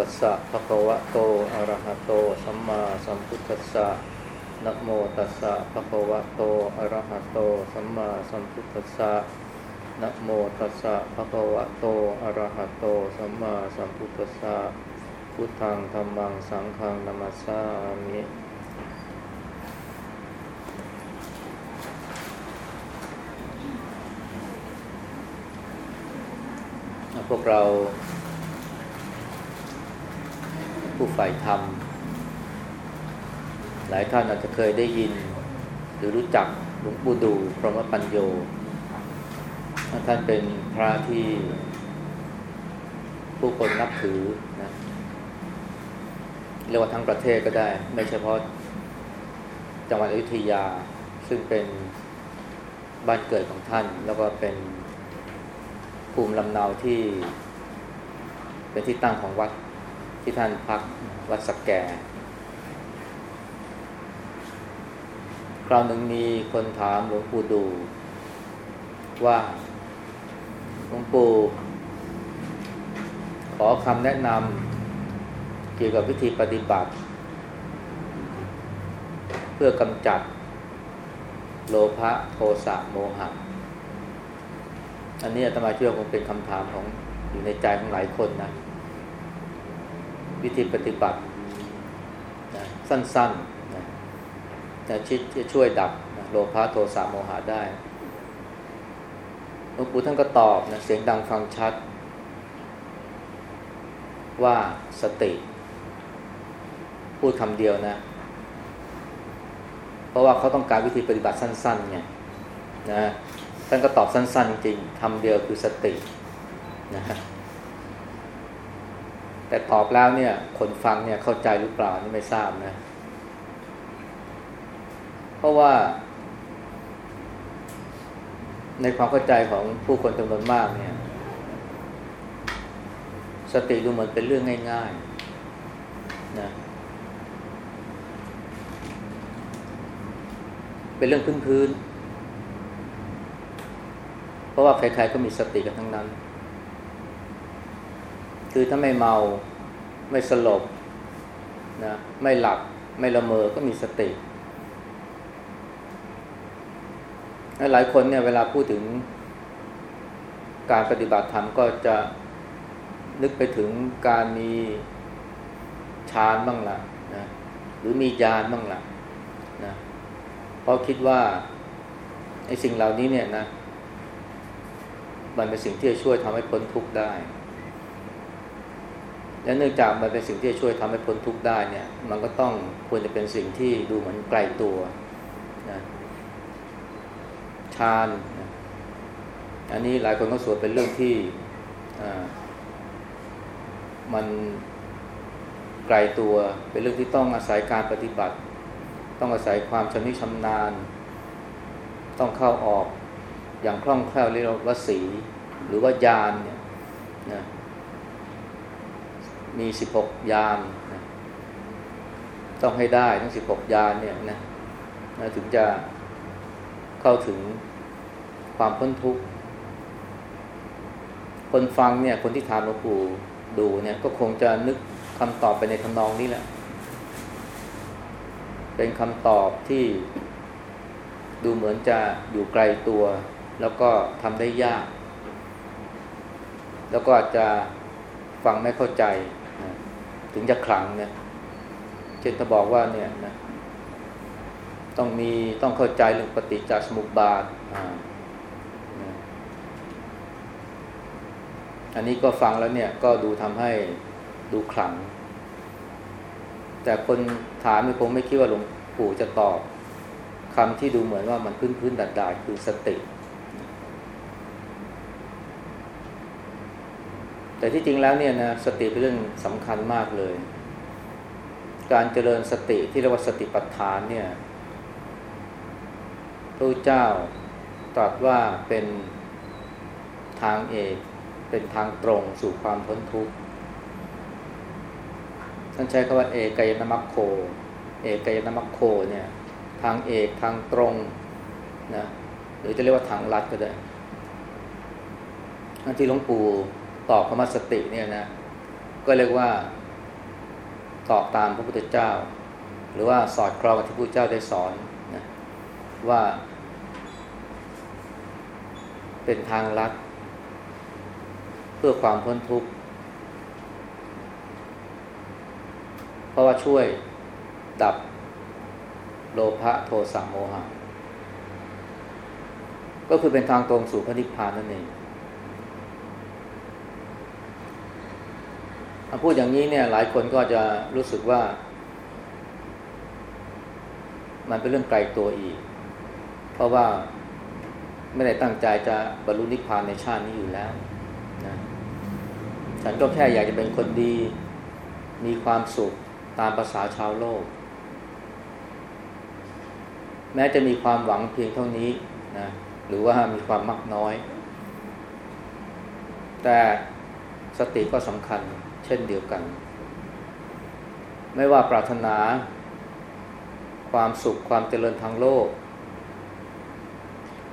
ตัสสะภะคะวะโตอะระหะโต สัมมาสัมพุทธัสสะนะโมตัสสะภะคะวะโตอะระหะโต สัมมาสัมพุทธัสสะนะโมตัสสะภะคะวะโตอะระหะโต สัมมาสัมพุทธัสสะพุทธังธัมมังสังฆังนัมัสสามิพวกเรา ผู้ฝ่ายธรรม หลายท่านอาจจะเคยได้ยิน หรือรู้จักหลวงปู่ดูพรหมปัญโย ท่านเป็นพระที่ผู้คนนับถือนะเรียกว่าทั้งประเทศก็ได้ ไม่เฉพาะจังหวัดอยุธยา ซึ่งเป็นบ้านเกิดของท่าน แล้วก็เป็นภูมิลำเนาที่เป็นที่ตั้งของวัด ที่ท่านพักวัดสักแก่คราวหนึ่งมีคนถามหลวงปู่ดู ว่าหลวงปู่ขอคำแนะนำเกี่ยวกับวิธีปฏิบัติ เพื่อกำจัด โลภะโทสะโมหะ อันนี้อาตมาเชื่อคงเป็นคำถามของอยู่ในใจของหลายคนนะ วิธีปฏิบัตินะสั้นๆนะจะชิดจะช่วยดับนะโลภะโทสะโมหะได้หลวงปู่ท่านก็ตอบนะเสียงดังฟังชัด ว่าสติ พูดคำเดียวนะ เพราะว่าเขาต้องการวิธีปฏิบัติสั้นๆไงนะท่านก็ตอบสั้นๆจริงๆคำเดียวคือสตินะ แต่ตอบแล้วเนี่ย คนฟังเนี่ยเข้าใจหรือเปล่านี่ไม่ทราบนะ เพราะว่า ในความเข้าใจของผู้คนจำนวนมากเนี่ย สติดูเหมือนเป็นเรื่องง่ายๆนะเป็นเรื่องพื้นๆเพราะว่าใครๆก็มีสติกันทั้งนั้น คือถ้าไม่เมาไม่สลบนะไม่หลับไม่ละเมอก็มีสติหลายคนเนี่ยเวลาพูดถึงการปฏิบัติธรรมก็จะนึกไปถึงการมีฌานบ้างละนะหรือมีญาณบ้างละนะเพราะคิดว่าไอ้สิ่งเหล่านี้เนี่ยนะ มันเป็นสิ่งที่จะช่วยทำให้พ้นทุกข์ได้ และเนื่องจากมันเป็นสิ่งที่จะช่วยทำให้พ้นทุกข์ได้เนี่ย มันก็ต้องควรจะเป็นสิ่งที่ดูเหมือนไกลตัวนะฌานนะอันนี้หลายคนก็สวดเป็นเรื่องที่มันไกลตัว เป็นเรื่องที่ต้องอาศัยการปฏิบัติ ต้องอาศัยความชำนิชำนาญ ต้องเข้าออกอย่างคล่องแคล่วเรียกว่าสีหรือว่ายานเนี่ยนะ มีสิบหกยานนะต้องให้ได้ทั้งสิบหกยานเนี่ยนะนะถึงจะเข้าถึงความพ้นทุกข์ คนฟังเนี่ย คนที่ถามหลวงปู่ดูเนี่ย ก็คงจะนึกคำตอบไปในทำนองนี้แหละ เป็นคำตอบที่ดูเหมือนจะอยู่ไกลตัว แล้วก็ทำได้ยาก แล้วก็อาจจะฟังไม่เข้าใจ ถึงจะขลังเนี่ยเช่นถ้าบอกว่าเนี่ยนะต้องมีต้องเข้าใจเรื่องปฏิจจสมุปบาทอันนี้ก็ฟังแล้วเนี่ยก็ดูทำให้ดูขลัง แต่คนถามม่คงไม่คิดว่าหลวงปู่จะตอบคำที่ดูเหมือนว่ามันพื้นพื้นดัดดาคือสติ แต่ที่จริงแล้วเนี่ยนะสติเป็นเรื่องสำคัญมากเลย การเจริญสติที่เรียกว่าสติปัฏฐานเนี่ยพระเจ้าตรัสว่าเป็นทางเอกเป็นทางตรงสู่ความพ้นทุกข์ท่านใช้คำว่าเอกยนมัคโค เอกยนมัคโคเนี่ยทางเอกทางตรงนะหรือจะเรียกว่าทางลัดก็ได้ที่หลวงปู่ ตอบคำว่าสติเนี่ยนะ ก็เรียกว่า ตอบตามพระพุทธเจ้า หรือว่าสอดคล้องกับที่พระพุทธเจ้าได้สอนนะว่า เป็นทางลัดเพื่อความพ้นทุกข์ เพราะว่าช่วยดับโลภะโทสะโมหะ ก็คือเป็นทางตรงสู่พระนิพพานนั่นเอง พูดอย่างนี้เนี่ย หลายคนก็จะรู้สึกว่า มันเป็นเรื่องไกลตัวอีก เพราะว่าไม่ได้ตั้งใจจะบรรลุนิพพานในชาตินี้อยู่แล้วนะฉันก็แค่อยากจะเป็นคนดี มีความสุขตามภาษาชาวโลก แม้จะมีความหวังเพียงเท่านี้นะหรือว่ามีความมักน้อย แต่สติก็สำคัญ เช่นเดียวกัน ไม่ว่าปรารถนา ความสุขความเจริญทางโลก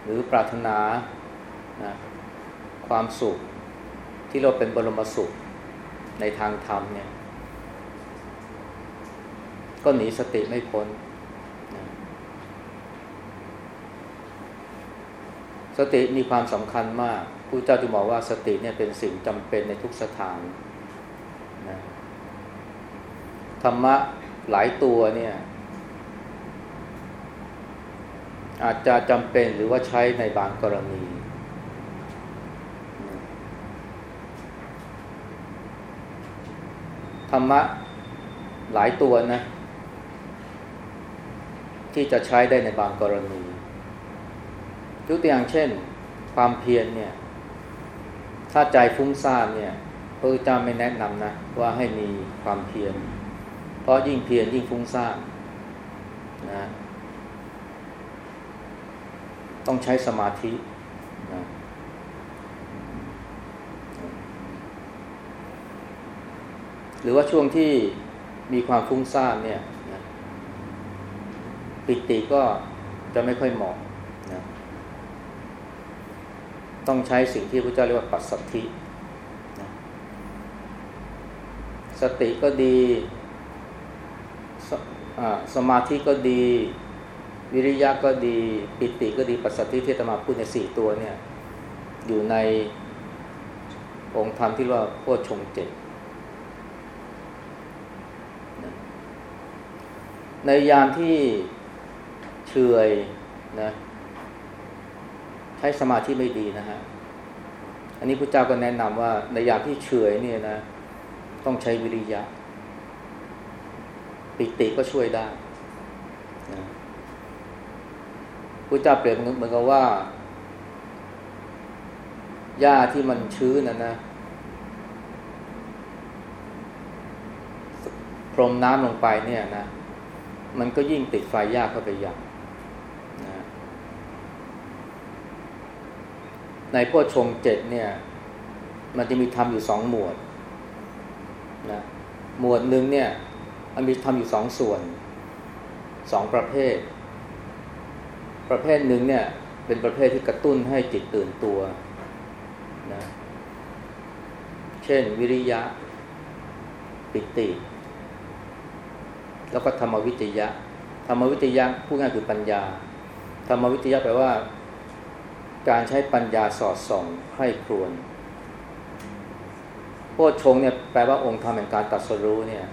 หรือปรารถนานะความสุขที่เราเป็นบรมสุขในทางธรรมเนี่ย ก็หนีสติไม่พ้นนะสติมีความสำคัญมากผู้เจ้าจึงบอกว่าสติเนี่ยเป็นสิ่งจำเป็นในทุกสถาน ธรรมะหลายตัวเนี่ย อาจจะจำเป็นหรือว่าใช้ในบางกรณีธรรมะหลายตัวนะ ที่จะใช้ได้ในบางกรณียกตัวอย่างเช่น ความเพียรเนี่ย ถ้าใจฟุ้งซ่านเนี่ยพระพุทธเจ้าไม่แนะนำนะ ว่าให้มีความเพียร เพราะยิ่งเพียรยิ่งฟุ้งซ่านนะต้องใช้สมาธินะหรือว่าช่วงที่มีความฟุ้งซ่านเนี่ยนะปิติก็จะไม่ค่อยเหมาะนะต้องใช้สิ่งที่พระเจ้าเรียกว่าปัสสัทธินะสติก็ดี สมาธิก็ดี วิริยะก็ดี ปิติก็ดีปัสสัทธิที่ตมาพูดในสี่ตัวเนี่ยอยู่ในองค์ธรรมที่ว่าโพชงเจ็ดในยามที่เฉยนะใช้สมาธิไม่ดีนะฮะ อันนี้พระเจ้าก็แนะนำว่าในยามที่เฉยเนี่ยนะ ต้องใช้วิริยะ ปิติก็ช่วยได้นะพระเจ้าเปรียบเหมือนกับว่าหญ้าที่มันชื้นนะนะพรมน้ำลงไปเนี่ยนะ มันก็ยิ่งติดไฟยากเข้าไปอย่างนะในพวกชงเจ็ดเนี่ย มันจะมีทำอยู่สองหมวดนะหมวดหนึ่งเนี่ย มันมีทำอยู่สองส่วนสองประเภท ประเภทหนึ่งเนี่ยเป็นประเภทที่กระตุ้นให้จิตตื่นตัวนะเช่นวิริยะ ปิติ แล้วก็ธรรมวิจยะ ธรรมวิจยะพูดง่ายคือปัญญา ธรรมวิจยะแปลว่า การใช้ปัญญาสอดส่องให้ครวนโพชงเนี่ยแปลว่าองค์ธรรมแห่งการตัดสรู้เนี่ย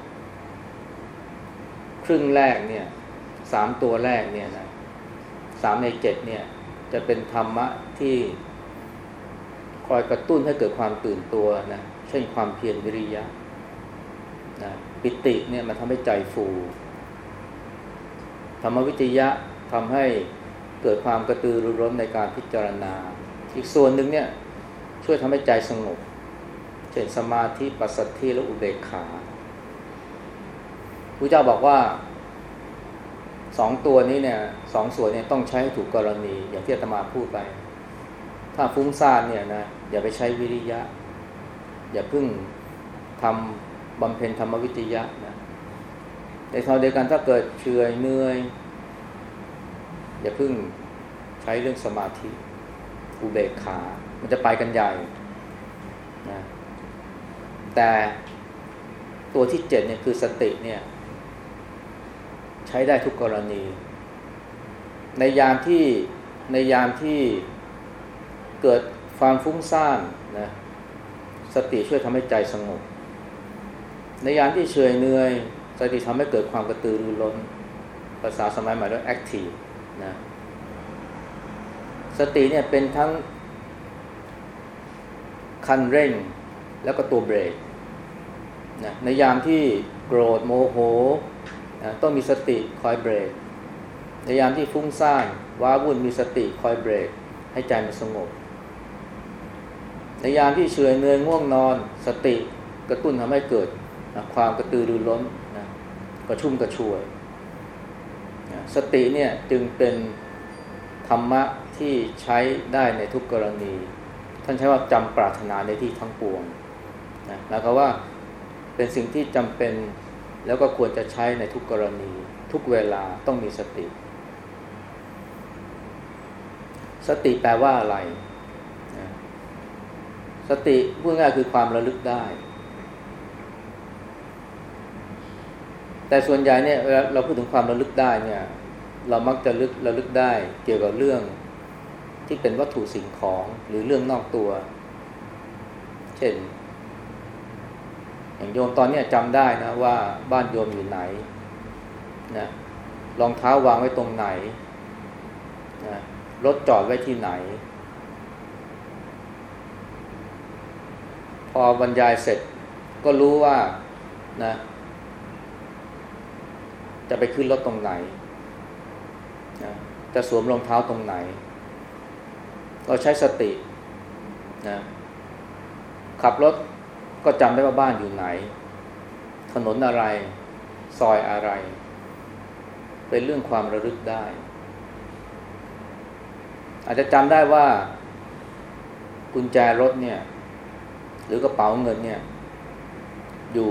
ครึ่งแรกเนี่ยสามตัวแรกเนี่ยนะสามในเจ็ดเนี่ย จะเป็นธรรมะที่คอยกระตุ้นให้เกิดความตื่นตัวนะ เช่นความเพียรวิริยะนะปิติเนี่ยมันทำให้ใจฟูธรรมวิจยะทำให้เกิดความกระตือรือร้นในการพิจารณา อีกส่วนหนึ่งเนี่ยช่วยทำให้ใจสงบ เช่นสมาธิปัสสัทธิและอุเบกขา ระเจ้าบอกว่าสองตัวนี้เนี่ยสองส่วนเนี่ยต้องใช้ใถูกกรณีอย่างที่อาตมาพูดไป ถ้าฟุ้งซ่านเนี่ยนะอย่าไปใช้วิริยะ อย่าพึ่งทำบำเพ็ญธรรมวิจยะนะในทางเดียวกันถ้าเกิดเฉยเนื่อย อย่าพึ่งใช้เรื่องสมาธิอุเบกขา มันจะไปกันใหญ่นะแต่ตัวที่เจ็ดเนี่ยคือสติเนี่ย ช้ได้ทุกกรณี ในยามที่ในยามที่เกิดความฟุ้งซ่านนะสติช่วยทำให้ใจสงบ ในยามที่เฉยเหนื่อย สติทำให้เกิดความกระตือรือร้น ภาษาสมัยใหม่เรียก active นะสติเนี่ยเป็นทั้งคันเร่งแล้วก็ตัวเบรกนะในยามที่โกรธโมโห นะต้องมีสติคอยเบรกในยามที่ฟุ้งซ่านว้าวุ่นมีสติคอยเบรก ให้ใจมันสงบในยามที่เฉยเนื่อยง่วงนอน สติกระตุ้นทำให้เกิดนะความกระตือรือร้นนะกระชุ่มกระชวยนะสติเนี่ยจึงเป็นธรรมะที่ใช้ได้ในทุกกรณี ท่านใช้ว่าจำปรารถนาในที่ทั้งปวงนะแล้วก็ว่าเป็นสิ่งที่จำเป็น แล้วก็ควรจะใช้ในทุกกรณี ทุกเวลาต้องมีสติ สติแปลว่าอะไร สติพูดง่ายคือความระลึกได้ แต่ส่วนใหญ่เนี่ยเราพูดถึงความระลึกได้เนี่ย เรามักจะลึกระลึกได้ เกี่ยวกับเรื่องที่เป็นวัตถุสิ่งของหรือเรื่องนอกตัว เช่น อย่างโยมตอนนี้จำได้นะว่าบ้านโยมอยู่ไหนนะรองเท้าวางไว้ตรงไหนนะรถจอดไว้ที่ไหน พอบรรยายเสร็จก็รู้ว่านะจะไปขึ้นรถตรงไหนนะจะสวมรองเท้าตรงไหน เราใช้สตินะขับรถ ก็จำได้ว่าบ้านอยู่ไหน ถนนอะไร ซอยอะไร เป็นเรื่องความระลึกได้ อาจจะจำได้ว่า กุญแจรถเนี่ย หรือกระเป๋าเงินเนี่ย อยู่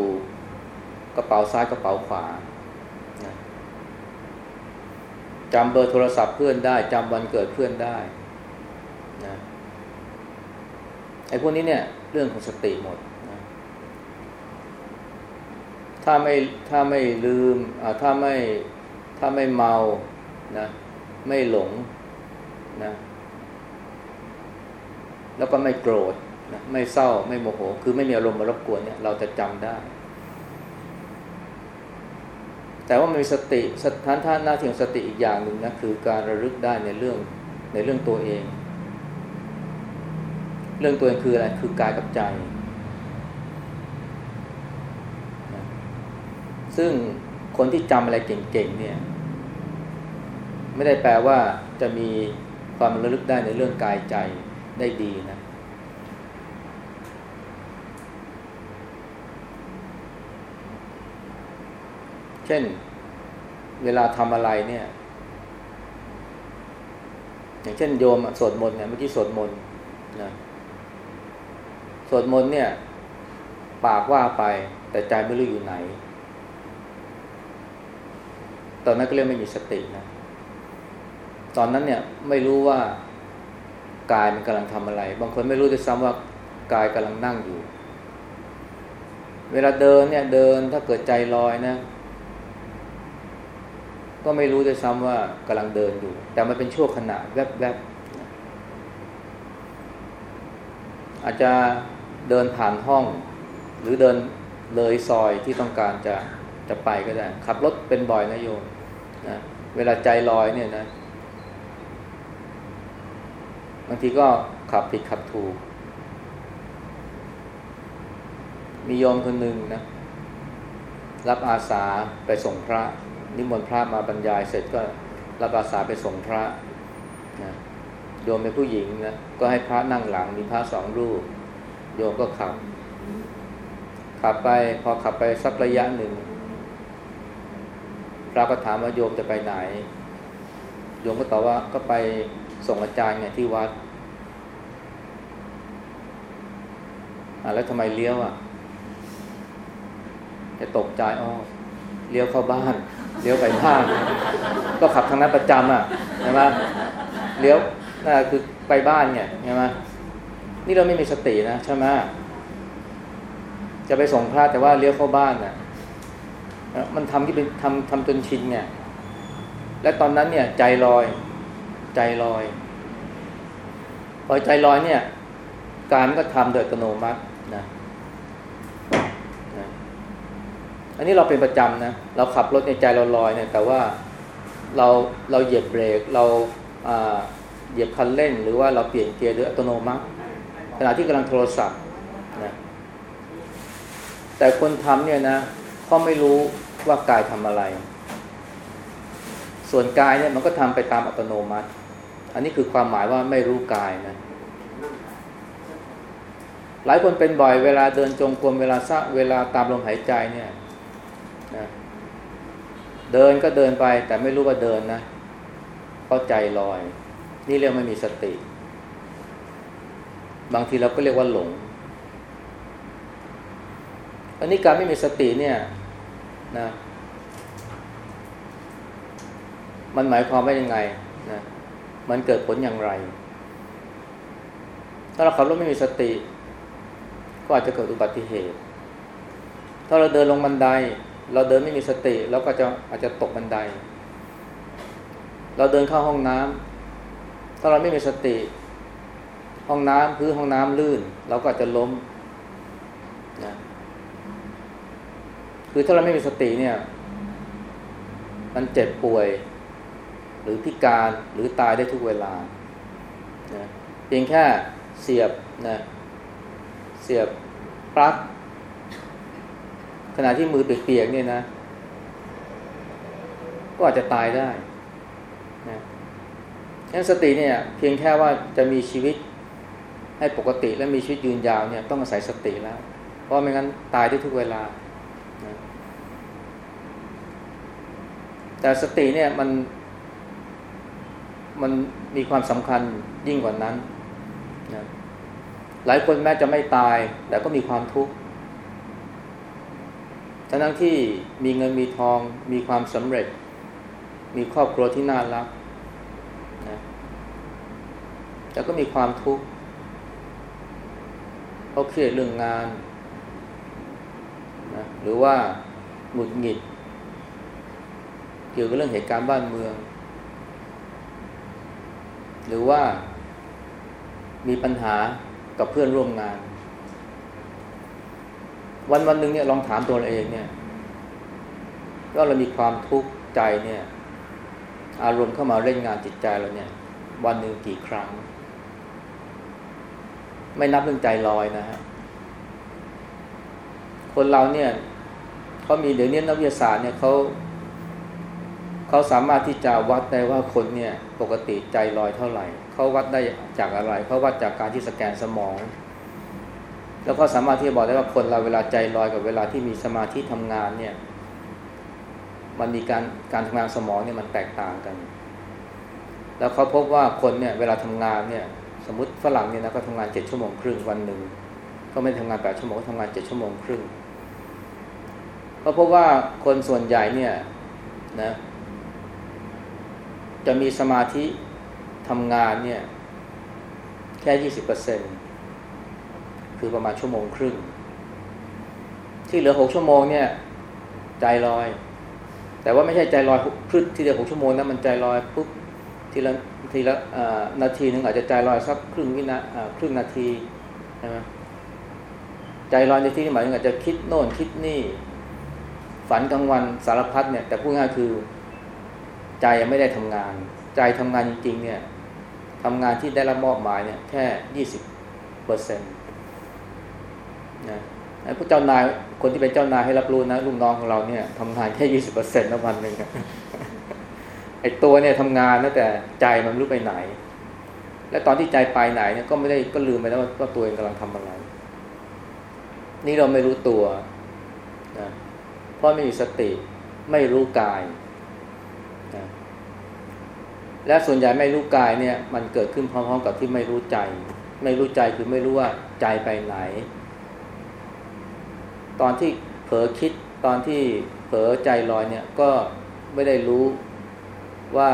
กระเป๋าซ้ายกระเป๋าขวาจำเบอร์โทรศัพท์เพื่อนได้จำวันเกิดเพื่อนได้นะไอ้พวกนี้เนี่ย เรื่องของสติหมดนะ ถ้าไม่ถ้าไม่ลืมถ้าไม่ถ้าไม่เมานะไม่หลงนะแล้วก็ไม่โกรธนะไม่เศร้าไม่โมโห คือไม่มีอารมณ์มารบกวนเนี่ยเราจะจำได้ แต่ว่ามีสติสถานท่านหน้าที่ของสติอีกอย่างหนึ่งนะคือการระลึกได้ในเรื่องในเรื่องตัวเอง เรื่องตัวเองคืออะไรคือกายกับใจนะ ซึ่งคนที่จำอะไรเก่งๆเนี่ย ไม่ได้แปลว่าจะมีความระลึกได้ในเรื่องกายใจได้ดีนะ เช่น เวลาทำอะไรเนี่ย อย่างเช่นโยมสวดมนต์เนี่ยเมื่อกี้สวดมนต์นะสวดมนต์เนี่ย ปากว่าไปแต่ใจไม่รู้อยู่ไหน ตอนนั้นก็เรียกไม่มีสตินะ ตอนนั้นเนี่ยไม่รู้ว่ากายมันกำลังทำอะไร บางคนไม่รู้ด้วยซ้ำว่ากายกำลังนั่งอยู่ เวลาเดินเนี่ยเดินถ้าเกิดใจลอยนะ ก็ไม่รู้ด้วยซ้ำว่ากำลังเดินอยู่ แต่มันเป็นช่วงขณะแวบๆอาจจะเดินผ่านห้อง หรือเดินเลยซอยที่ต้องการจะ จะไปก็ได้ ขับรถเป็นบ่อยนะโยมนะเวลาใจลอยเนี่ยนะบางทีก็ขับผิดขับถูก มีโยมคนหนึ่งนะ รับอาสาไปส่งพระ นิมนต์พระมาบรรยายเสร็จก็รับอาสาไปส่งพระนะโยมเป็นผู้หญิงนะก็ให้พระนั่งหลังมีพระสองรูป โยมก็ขับ ขับไปพอขับไปสักระยะหนึ่ง พระก็ถามว่าโยมจะไปไหน โยมก็ตอบว่าก็ไปส่งอาจารย์ไงที่วัดอ่าแล้วทำไมเลี้ยวอะจะตกใจอ้อเลี้ยวเข้าบ้าน เลี้ยวไปบ้าน ก็ขับทางนั้นประจำอะใช่ไหมเลี้ยวนั่นคือไปบ้านเนี่ยใช่ไหมนี่เราไม่มีสตินะใช่ไหมจจะไปส่งพระแต่ว่าเลี้ยวเข้าบ้านน่ะ มันทำที่เป็นทำทำจนชินเนี่ย และตอนนั้นเนี่ย ใจลอย ใจลอยพอใจลอยเนี่ย การก็ทำโดยอัตโนมัตินะนะอันนี้เราเป็นประจำนะเราขับรถในใจเราลอยเนี่ย แต่ว่าเราเราเหยียบเบรกเราเหยียบคันเร่งหรือว่าเราเปลี่ยนเกียร์โดยอัตโนมัติขณะที่กำลังโทรศัพท์นะแต่คนทำเนี่ยนะ เขาไม่รู้ว่ากายทำอะไร ส่วนกายเนี่ยมันก็ทำไปตามอัตโนมัติ อันนี้คือความหมายว่าไม่รู้กายนะ หลายคนเป็นบ่อยเวลาเดินจงกรมเวลาสะเวลาตามลมหายใจเนี่ยนะเดินก็เดินไปแต่ไม่รู้ว่าเดินนะเพราะใจลอย นี่เรียกไม่มีสติ บางทีเราก็เรียกว่าหลงอันนี้การไม่มีสติเนี่ย นะมันหมายความว่ายังไงนะมันเกิดผลอย่างไร ถ้าเราขับรถไม่มีสติ ก็อาจจะเกิดอุบัติเหตุ ถ้าเราเดินลงบันได เราเดินไม่มีสติเราก็จะอาจจะตกบันได เราเดินเข้าห้องน้ำถ้าเราไม่มีสติ ห้องน้ำพื้นห้องน้ำลื่น เราก็อาจจะล้มนะ คือถ้าเราไม่มีสติเนี่ย มันเจ็บป่วย หรือพิการหรือตายได้ทุกเวลานะเพียงแค่เสียบนะเสียบปลั๊กขณะที่มือเปียกๆเนี่ยนะ ก็อาจจะตายได้นะงั้นสติเนี่ยเพียงแค่ว่าจะมีชีวิตให้ปกติและมีชีวิตยืนยาวเนี่ยต้องอาศัยสติแล้ว เพราะไม่งั้นตายได้ทุกเวลา แต่สติเนี่ยมันมันมีความสำคัญยิ่งกว่านั้นนะหลายคนแม้จะไม่ตาย แต่ก็มีความทุกข์ทั้งที่มีเงินมีทอง มีความสำเร็จ มีครอบครัวที่น่ารักนะแต่ก็มีความทุกข์เขาเครียดเรื่องงานนะหรือว่าหงุดหงิด เกี่ยวกับเรื่องเหตุการณ์บ้านเมือง หรือว่ามีปัญหากับเพื่อนร่วมงาน วันวันหนึ่งเนี่ยลองถามตัวเราเองเนี่ยว่าเรามีความทุกข์ใจเนี่ย อารมณ์เข้ามาเล่นงานจิตใจเราเนี่ย วันหนึ่งกี่ครั้ง ไม่นับเรื่องใจลอยนะฮะคนเราเนี่ยเขามีเดี๋ยวนี้นักวิทยาศาสตร์เนี่ยเขา เขาสามารถที่จะวัดได้ว่าคนเนี่ยปกติใจลอยเท่าไหร่ เขาวัดได้จากอะไร เขาวัดจากการที่สแกนสมอง แล้วก็สามารถที่จะบอกได้ว่าคนเราเวลาใจลอยกับเวลาที่มีสมาธิทำงานเนี่ย มันมีการการทำงานสมองเนี่ยมันแตกต่างกัน แล้วเขาพบว่าคนเนี่ยเวลาทำงานเนี่ย สมมติฝรั่งเนี่ยนะก็ทำงานเจ็ดชั่วโมงครึ่งวันหนึ่งก็ไม่ทำงานแปดชั่วโมงก็ทำงานเจ็ดชั่วโมงครึ่งก็พบว่าคนส่วนใหญ่เนี่ยนะ จะมีสมาธิทำงานเนี่ยแค่ยี่สิบเปอร์เซ็นคือประมาณชั่วโมงครึ่ง ที่เหลือหกชั่วโมงเนี่ย ใจลอย แต่ว่าไม่ใช่ใจลอยครึ่งที่เหลือหกชั่วโมงนะมันใจลอยปุ๊บทีละทีละนาทีหนึ่งอาจจะใจลอยสักครึ่งวินาครึ่งนาทีใช่ไหมใจลอยในที่นี้หมายถึงอาจจะคิดโน่นคิดนี่ ฝันกลางวันสารพัดเนี่ยแต่พูดง่ายคือ ใจยังไม่ได้ทำงาน ใจทำงานจริงๆเนี่ยทำงานที่ได้รับมอบหมายเนี่ยแค่ยี่สิบเปอร์เซ็นต์นะไอ้ผู้เจ้านายคนที่เป็นเจ้านายให้รับรู้นะลูกน้องของเราเนี่ยทำงานแค่ยี่สิบเปอร์เซ็นต์ต่อวันหนึ่งไอ้ตัวเนี่ยทำงานนะแต่ใจมันรู้ไปไหน และตอนที่ใจไปไหนเนี่ยก็ไม่ได้ก็ลืมไปแล้วว่าตัวเองกำลังทำอะไร นี่เราไม่รู้ตัวนะเพราะไม่มีสติไม่รู้กาย และส่วนใหญ่ไม่รู้กายเนี่ยมันเกิดขึ้นพร้อมๆกับที่ไม่รู้ใจ ไม่รู้ใจคือไม่รู้ว่าใจไปไหน ตอนที่เผลอคิดตอนที่เผลอใจลอยเนี่ยก็ไม่ได้รู้ว่า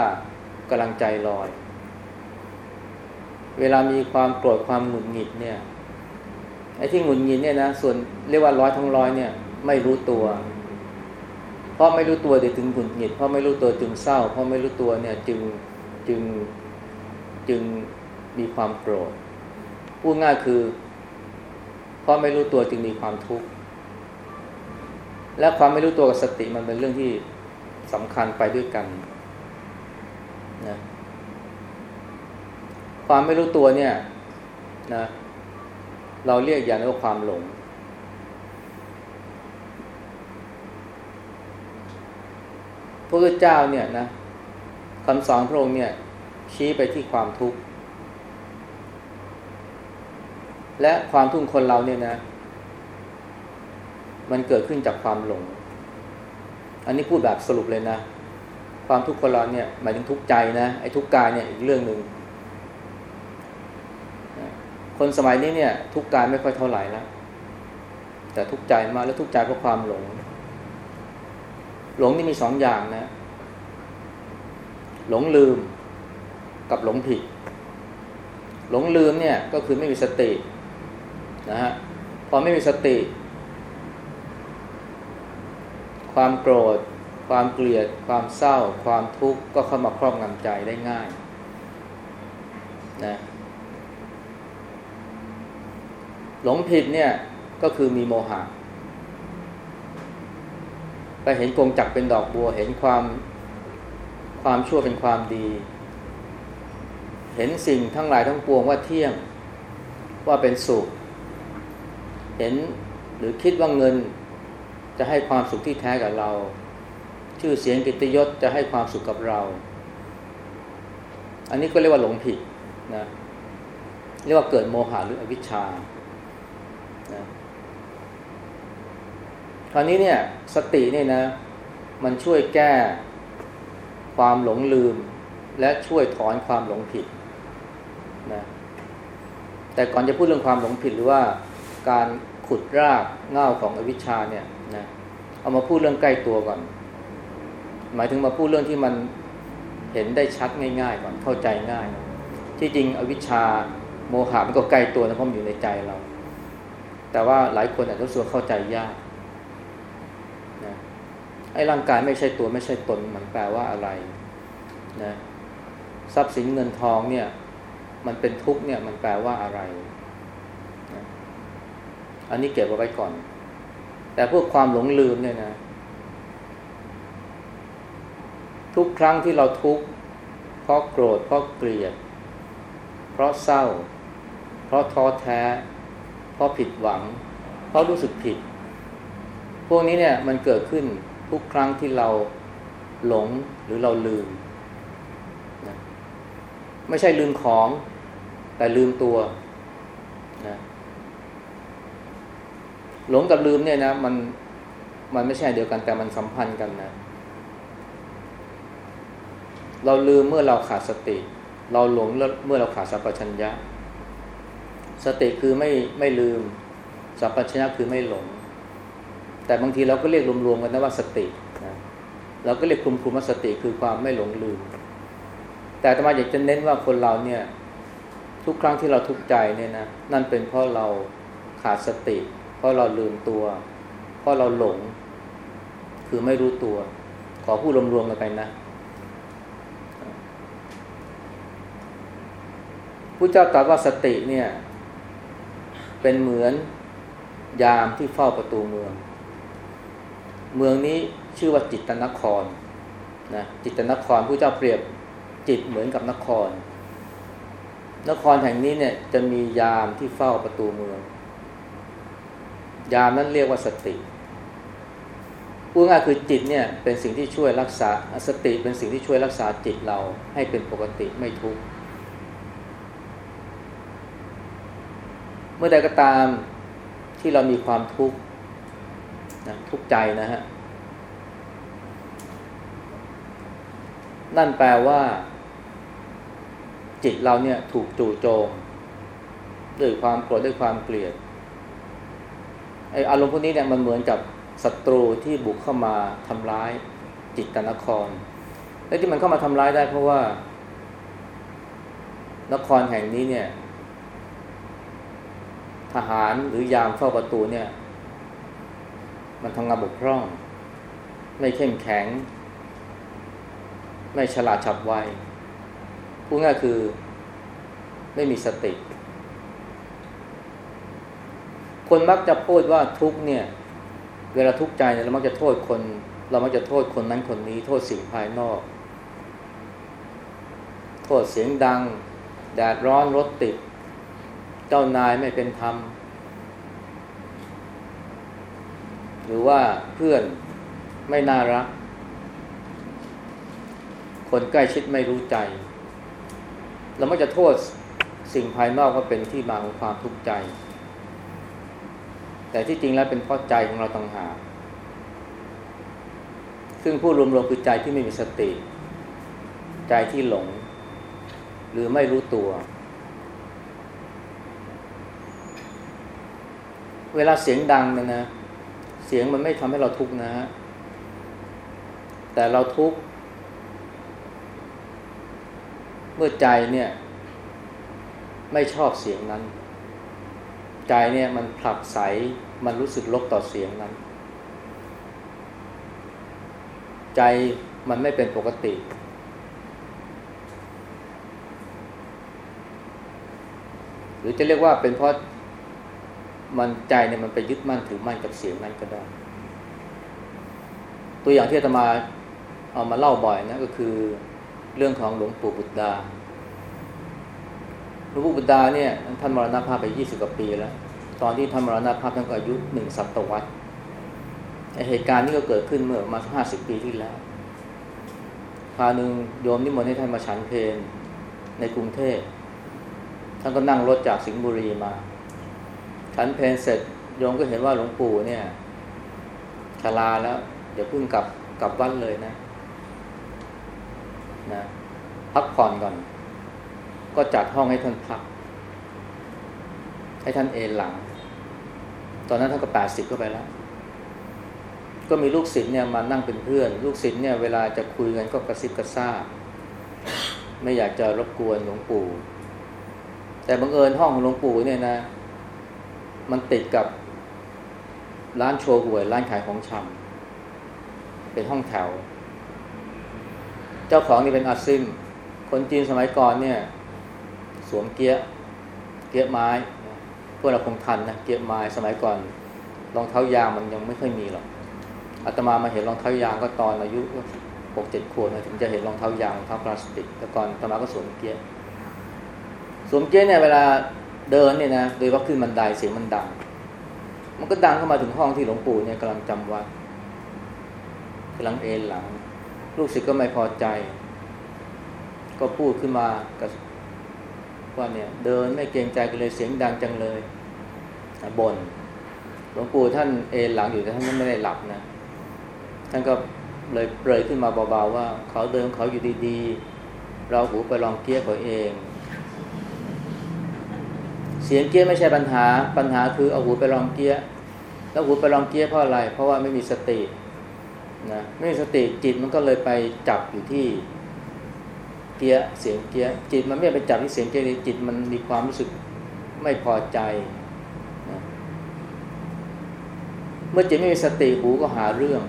กำลังใจลอย เวลามีความโกรธความหงุดหงิดเนี่ยไอ้ที่หงุดหงิดเนี่ยนะส่วนเรียกว่าร้อยทั้งร้อยเนี่ยไม่รู้ตัว เพราะไม่รู้ตัวเดี๋ยวถึงหงุดหงิดเพราะไม่รู้ตัวจึงเศร้า เพราะไม่รู้ตัวเนี่ยจึง จึงจึงมีความโกรธพูดง่ายคือเพราะไม่รู้ตัวจึงมีความทุกข์และความไม่รู้ตัวกับสติมันเป็นเรื่องที่สำคัญไปด้วยกันนะความไม่รู้ตัวเนี่ยนะเราเรียกอย่างว่าความหลง พระพุทธเจ้าเนี่ยนะ คำสอนพระองค์เนี่ยชี้ไปที่ความทุกข์ และความทุกข์คนเราเนี่ยนะ มันเกิดขึ้นจากความหลง อันนี้พูดแบบสรุปเลยนะ ความทุกข์คนเราเนี่ยหมายถึงทุกข์ใจนะไอ้ทุกข์กายเนี่ยอีกเรื่องหนึ่งคนสมัยนี้เนี่ย ทุกข์กายไม่ค่อยเท่าไหร่แล้วแต่ทุกข์ใจมาแล้วทุกข์ใจเพราะความหลง หลงนี่มีสองอย่างนะ หลงลืมกับหลงผิด หลงลืมเนี่ยก็คือไม่มีสตินะฮะพอไม่มีสติ ความโกรธ ความเกลียด ความเศร้า ความทุกข์ก็เข้ามาครอบงำใจได้ง่ายนะหลงผิดเนี่ยก็คือมีโมหะไปเห็นกงจักเป็นดอกบัวเห็นความ ความชั่วเป็นความดี เห็นสิ่งทั้งหลายทั้งปวงว่าเที่ยงว่าเป็นสุข เห็นหรือคิดว่าเงินจะให้ความสุขที่แท้กับเรา ชื่อเสียงกิตยศจะให้ความสุขกับเรา อันนี้ก็เรียกว่าหลงผิดนะเรียกว่าเกิดโมหะหรืออวิชชานะคราวนี้เนี่ยสติเนี่ยนะ มันช่วยแก้ ความหลงลืม และช่วยถอนความหลงผิดนะแต่ก่อนจะพูดเรื่องความหลงผิดหรือว่าการขุดรากเง่าของอวิชชาเนี่ยนะเอามาพูดเรื่องใกล้ตัวก่อน หมายถึงมาพูดเรื่องที่มันเห็นได้ชัดง่ายๆก่อนเข้าใจง่าย ที่จริงอวิชชาโมหะมันก็ใกล้ตัวนะเพราะมันอยู่ในใจเรา แต่ว่าหลายคนอาจจะรู้สึกเข้าใจยาก อ้ร่างกายไม่ใช่ตัวไม่ใช่ตนมันแปลว่าอะไรนะทรัพย์สินเงินทองเนี่ย มันเป็นทุกข์เนี่ยมันแปลว่าอะไรนะอันนี้เก็บเอาไว้ก่อน แต่พวกความหลงลืมเนี่ยนะทุกครั้งที่เราทุกข์เพราะโกรธเพราะเกลียด เพราะเศร้า เพราะท้อแท้ เพราะผิดหวัง เพราะรู้สึกผิด พวกนี้เนี่ยมันเกิดขึ้น ทุกครั้งที่เราหลงหรือเราลืมนะไม่ใช่ลืมของ แต่ลืมตัวนะหลงกับลืมเนี่ยนะมันมันไม่ใช่เดียวกันแต่มันสัมพันธ์กันนะ เราลืมเมื่อเราขาดสติ เราหลงเมื่อเราขาดสัพพัญญะ สติคือไม่ไม่ลืม สัพพัญญะคือไม่หลง แต่บางทีเราก็เรียกรวมๆกันนะว่าสตินะเราก็เรียกคุมคุมว่าสติคือความไม่หลงลืม แต่ธรรมาอยากจะเน้นว่าคนเราเนี่ย ทุกครั้งที่เราทุกข์ใจเนี่ยนะนั่นเป็นเพราะเราขาดสติ เพราะเราลืมตัว เพราะเราหลง คือไม่รู้ตัว ขอพูดรวมๆกันไปนะพระเจ้าตรัสว่าสติเนี่ย เป็นเหมือนยามที่เฝ้าประตูเมือง เมืองนี้ชื่อว่าจิตตนครนะจิตตนครผู้เจ้าเปรียบจิตเหมือนกับนคร นครแห่งนี้เนี่ยจะมียามที่เฝ้าประตูเมือง ยามนั้นเรียกว่าสติพูดง่ายคือจิตเนี่ยเป็นสิ่งที่ช่วยรักษาสติเป็นสิ่งที่ช่วยรักษาจิตเราให้เป็นปกติไม่ทุกข์เมื่อใดก็ตามที่เรามีความทุกข์ นะทุกใจนะฮะ นั่นแปลว่า จิตเราเนี่ย ถูกจู่โจมด้วยความโกรธด้วยความเกลียดไออารมณ์พวกนี้เนี่ยมันเหมือนกับศัตรูที่บุกเข้ามาทำร้ายจิตตนคร และที่มันเข้ามาทำร้ายได้เพราะว่า นครแห่งนี้เนี่ย ทหารหรือยามเฝ้าประตูเนี่ย มันทำงานบกพร่อง ไม่เข้มแข็ง ไม่ฉลาดฉับไวพูดง่ายคือไม่มีสติ คนมักจะพูดว่าทุกเนี่ย เวลาทุกข์ใจเนี่ยเรามักจะโทษคน เรามักจะโทษคนนั้นคนนี้ โทษสิ่งภายนอก โทษเสียงดัง แดดร้อนรถติด เจ้านายไม่เป็นธรรม หรือว่าเพื่อนไม่น่ารัก คนใกล้ชิดไม่รู้ใจ เราไม่จะโทษสิ่งภายนอกว่าเป็นที่มาของความทุกข์ใจ แต่ที่จริงแล้วเป็นเพราะใจของเราต่างหากซึ่งผู้รวมๆคือใจที่ไม่มีสติ ใจที่หลง หรือไม่รู้ตัว เวลาเสียงดังนะนะ เสียงมันไม่ทำให้เราทุกข์นะฮะแต่เราทุกข์เมื่อใจเนี่ย ไม่ชอบเสียงนั้น ใจเนี่ยมันผลักใสมันรู้สึกลบต่อเสียงนั้น ใจมันไม่เป็นปกติหรือจะเรียกว่าเป็นเพราะ มันใจเนี่ยมันไปยึดมั่นถือมั่นกับเสียงนั้นก็ได้ ตัวอย่างที่อาตมาเอามาเล่าบ่อยนะก็คือเรื่องของหลวงปู่บุตรดาหลวงปู่บุตรดาเนี่ยท่านมรณภาพไปยี่สิบกว่าปีแล้ว ตอนที่ท่านมรณภาพท่านก็อายุหนึ่งศตวรรษเหตุการณ์นี้ก็เกิดขึ้นเมื่อมาห้าสิบปีที่แล้วพาวหนึ่งโยมนิมนต์ให้ท่านมาฉันเพลในกรุงเทพท่านก็นั่งรถจากสิงห์บุรีมา ฉันเพลเสร็จโยมก็เห็นว่าหลวงปู่เนี่ยชลาแล้วเดี๋ยวพึ่งกลับกลับวัดเลยนะนะพักผ่อนก่อน ก็จัดห้องให้ท่านพัก ให้ท่านเอนหลัง ตอนนั้นท่านก็แปดสิบก็ไปแล้ว ก็มีลูกศิษย์เนี่ยมานั่งเป็นเพื่อน ลูกศิษย์เนี่ยเวลาจะคุยกันก็กระซิบกระซาบไม่อยากจะรบกวนหลวงปู่ แต่บังเอิญห้องของหลวงปู่เนี่ยนะ มันติดกับร้านโชว์หวย ร้านขายของชำเป็นห้องแถว เจ้าของนี่เป็นอาซิมคนจีนสมัยก่อนเนี่ย สวมเกียร์เกียร์ไม้ พวกเราคงทันนะ เกียร์ไม้สมัยก่อนรองเท้ายางมันยังไม่ค่อยมีหรอกอาตมามาเห็นรองเท้ายางก็ตอนอายุหกเจ็ดขวบนะถึงจะเห็นรองเท้ายางรองเท้าพลาสติกแต่ก่อนอาตมาก็สวมเกียร์สวมเกียร์เนี่ยเวลา เดินเนี่ยนะโดยว่าขึ้นบันไดเสียงมันดัง มันก็ดังเข้ามาถึงห้องที่หลวงปู่เนี่ยกำลังจำวัดกำลังเอนหลัง ลูกศิษย์ก็ไม่พอใจ ก็พูดขึ้นมากับว่าเนี่ยเดินไม่เกรงใจกันเลยเสียงดังจังเลยบน่นหลวงปู่ท่านเอนหลังอยู่แต่ท่านไม่ได้หลับนะท่านก็เลยเปรยขึ้นมาเบาๆว่า เขาเดินเขาอยู่ดีๆ เราหูไปลองเกี้ยเขาเอง เสียงเกี้ยไม่ใช่ปัญหาปัญหาคือเอาหูไปลองเกี้ยแล้วหูไปลองเกี้ยเพราะอะไร เพราะว่าไม่มีสตินะไม่มีสติจิตมันก็เลยไปจับอยู่ที่เกี้ยเสียงเกี้ยจิตมันไม่ไปจับที่เสียงเกี้ยจิตมันมีความรู้สึกไม่พอใจนะเมื่อจิตไม่มีสติหูก็หาเรื่อง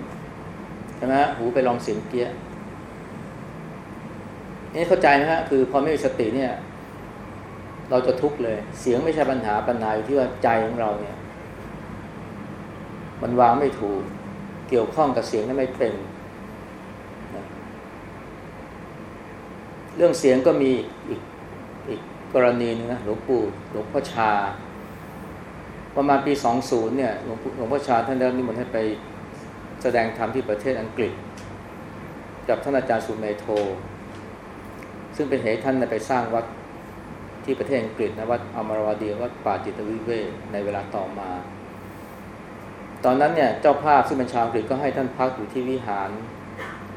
ใช่ไหมหูไปลองเสียงเกี้ยนี่เข้าใจไหมฮะคือพอไม่มีสติเนี่ย เราจะทุกข์เลย เสียงไม่ใช่ปัญหาปัญหาอยู่ที่ว่าใจของเราเนี่ย มันวางไม่ถูก เกี่ยวข้องกับเสียงนั้นไม่เป็น เรื่องเสียงก็มีอีกอีกกรณีนึงนะหลวงปู่หลวงพ่อชา ประมาณปีสองศูนย์เนี่ยหลวงหลวงพ่อชาท่านได้นิมนต์ให้ไปแสดงธรรมที่ประเทศอังกฤษ กับท่านอาจารย์สุเมโท ซึ่งเป็นเหตุท่านไปสร้างวัด ที่ประเทศอังกฤษนะวัดอมรวดีวัดป่าจิตวิเวกในเวลาต่อมา ตอนนั้นเนี่ยเจ้าภาพซึ่งเป็นชาวอังกฤษก็ให้ท่านพักอยู่ที่วิหาร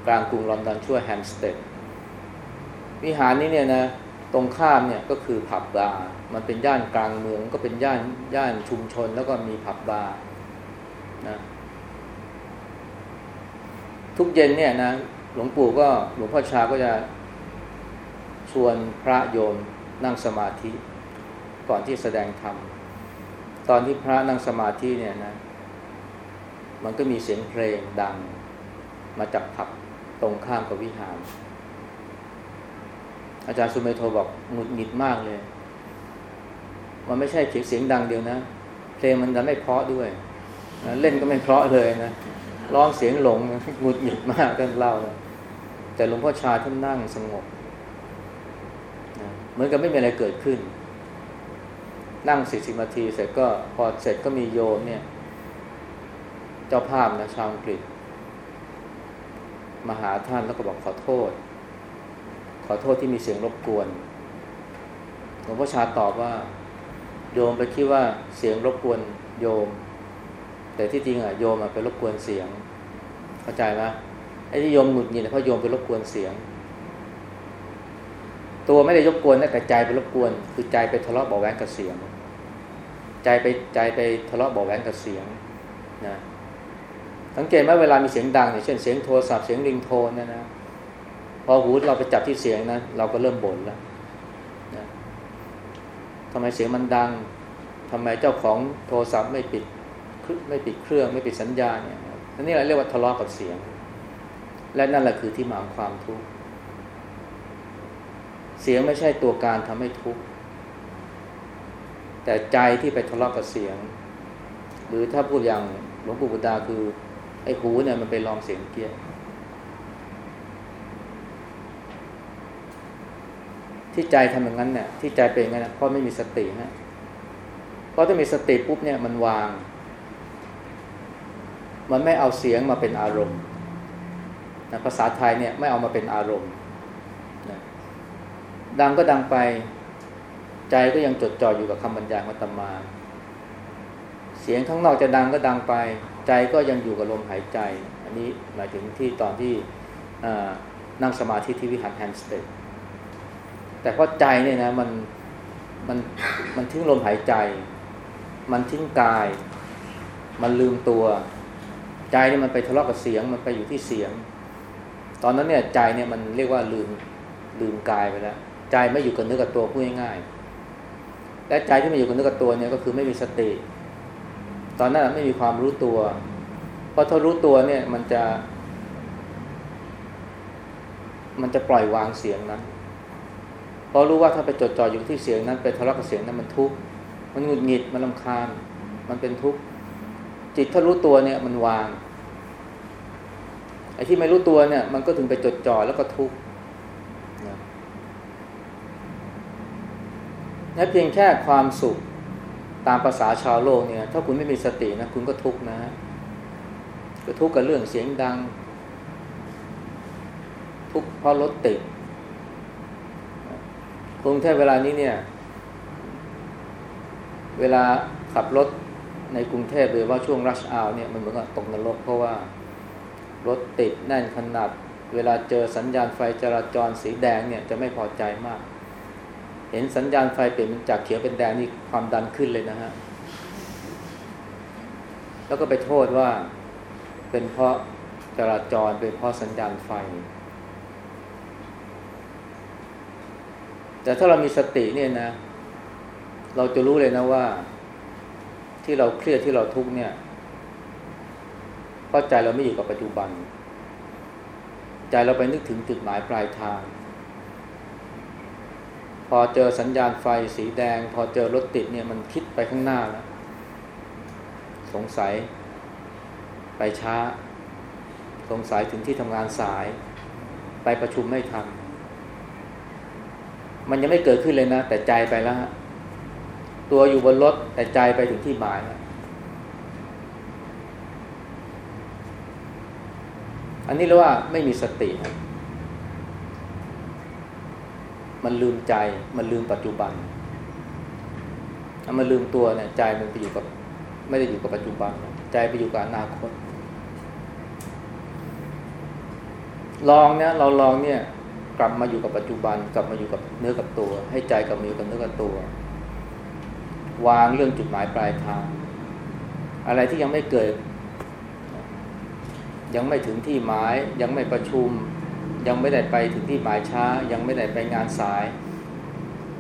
กลางกรุงลอนดอนชั่วแฮมสเตดวิหารนี้เนี่ยนะตรงข้ามเนี่ยก็คือผับบาร์มันเป็นย่านกลางเมืองก็เป็นย่านย่านชุมชนแล้วก็มีผับบาร์นะทุกเย็นเนี่ยนะหลวงปู่ก็หลวงพ่อชาก็จะชวนพระโยม นั่งสมาธิ ก่อนที่แสดงธรรม ตอนที่พระนั่งสมาธิเนี่ยนะ มันก็มีเสียงเพลงดัง มาจากผับตรงข้ามกับวิหาร อาจารย์สุเมโทบอกหงุดหงิดมากเลย มันไม่ใช่เสียงดังเดียวนะ เพลงมันจะไม่เพราะด้วยนะเล่นก็ไม่เพราะเลยนะร้องเสียงหลงหงุดหงิดมากกันเล่าแต่หลวงพ่อชาท่านนั่งสงบ เหมือนกับไม่มีอะไรเกิดขึ้น นั่งสี่สิบนาทีเสร็จก็พอเสร็จก็มีโยมเนี่ย เจ้าภาพนะชาวอังกฤษ มาหาท่านแล้วก็บอกขอโทษ ขอโทษที่มีเสียงรบกวนหลวงพ่อชาตอบว่า โยมไปคิดว่าเสียงรบกวนโยม แต่ที่จริงอะโยมไปรบกวนเสียง เข้าใจไหมไอ้ที่โยมหงุดหงิดเพราะโยมไปรบกวนเสียง ตัวไม่ได้รบกวนนะแต่ใจไปรบกวน คือใจไปทะเลาะเบาแหวงกับเสียง ใจไปใจไปทะเลาะเบาแหวงกับเสียงนะสังเกตไหมเวลามีเสียงดังเนี่ยเช่นเสียงโทรศัพท์เสียงริงโทนนี่ยนะพอหูเราไปจับที่เสียงนะเราก็เริ่มบ่นแล้วนะทำไมเสียงมันดังทำไมเจ้าของโทรศัพท์ไม่ปิดไม่ปิดเครื่องไม่ปิดสัญญาเนี่ยนั่นนี่เราเรียกว่าทะเลาะกับเสียง และนั่นแหละคือที่มาของความทุกข์ เสียงไม่ใช่ตัวการทำให้ทุกข์แต่ใจที่ไปทะเลาะกับเสียง หรือถ้าพูดอย่างหลวงปู่บุตาคือ ไอ้หูเนี่ยมันไปลองเสียงเกียร์ที่ใจทำอย่างนั้นเนี่ยที่ใจเป็นอย่างนั้นเพราะไม่มีสติฮะเพราะถ้ามีสติปุ๊บเนี่ยมันวาง มันไม่เอาเสียงมาเป็นอารมณ์นะภาษาไทยเนี่ยไม่เอามาเป็นอารมณ์ ดังก็ดังไป ใจก็ยังจดจ่ออยู่กับคำบรรยายของตมา เสียงข้างนอกจะดังก็ดังไป ใจก็ยังอยู่กับลมหายใจ อันนี้หมายถึงที่ตอนที่นั่งสมาธิที่วิหารแฮนสเตดแต่เพราะใจเนี่ยนะมันมันมันทิ้งลมหายใจ มันทิ้งกาย มันลืมตัว ใจเนี่ยมันไปทะเลาะกับเสียง มันไปอยู่ที่เสียง ตอนนั้นเนี่ยใจเนี่ยมันเรียกว่าลืมลืมกายไปแล้ว ใจไม่อยู่กับเนื้อกับตัวพูดง่ายๆและใจที่ไม่อยู่กับเนื้อกับตัวเนี่ยก็คือไม่มีสติ ตอนนั้นไม่มีความรู้ตัวเพราะถ้ารู้ตัวเนี่ยมันจะ มันจะปล่อยวางเสียงนั้นเพราะรู้ว่าถ้าไปจดจ่ออยู่ที่เสียงนั้นไปทะเลาะกับเสียงนั้นมันทุกข์มันหงุดหงิดมันลำคาญ มันเป็นทุกข์จิตถ้ารู้ตัวเนี่ยมันวางไอ้ที่ไม่รู้ตัวเนี่ย มันก็ถึงไปจดจ่อแล้วก็ทุกข์ นะเพียงแค่ความสุขตามภาษาชาวโลกเนี่ย ถ้าคุณไม่มีสตินะคุณก็ทุกข์นะก็ทุกข์กับเรื่องเสียงดัง ทุกข์เพราะรถติดกรุงเทพเวลานี้เนี่ย เวลาขับรถในกรุงเทพโดยว่าช่วงรัชอาวเนี่ยมันเหมือนกับตกนรกเพราะว่ารถติดแน่นขนาด เวลาเจอสัญญาณไฟจราจรสีแดงเนี่ยจะไม่พอใจมาก เห็นสัญญาณไฟเปลี่ยนจากเขียวเป็นแดงนี่ความดันขึ้นเลยนะฮะ แล้วก็ไปโทษว่าเป็นเพราะจราจรเป็นเพราะสัญญาณไฟ แต่ถ้าเรามีสติเนี่ยนะ เราจะรู้เลยนะว่า ที่เราเครียดที่เราทุกข์เนี่ยเพราะใจเราไม่อยู่กับปัจจุบัน ใจเราไปนึกถึงจุดหมายปลายทาง พอเจอสัญญาณไฟสีแดง พอเจอรถติดเนี่ยมันคิดไปข้างหน้าแล้วสงสัย ไปช้า สงสัยถึงที่ทำงานสาย ไปประชุมไม่ทันมันยังไม่เกิดขึ้นเลยนะ แต่ใจไปแล้วฮะตัวอยู่บนรถแต่ใจไปถึงที่หมายแล้วอันนี้เรียกว่าไม่มีสติ มันลืมใจ มันลืมปัจจุบันถ้ามันลืมตัวเนี่ยใจมันไปอยู่กับ ไม่ได้อยู่กับปัจจุบัน ใจไปอยู่กับอนาคต ลองเนี่ยเราลองเนี่ย กลับมาอยู่กับปัจจุบัน กลับมาอยู่กับเนื้อกับตัว ให้ใจกับมือกับเนื้อกับตัว วางเรื่องจุดหมายปลายทาง อะไรที่ยังไม่เกิด ยังไม่ถึงที่หมายยังไม่ประชุม ยังไม่ได้ไปถึงที่หมายช้า ยังไม่ได้ไปงานสาย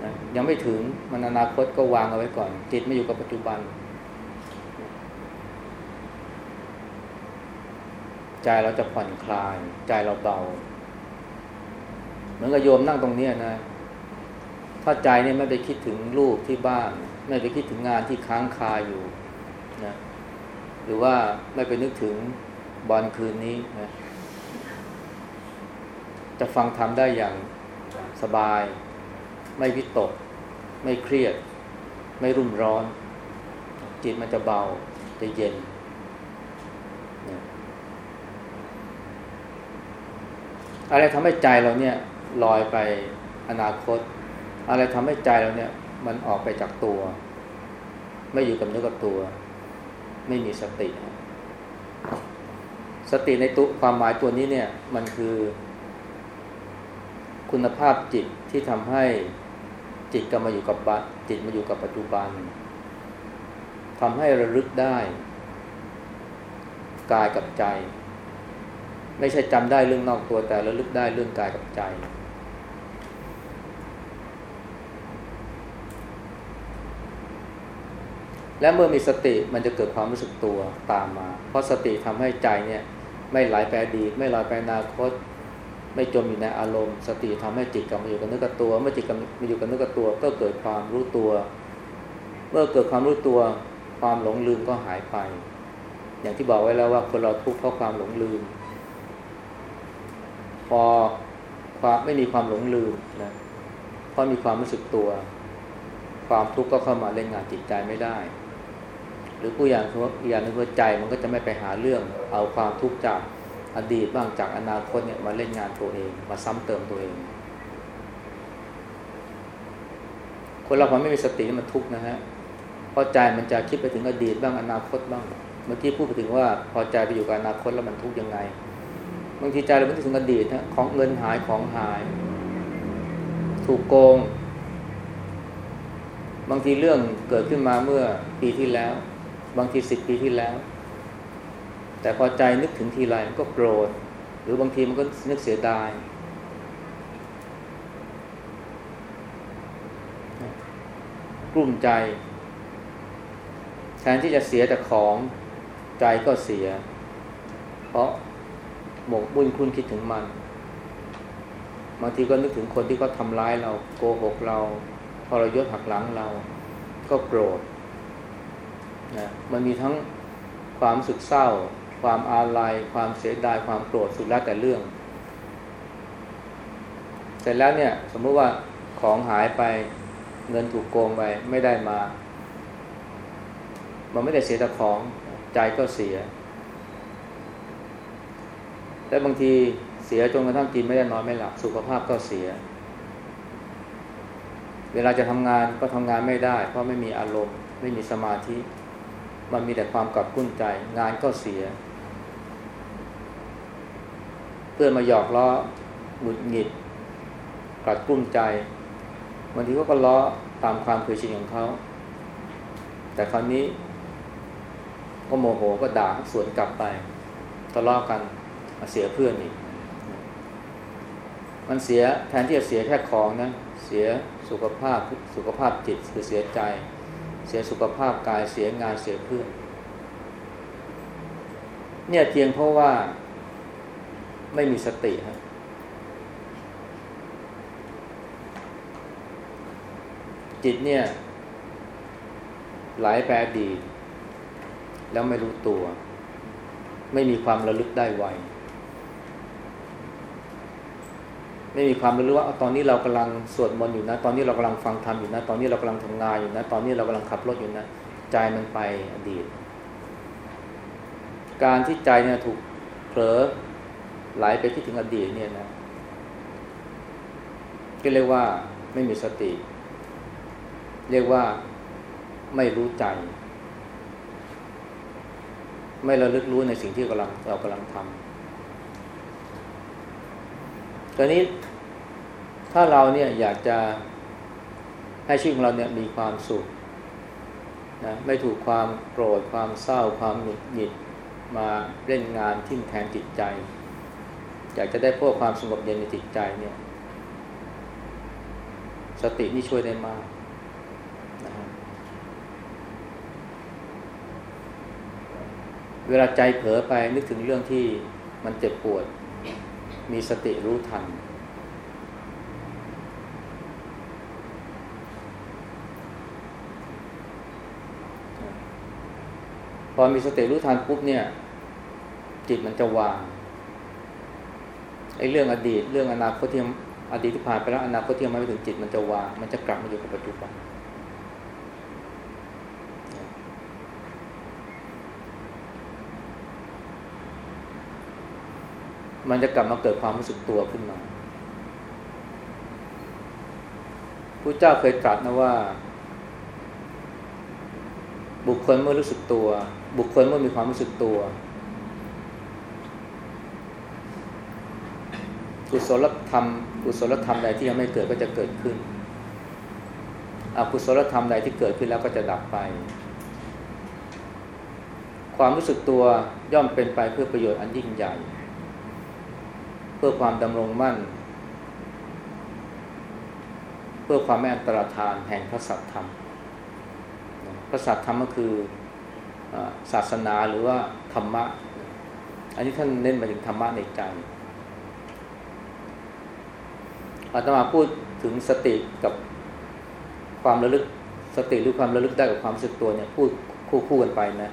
นะยังไม่ถึงมันอนาคตก็วางเอาไว้ก่อน จิตไม่อยู่กับปัจจุบัน ใจเราจะผ่อนคลาย ใจเราเบาเหมือนกับโยมนั่งตรงนี้นะถ้าใจเนี่ยไม่ไปคิดถึงลูกที่บ้าน ไม่ไปคิดถึงงานที่ค้างคาอยู่นะหรือว่าไม่ไปนึกถึงบอลคืนนี้นะ จะฟังทำได้อย่างสบาย ไม่วิตก ไม่เครียด ไม่รุ่มร้อน จิตมันจะเบาจะเย็น อะไรทำให้ใจเราเนี่ยลอยไปอนาคต อะไรทำให้ใจเราเนี่ย มันออกไปจากตัว ไม่อยู่กับเนื้อกับตัว ไม่มีสติ สติในตุความหมายตัวนี้เนี่ย มันคือ คุณภาพจิตที่ทำให้จิตก็มาอยู่กับบัตจิตมาอยู่กับปัจจุบันทำให้ระลึกได้กายกับใจ ไม่ใช่จำได้เรื่องนอกตัวแต่ระลึกได้เรื่องกายกับใจ และเมื่อมีสติมันจะเกิดความรู้สึกตัวตามมา เพราะสติทำให้ใจเนี่ยไม่ไหลไปอดีตไม่ลอยไปอนาคต ไม่จมอยู่ในอารมณ์ สติทำให้จิตกลับมาอยู่กับเนื้อกับตัว เมื่อจิตกลับมาอยู่กับเนื้อกับตัว ก็เกิดความรู้ตัว เมื่อเกิดความรู้ตัว ความหลงลืมก็หายไป อย่างที่บอกไว้แล้วว่าคนเราทุกข์เพราะความหลงลืม พอความไม่มีความหลงลืมนะพอมีความรู้สึกตัว ความทุกข์ก็เข้ามาเล่นงานจิตใจไม่ได้ หรือผู้อย่างคืออย่างนึงคือใจมันก็จะไม่ไปหาเรื่อง เอาความทุกข์จาก อดีตบ้างจากอนาคตเนี่ยมาเล่นงานตัวเอง มาซ้ำเติมตัวเอง คนเราพอไม่มีสติมันทุกข์นะฮะพราะใจมันจะคิดไปถึงอดีตบ้างอนาคตบ้าง เมื่อกี้พูดไปถึงว่าพอใจไปอยู่กับอนาคตแล้วมันทุกข์ยังไงบางทีใจเราไม่ถึงอดีตนะของเงินหายของหาย ถูกโกง บางทีเรื่องเกิดขึ้นมาเมื่อปีที่แล้ว บางทีสิบปีที่แล้ว แต่พอใจนึกถึงทีไรมันก็โกรธ หรือบางทีมันก็นึกเสียดาย กลุ่มใจ แทนที่จะเสียแต่ของใจก็เสีย เพราะหมกบุญคุณคิดถึงมันบางทีก็นึกถึงคนที่เขาทำร้ายเราโกหกเราพอเรายศหักหลังเรา ก็โกรธนะมันมีทั้งความสึกเศร้า ความอาลัย ความเสียดาย ความโกรธสุดแล้วแต่เรื่อง เสร็จแล้วเนี่ย สมมติว่าของหายไปเงินถูกโกงไปไม่ได้มา มันไม่ได้เสียแต่ของใจก็เสีย และบางทีเสียจนกระทั่งกินไม่ได้นอนไม่หลับสุขภาพก็เสีย เวลาจะทำงานก็ทำงานไม่ได้ เพราะไม่มีอารมณ์ ไม่มีสมาธิ มันมีแต่ความกับกุ้นใจ งานก็เสีย พื่อนมาหยอกล้อหงุดหงิดกัดกุ้นใจบางทีก็ก็ล้อตามความเคยชินของเขา แต่คราวนี้ก็โมโหก็ด่าสวนกลับไปทะเลาะกันเสียเพื่อนอีก มันเสียแทนที่จะเสียแค่ของนะ เสียสุขภาพสุขภาพจิตคือเสียใจ เสียสุขภาพกายเสียงานเสียเพื่อน เนี่ยเพียงเพราะว่า ไม่มีสติครับจิตเนี่ย ไหลแปรดีแล้วไม่รู้ตัว ไม่มีความระลึกได้ไวไม่มีความรู้ว่าตอนนี้เรากำลังสวดมนต์อยู่นะ ตอนนี้เรากำลังฟังธรรมอยู่นะ ตอนนี้เรากำลังทำงานอยู่นะ ตอนนี้เรากำลังขับรถอยู่นะใจมันไปอดีต การที่ใจเนี่ยถูกเผลอ ไหลไปคิดถึงอดีตเนี่ยนะก็เรียกว่าไม่มีสติ เรียกว่าไม่รู้ใจ ไม่ระลึกรู้ในสิ่งที่กำลังเรากำลังทำตอนนี้ถ้าเราเนี่ยอยากจะให้ชีวิตของเราเนี่ยมีความสุขนะไม่ถูกความโกรธความเศร้าความหงุดหงิดมาเล่นงานทิ่มแทงจิตใจ อยากจะได้พวกความสงบเย็นในจิตใจเนี่ย สตินี่ช่วยได้มากนะเวลาใจเผลอไปนึกถึงเรื่องที่มันเจ็บปวด มีสติรู้ทัน พอมีสติรู้ทันปุ๊บเนี่ย จิตมันจะวาง ไอ้เรื่องอดีต เรื่องอนาคตที่อดีตที่ผ่านไปแล้วอนาคตที่ยังไม่ถึงจิตมันจะวางมันจะกลับมาอยู่กับปัจจุบันมันจะกลับมาเกิดความรู้สึกตัวขึ้นมาพระเจ้าเคยตรัสนะว่า บุคคลเมื่อรู้สึกตัว บุคคลเมื่อมีความรู้สึกตัว กุศลธรรมกุศลธรรมใดที่ยังไม่เกิดก็จะเกิดขึ้นอกุศลธรรมใดที่เกิดขึ้นแล้วก็จะดับไป ความรู้สึกตัวย่อมเป็นไปเพื่อประโยชน์อันยิ่งใหญ่ เพื่อความดำรงมั่น เพื่อความไม่อันตรธานแห่งพระสัตธรรมพระสัตธรรมก็คือศาสนาหรือว่าธรรมะ อันนี้ท่านเน้นมาถึงธรรมะในใจ อาตมาพูดถึงสติกับความระลึกสติหรือความระลึกได้กับความรู้สึกตัวเนี่ยพูดคู่คู่กันไปนะ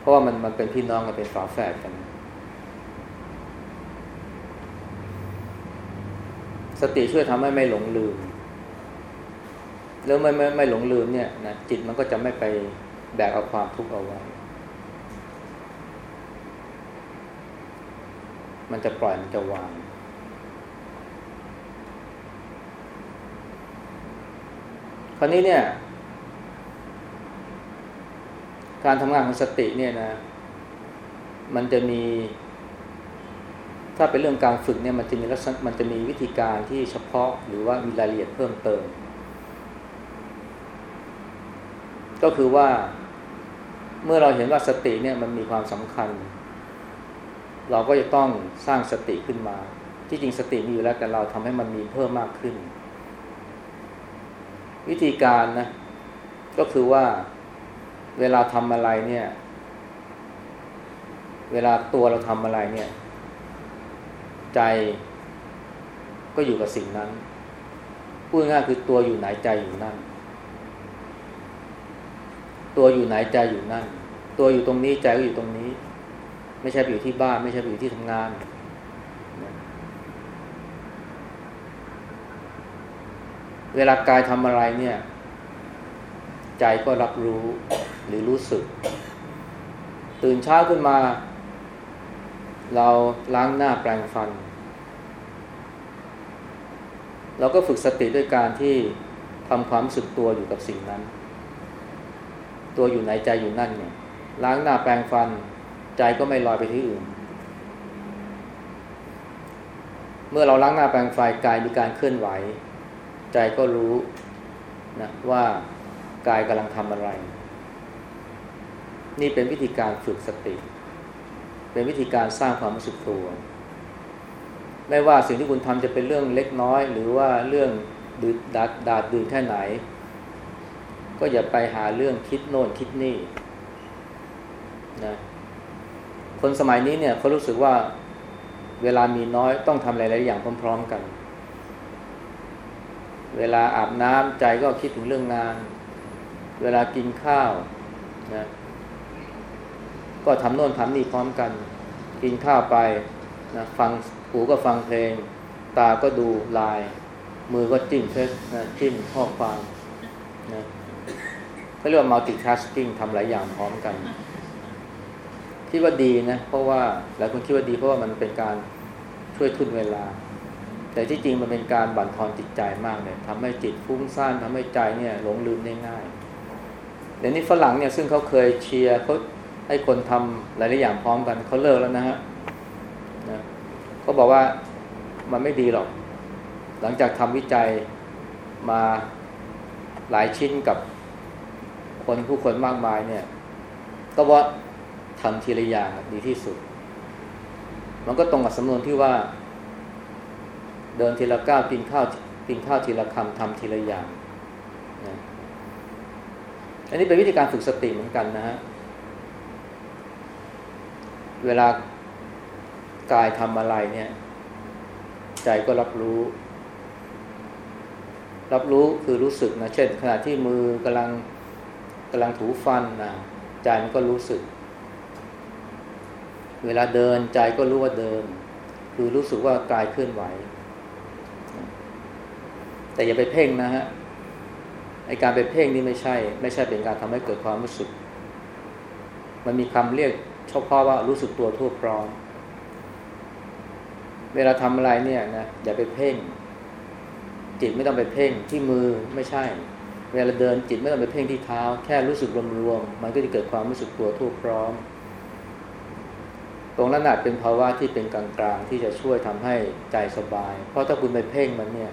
เพราะว่ามันมันเป็นพี่น้องกันเป็นฝาแฝดกัน สติช่วยทำให้ไม่หลงลืม แล้วไม่ไม่ไม่หลงลืมเนี่ยนะจิตมันก็จะไม่ไปแบกเอาความทุกข์เอาไว้ มันจะปล่อยมันจะวาง คราวนี้เนี่ย การทำงานของสติเนี่ยนะ มันจะมี ถ้าเป็นเรื่องการฝึกเนี่ยมันจะมีลักษณะมันจะมีวิธีการที่เฉพาะหรือว่ามีรายละเอียดเพิ่มเติม ก็คือว่าเมื่อเราเห็นว่าสติเนี่ยมันมีความสำคัญ เราก็จะต้องสร้างสติขึ้นมา ที่จริงสติมีอยู่แล้วแต่เราทำให้มันมีเพิ่มมากขึ้น วิธีการนะ ก็คือว่าเวลาทำอะไรเนี่ย เวลาตัวเราทำอะไรเนี่ย ใจก็อยู่กับสิ่งนั้นพูดง่ายคือตัวอยู่ไหนใจอยู่นั่น ตัวอยู่ไหนใจอยู่นั่น ตัวอยู่ตรงนี้ใจก็อยู่ตรงนี้ ไม่ใช่อยู่ที่บ้าน ไม่ใช่อยู่ที่ทำงาน เวลากายทำอะไรเนี่ย ใจก็รับรู้หรือรู้สึก ตื่นเช้าขึ้นมา เราล้างหน้าแปรงฟัน เราก็ฝึกสติด้วยการที่ทำความสึกตัวอยู่กับสิ่งนั้น ตัวอยู่ไหนใจอยู่นั่นเนี่ย ล้างหน้าแปรงฟัน ใจก็ไม่ลอยไปที่อื่น เมื่อเราล้างหน้าแปรงไฟกายมีการเคลื่อนไหว ใจก็รู้นะว่ากายกำลังทำอะไร นี่เป็นวิธีการฝึกสติ เป็นวิธีการสร้างความรู้สึกตัว ไม่ว่าสิ่งที่คุณทำจะเป็นเรื่องเล็กน้อย หรือว่าเรื่องดืดดาดดาดดื่นแค่ไหน ก็อย่าไปหาเรื่องคิดโน่นคิดนี่นะคนสมัยนี้เนี่ยเขารู้สึกว่าเวลามีน้อยต้องทำหลายๆอย่างพร้อม ๆ กัน เวลาอาบน้ำใจก็คิดถึงเรื่องงาน เวลากินข้าวนะก็ทำโน่นทำนี่พร้อมกัน กินข้าวไปนะฟังหูก็ฟังเพลง ตาก็ดูลาย มือก็จิ้มเฟซนะจิ้มข้อความนะเขาเรียกว่า multitasking ทำหลายอย่างพร้อมกัน คิดว่าดีนะ เพราะว่าหลายคนคิดว่าดีเพราะว่ามันเป็นการช่วยทุนเวลา แต่ที่จริงมันเป็นการบั่นทอนจิตใจมากเลยทำให้จิตฟุ้งซ่านทำให้ใจเนี่ยหลงลืมได้ง่ายเดี๋ยวนี้ฝรั่งเนี่ยซึ่งเขาเคยเชียร์เขาให้คนทำหลายๆอย่างพร้อมกันเขาเลิกแล้วนะฮะนะเขาบอกว่ามันไม่ดีหรอก หลังจากทำวิจัยมาหลายชิ้นกับคนผู้คนมากมายเนี่ย ก็ว่าทำทีละอย่างดีที่สุด มันก็ตรงกับสำนวนที่ว่า เดินทีละก้าวกินข้าวกินข้าวทีละคำทำทีละอย่างนะอันนี้เป็นวิธีการฝึกสติเหมือนกันนะฮะเวลากายทำอะไรเนี่ย ใจก็รับรู้ รับรู้คือรู้สึกนะเช่น ขณะที่มือกำลังกำลังถูฟันนะใจมันก็รู้สึก เวลาเดินใจก็รู้ว่าเดิน คือรู้สึกว่ากายเคลื่อนไหว แต่อย่าไปเพ่งนะฮะไอการไปเพ่งนี่ไม่ใช่ ไม่ใช่เป็นการทำให้เกิดความรู้สึก มันมีคำเรียกเฉพาะว่ารู้สึกตัวทั่วพร้อม เวลาทำอะไรเนี่ยนะอย่าไปเพ่ง จิตไม่ต้องไปเพ่งที่มือไม่ใช่ เวลาเดินจิตไม่ต้องไปเพ่งที่เท้า แค่รู้สึกรวมๆมันก็จะเกิดความรู้สึกตัวทั่วพร้อม ตรงนั้นอาจเป็นภาวะที่เป็นกลางๆที่จะช่วยทำให้ใจสบาย เพราะถ้าคุณไปเพ่งมันเนี่ย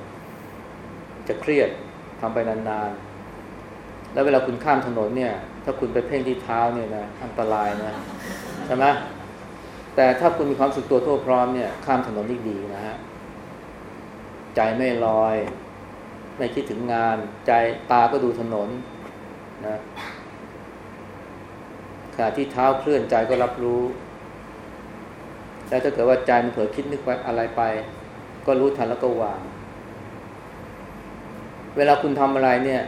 จะเครียดทำไปนานๆ แล้วเวลาคุณข้ามถนนเนี่ย ถ้าคุณไปเพ่งที่เท้าเนี่ยนะอันตรายนะใช่ไหมแต่ถ้าคุณมีความสุขตัวทั่วพร้อมเนี่ยข้ามถนนนี่ดีนะฮะใจไม่ลอย ไม่คิดถึงงาน ใจตาก็ดูถนนนะขณะที่เท้าเคลื่อนใจก็รับรู้แล้วถ้าเกิดว่าใจมันเผลอคิดนึกไว้อะไรไป ก็รู้ทันแล้วก็วาง เวลาคุณทำอะไรเนี่ย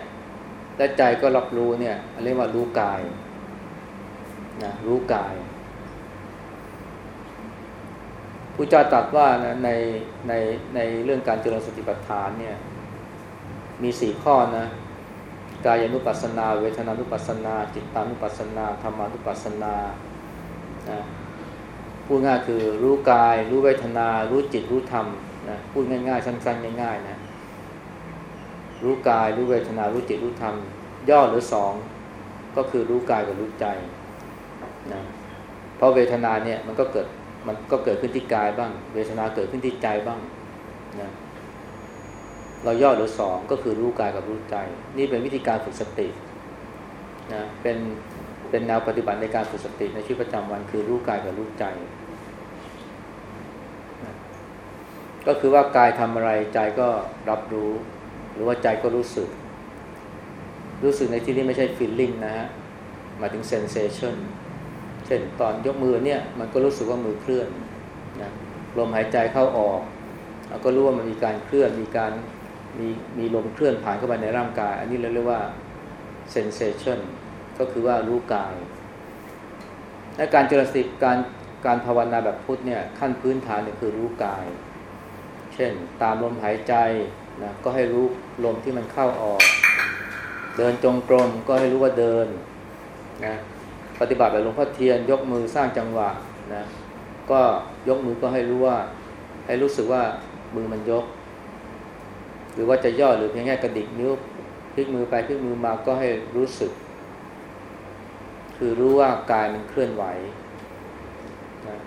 และใจก็รับรู้เนี่ยเรียกว่ารู้กายนะรู้กายผู้เจ้าตรัสว่านะในในในเรื่องการเจริญสติปัฏฐานเนี่ย มีสี่ข้อนะกายานุปัสสนา เวทนานุปัสสนา จิตานุปัสสนาธรรมานุปัสสนานะพูดง่ายคือรู้กาย รู้เวทนา รู้จิตรู้ธรรมนะพูดง่ายๆสั้นๆง่ายๆนะ รู้กาย รู้เวทนา รู้จิต รู้ธรรม ย่อหรือสองก็คือรู้กายกับรู้ใจนะเพราะเวทนาเนี่ยมันก็เกิดมันก็เกิดขึ้นที่กายบ้าง เวทนาเกิดขึ้นที่ใจบ้างนะเราย่อหรือสองก็คือรู้กายกับรู้ใจ นี่เป็นวิธีการฝึกสตินะเป็นเป็นแนวปฏิบัติในการฝึกสติในชีวิตประจำวันคือรู้กายกับรู้ใจนะก็คือว่ากายทำอะไรใจก็รับรู้ หรือว่าใจก็รู้สึก รู้สึกในที่นี้ไม่ใช่ feeling นะฮะหมายถึง sensation เช่นตอนยกมือเนี่ยมันก็รู้สึกว่ามือเคลื่อนนะลมหายใจเข้าออกเราก็รู้ว่ามันมีการเคลื่อนมีการมีมีลมเคลื่อนผ่านเข้าไปในร่างกาย อันนี้เราเรียกว่า sensation ก็คือว่ารู้กายและการเจริญสติการการภาวนาแบบพุทธเนี่ยขั้นพื้นฐานเนี่ยคือรู้กาย เช่น ตามลมหายใจ นะก็ให้รู้ลมที่มันเข้าออก เดินจงกรมก็ให้รู้ว่าเดินนะปฏิบัติแบบหลวงพ่อเทียน ยกมือสร้างจังหวะนะก็ยกมือก็ให้รู้ว่า ให้รู้สึกว่ามือมันยก หรือว่าจะย่อหรือเพียงแค่กระดิกนิ้วพลิกมือไปพลิกมือมาก็ให้รู้สึก คือรู้ว่ากายมันเคลื่อนไหวนะ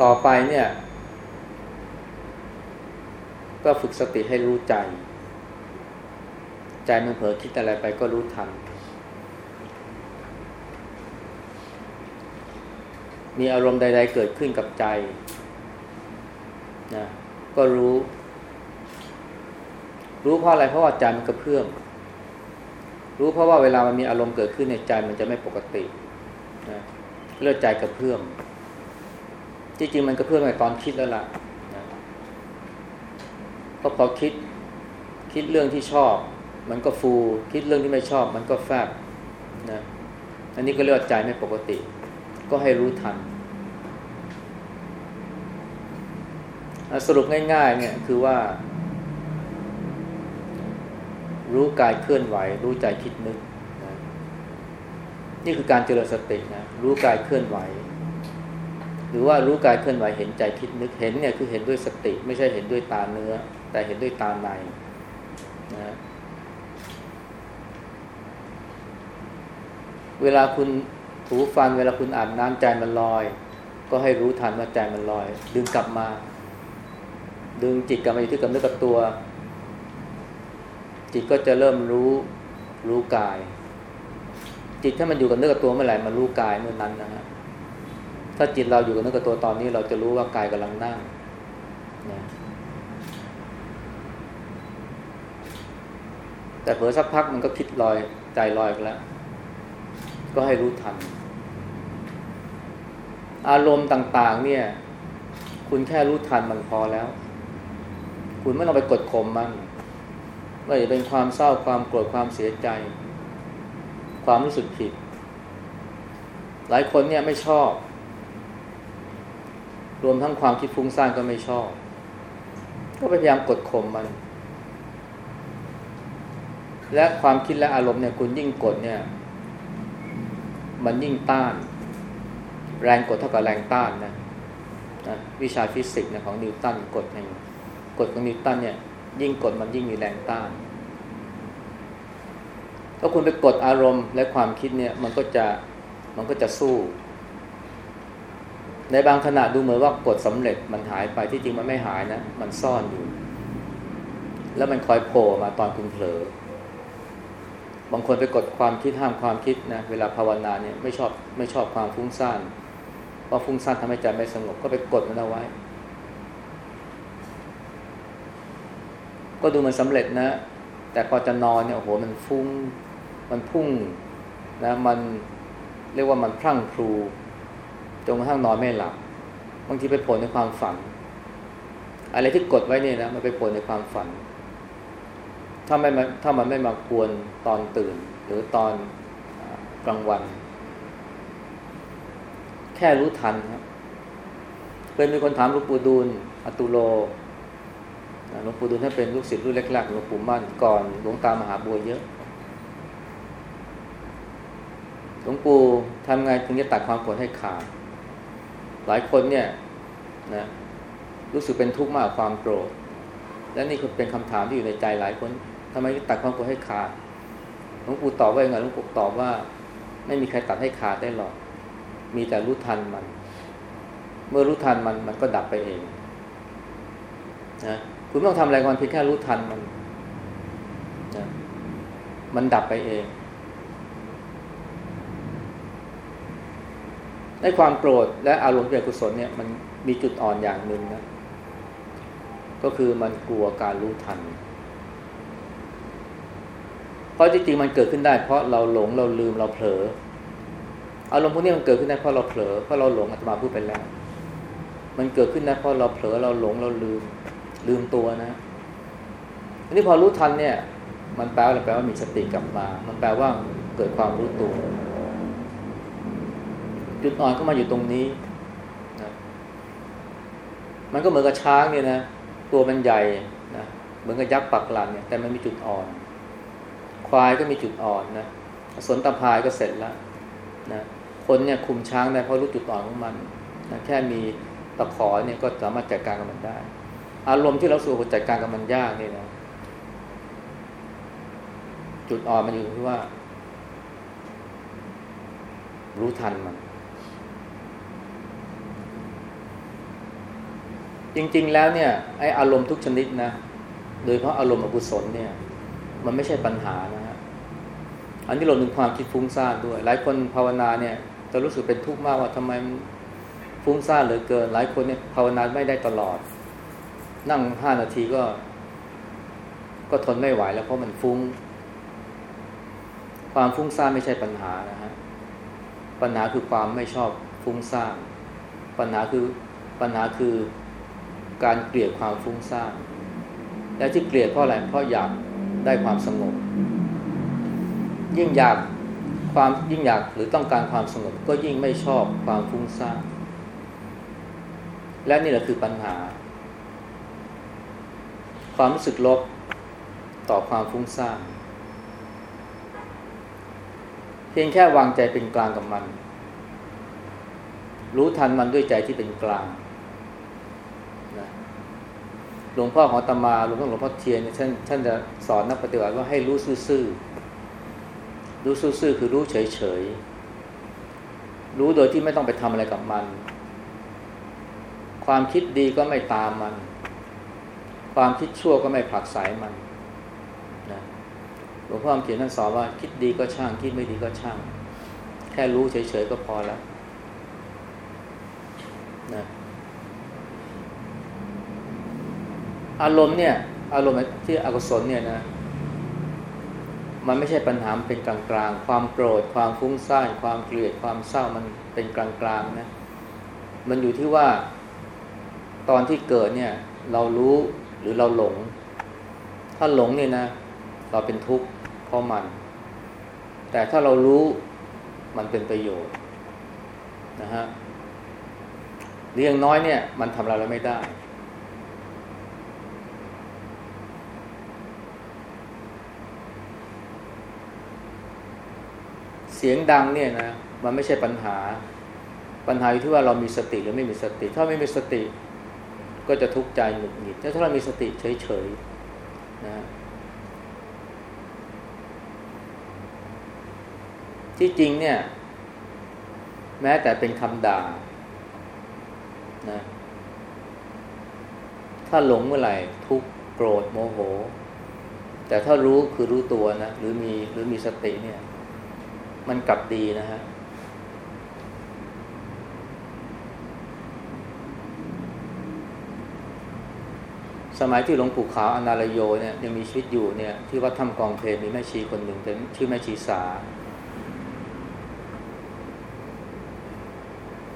ต่อไปเนี่ย ก็ฝึกสติให้รู้ใจ ใจมันเผลอคิดอะไรไปก็รู้ทัน มีอารมณ์ใด ๆ เกิดขึ้นกับใจนะก็รู้ รู้เพราะอะไรเพราะว่าใจมันกระเพื่อมรู้เพราะว่าเวลามันมีอารมณ์เกิดขึ้นในใจมันจะไม่ปกตินะเลือดใจกระเพื่อม ที่จริงมันกระเพื่อมในตอนคิดแล้วล่ะก็พอคิดคิดเรื่องที่ชอบ มันก็ฟู คิดเรื่องที่ไม่ชอบ มันก็แฟบนะอันนี้ก็เรียกว่าใจไม่ปกติ ก็ให้รู้ทันสรุปง่ายๆเนี่ยคือว่า รู้กายเคลื่อนไหว รู้ใจคิดนึกนะนี่คือการเจริญสตินะรู้กายเคลื่อนไหว หรือว่ารู้กายเคลื่อนไหวเห็นใจคิดนึกเห็นเนี่ยคือเห็นด้วยสติ ไม่ใช่เห็นด้วยตาเนื้อ แต่เห็นด้วยตาในนะเวลาคุณถูฟันเวลาคุณอาบน้ำใจมันลอย ก็ให้รู้ทันว่าใจมันลอย ดึงกลับมา ดึงจิตกลับมาอยู่ที่กับเนื้อกับตัว จิตก็จะเริ่มรู้รู้กาย จิตถ้ามันอยู่กับเนื้อกับตัวเมื่อไหร่มันรู้กายเมื่อนั้นนะฮะ ถ้าจิตเราอยู่กับเนื้อกับตัวตอนนี้ เราจะรู้ว่ากายกำลังนั่งนะแต่เผลอสักพักมันก็คิดลอยใจลอยไปแล้ว ก็ให้รู้ทัน อารมณ์ต่าง ๆ เนี่ย คุณแค่รู้ทันมันพอแล้ว คุณไม่ต้องไปกดข่มมันไม่ว่าจะเป็นความเศร้าความโกรธความเสียใจ ความรู้สึกผิด หลายคนเนี่ยไม่ชอบ รวมทั้งความคิดฟุ้งซ่านก็ไม่ชอบ ก็พยายามกดข่มมัน และความคิดและอารมณ์เนี่ยคุณยิ่งกดเนี่ย มันยิ่งต้าน แรงกดเท่ากับแรงต้านนะนะวิชาฟิสิกส์นะของนิวตันกดแห่งกฎของนิวตันเนี่ย ยิ่งกดมันยิ่งมีแรงต้านถ้าคุณไปกดอารมณ์และความคิดเนี่ย มันก็จะมันก็จะสู้ ในบางขณะดูเหมือนว่ากดสำเร็จมันหายไปที่จริงมันไม่หายนะ มันซ่อนอยู่ แล้วมันคอยโผล่มาตอนคุณเผลอบางคนไปกดความคิดห้ามความคิดนะเวลาภาวนาเนี่ยไม่ชอบไม่ชอบความฟุ้งซ่านเพราะฟุ้งซ่านทำให้ใจไม่สงบก็ไปกดมันเอาไว้ ก็ดูมันสำเร็จนะ แต่พอจะนอนเนี่ยโอ้โหมันฟุ้ง มันพุ่งนะมันเรียกว่ามันพรั่งพรู จนกระทั่งนอนไม่หลับบางทีไปผลในความฝัน อะไรที่กดไว้เนี่ยนะมันไปผลในความฝัน ถ้าไม่ถ้ามันไม่มากวนตอนตื่น หรือตอนกลางวัน แค่รู้ทันครับเคยมีคนถามหลวงปู่ดูลอตุโลหลวงปู่ดูลท่านเป็นลูกศิษย์รุ่นแรกๆหลวงปู่มั่นก่อนหลวงตามหาบัวเยอะหลวงปู่ทำไงถึงจะตัดความกรธให้ขาด หลายคนเนี่ยนะรู้สึกเป็นทุกข์มากความโกรธ และนี่คือเป็นคำถามที่อยู่ในใจหลายคนทำไมตัดความโกรธให้ขาดหลวงปู่ตอบว่าไงหลวงปู่ตอบว่า ไม่มีใครตัดให้ขาดได้หรอก มีแต่รู้ทันมัน เมื่อรู้ทันมันมันก็ดับไปเองนะคุณไม่ต้องทำอะไรมันเพียงแค่รู้ทันมันนะมันดับไปเอง ในความโกรธและอารมณ์เป็นกุศลเนี่ยมันมีจุดอ่อนอย่างหนึ่งนะก็คือมันกลัวการรู้ทัน เพราะจริงๆมันเกิดขึ้นได้ เพราะเราหลงเราลืมเราเผลอ อารมณ์พวกนี้มันเกิดขึ้นได้เพราะเราเผลอเพราะเราหลงอาตมาพูดไปแล้ว มันเกิดขึ้นได้เพราะเราเผลอเราหลงเราลืม ลืมตัวนะอันนี้พอรู้ทันเนี่ย มันแปลว่าแปลว่ามีสติกลับมา มันแปลว่าเกิดความรู้ตัว จุดอ่อนก็มาอยู่ตรงนี้นะมันก็เหมือนกับช้างเนี่ยนะตัวมันใหญ่นะเหมือนกับยักษ์ปักหลันเนี่ยแต่มันมีจุดอ่อน ควายก็มีจุดอ่อนนะสนตะพายก็เสร็จแล้วนะคนเนี่ยคุมช้างได้เพราะรู้จุดอ่อนของมันนะแค่มีตะขอเนี่ยก็สามารถจัดการกับมันได้ อารมณ์ที่เราสู่จัดการกับมันยากนี่นะจุดอ่อนมันอยู่ที่ว่า รู้ทันมัน จริง ๆ แล้วเนี่ยไออารมณ์ทุกชนิดนะ โดยเพราะอารมณ์อกุศลเนี่ย มันไม่ใช่ปัญหานะฮะอันนี้เราถึงความคิดฟุ้งซ่านด้วย หลายคนภาวนาเนี่ยจะรู้สึกเป็นทุกข์มากว่าทำไมฟุ้งซ่านเหลือเกิน หลายคนเนี่ยภาวนาไม่ได้ตลอด นั่งห้านาทีก็ ก็ทนไม่ไหวแล้วเพราะมันฟุง้ง ความฟุ้งซ่านไม่ใช่ปัญหานะฮะปัญหาคือความไม่ชอบฟุ้งซ่านปัญหาคือปัญหาคือ การเกลียดความฟุ้งซ่านและที่เกลียดเพราะอะไรเพราะอยากได้ความสงบ ยิ่งอยากความยิ่งอยากหรือต้องการความสงบก็ยิ่งไม่ชอบความฟุ้งซ่านและนี่แหละคือปัญหา ความรู้สึกลบต่อความฟุ้งซ่านเพียงแค่วางใจเป็นกลางกับมัน รู้ทันมันด้วยใจที่เป็นกลาง หลวงพ่อของตมาหลวงพ่อหลวงพ่อเทียนท่านท่านจะสอนนักปฏิบัติว่าให้รู้ซื่อๆรู้ซื่อๆคือรู้เฉยๆรู้โดยที่ไม่ต้องไปทำอะไรกับมัน ความคิดดีก็ไม่ตามมัน ความคิดชั่วก็ไม่ผลักสายมันนะหลวงพ่อเขียนท่านสอนว่าคิดดีก็ช่าง คิดไม่ดีก็ช่าง แค่รู้เฉยๆก็พอแล้วนะ อารมณ์เนี่ยอารมณ์ที่อกุศลเนี่ยนะมันไม่ใช่ปัญหาเป็นกลางกลางความโกรธ ความฟุ้งซ่าน ความเกลียด ความเศร้ามันเป็นกลางกลางนะ มันอยู่ที่ว่าตอนที่เกิดเนี่ยเรารู้หรือเราหลง ถ้าหลงเนี่ยนะ เราเป็นทุกข์เพราะมัน แต่ถ้าเรารู้มันเป็นประโยชน์นะฮะเรียงน้อยเนี่ยมันทำอะไรเราไม่ได้ เสียงดังเนี่ยนะมันไม่ใช่ปัญหา ปัญหาอยู่ที่ว่าเรามีสติหรือไม่มีสติ ถ้าไม่มีสติก็จะทุกข์ใจหงุดหงิดแต่ถ้าเรามีสติเฉยๆนะที่จริงเนี่ย แม้แต่เป็นคำด่านะถ้าหลงเมื่อไหร่ทุกโกรธโมโห แต่ถ้ารู้คือรู้ตัวนะหรือมีหรือมีสติเนี่ย มันกลับดีนะฮะสมัยที่หลวงปู่ขาวอนาลโยเนี่ยยังมีชีวิตอยู่เนี่ย ที่วัดถ้ำกองเพลมีแม่ชีคนหนึ่งเป็นชื่อแม่ชีสา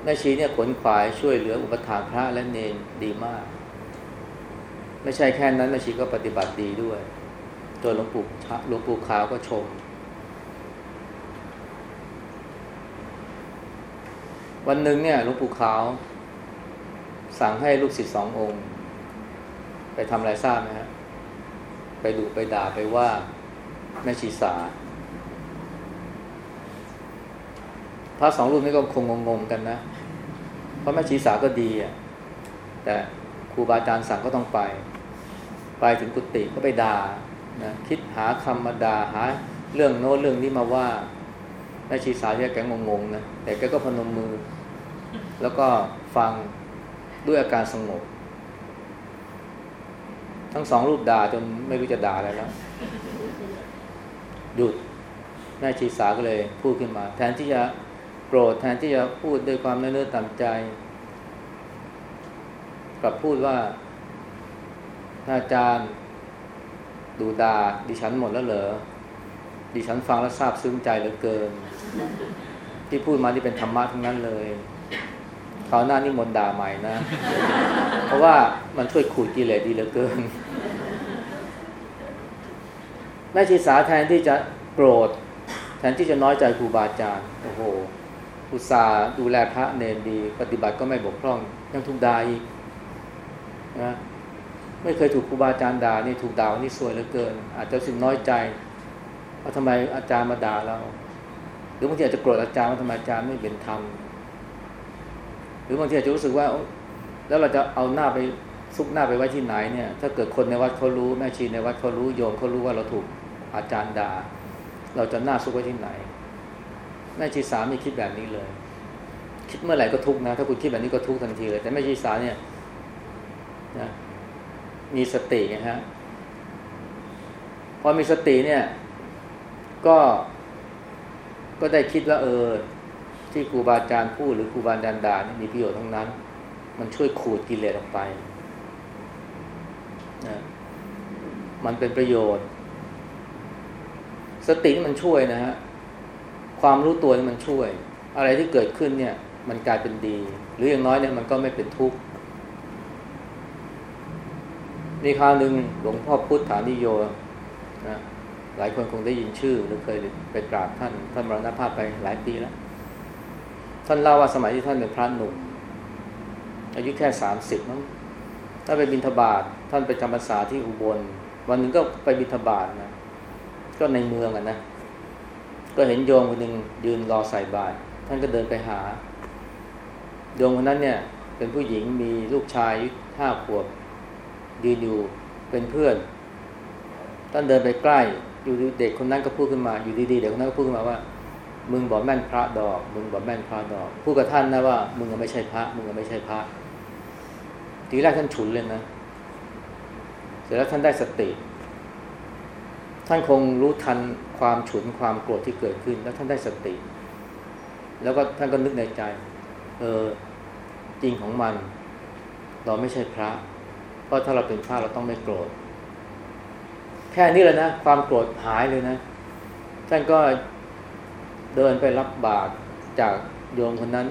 แม่ชีเนี่ยขนขวายช่วยเหลืออุปถาพระและเนนดีมาก ไม่ใช่แค่นั้นแม่ชีก็ปฏิบัติดีด้วยตัวหลวงปู่หลวงปู่ขาวก็ชม วันหนึ่งเนี่ยหลวงปู่ขาว สั่งให้ลูกศิษย์สององค์ ไปทำอะไรทราบไหมฮะไปดูไปด่าไปว่าแม่ชีสาพระสองรูปนี้ก็คงงงๆกันนะ เพราะแม่ชีสาก็ดีอะ แต่ครูบาอาจารย์สั่งก็ต้องไป ไปถึงกุฏิก็ไปด่านะคิดหาคำมาด่าหา เรื่องโน้เรื่องนี้มาว่าแม่ชีสาเนี่ยแกงงๆนะแต่แกก็พนมมือ แล้วก็ฟังด้วยอาการสงบ ทั้งสองรูปด่าจนไม่รู้จะด่าอะไรแล้ว หยุดแม่ชีสาก็เลยพูดขึ้นมา แทนที่จะโกรธแทนที่จะพูดด้วยความเนื้อต่ำใจ กลับพูดว่าอาจารย์ดูดาดิฉันหมดแล้วเหรอดิฉันฟังแล้วซาบซึ้งใจเหลือเกิน ที่พูดมาที่เป็นธรรมะทั้งนั้นเลย คราวหน้านี่มนด่าใหม่นะ เพราะว่ามันช่วยขูดกิเลสดีเหลือเกินแม่ชีสาแทนที่จะโกรธแทนที่จะน้อยใจครูบาอาจารย์โอ้โหอุตส่าห์ดูแลพระเนรดี ปฏิบัติก็ไม่บกพร่องยังถูกด่าอีกนะไม่เคยถูกครูบาอาจารย์ด่านี่ถูกด่านี่สวยเหลือเกิน อาจจะสิ่งน้อยใจว่าทำไมอาจารย์มาด่าเราหรือบางทีอาจจะโกรธอาจารย์ว่าทำไมอาจารย์ไม่เป็นธรรม หรือบางทีอาจจะรู้สึกว่า แล้วเราจะเอาหน้าไปซุกหน้าไปไว้ที่ไหนเนี่ย ถ้าเกิดคนในวัดเขารู้แม่ชีในวัดเขารู้โยมเขารู้ว่าเราถูกอาจารย์ด่าเราจะหน้าซุกไว้ที่ไหน แม่ชีสามีคิดแบบนี้เลย คิดเมื่อไหร่ก็ทุกนะ ถ้าคุณคิดแบบนี้ก็ทุกทันทีเลย แต่แม่ชีสาเนี่ยนะมีสติไงฮะพอมีสติเนี่ย ก็ก็ได้คิดว่าเออ ที่ครูบาอาจารย์พูดหรือครูบาอาจารย์ด่านี่มีประโยชน์ทั้งนั้น มันช่วยขูดกิเลสออกไปนะมันเป็นประโยชน์ สติมันช่วยนะฮะความรู้ตัวนี่มันช่วย อะไรที่เกิดขึ้นเนี่ย มันกลายเป็นดี หรืออย่างน้อยเนี่ยมันก็ไม่เป็นทุกข์มีคราวหนึ่งหลวงพ่อพุทธานิโยนะหลายคนคงได้ยินชื่อหรือเคยไปกราบท่านท่านมรณภาพไปหลายปีแล้ว ท่านเล่าว่าสมัยที่ท่านเป็นพระหนุ่ม อายุแค่สามสิบมั้งถ้าไปบินทบาทท่านไปจำพรรษาที่อุบล วันหนึ่งก็ไปบินทบาทนะ ก็ในเมืองอะนะ ก็เห็นโยมคนหนึ่งยืนรอใส่บาตรท่านก็เดินไปหา โยมคนนั้นเนี่ย เป็นผู้หญิงมีลูกชายห้าขวบยืนอยู่เป็นเพื่อน ท่านเดินไปใกล้ อยู่เด็กคนนั้นก็พูดขึ้นมา อยู่ดีๆเด็กคนนั้นก็พูดขึ้นมาว่า มึงบอกแม่นพระดอก มึงบอกแม่นพระดอกพูดกับท่านนะว่า มึงก็ไม่ใช่พระ มึงก็ไม่ใช่พระ ทีแรกท่านฉุนเลยนะ เสร็จแล้วท่านได้สติ ท่านคงรู้ทันความฉุนความโกรธที่เกิดขึ้น แล้วท่านได้สติ แล้วก็ท่านก็นึกในใจ เออ จริงของมัน เราไม่ใช่พระ เพราะถ้าเราเป็นพระเราต้องไม่โกรธ แค่นี้เลยนะ ความโกรธหายเลยนะ ท่านก็ เดินไปรับบาตรจากโยมคนนั้น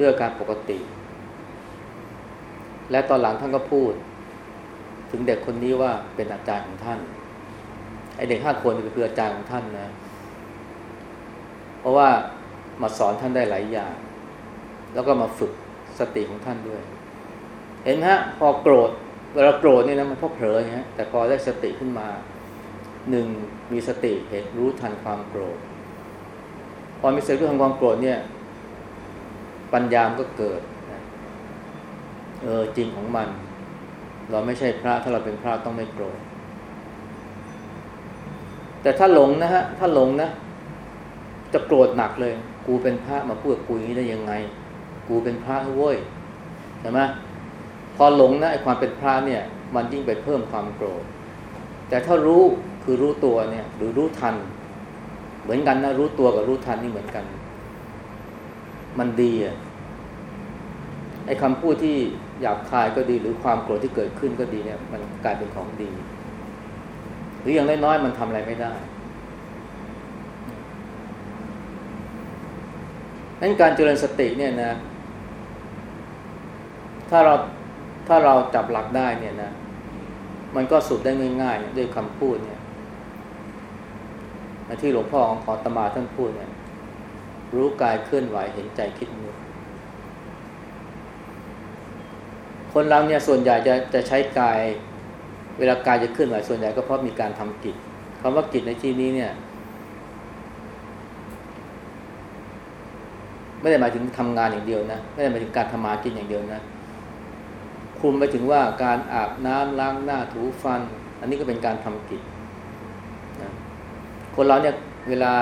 ด้วยการปกติ และตอนหลังท่านก็พูด ถึงเด็กคนนี้ว่าเป็นอาจารย์ของท่านไอเด็กห้าคนเป็นคืออาจารย์ของท่านนะ เพราะว่ามาสอนท่านได้หลายอย่าง แล้วก็มาฝึกสติของท่านด้วย เห็นไหมฮะพอโกรธเวลาโกรธนี่นะมันพอเผลอฮะแต่พอได้สติขึ้นมาหนึ่งมีสติเห็นรู้ทันความโกรธ อมีสติรู้ทันความโกรธเนี่ย ปัญญามก็เกิดเออจริงของมัน เราไม่ใช่พระถ้าเราเป็นพระต้องไม่โกรธแต่ถ้าหลงนะฮะถ้าหลงนะ จะโกรธหนักเลย กูเป็นพระมาพูดกับกูอย่างนี้ได้ยังไง กูเป็นพระเว้ยใช่ไหมพอหลงนะไอความเป็นพระเนี่ย มันยิ่งไปเพิ่มความโกรธ แต่ถ้ารู้คือรู้ตัวเนี่ย หรือรู้ทัน เหมือนกันนะรู้ตัวกับรู้ทันนี่เหมือนกัน มันดีอะไอ้คำพูดที่หยาบคายก็ดีหรือความโกรธที่เกิดขึ้นก็ดีเนี่ย มันกลายเป็นของดี หรืออย่างน้อยๆมันทำอะไรไม่ได้นั้นการเจริญสติเนี่ยนะ ถ้าเราถ้าเราจับหลักได้เนี่ยนะ มันก็สุดได้ง่ายๆด้วยคำพูดเนี่ย ที่หลวงพ่อของขอตมาท่านพูดเนี่ยรู้กายเคลื่อนไหวเห็นใจคิดนึกคนเราเนี่ยส่วนใหญ่จะจะใช้กาย เวลากายจะเคลื่อนไหวส่วนใหญ่ก็เพราะมีการทำกิจคำว่ากิจในที่นี้เนี่ย ไม่ได้หมายถึงทำงานอย่างเดียวนะไม่ได้หมายถึงการทำมากินอย่างเดียวนะคุมไปถึงว่าการอาบน้ำล้างหน้าถูฟัน อันนี้ก็เป็นการทำกิจ คนเราเนี่ยเวลา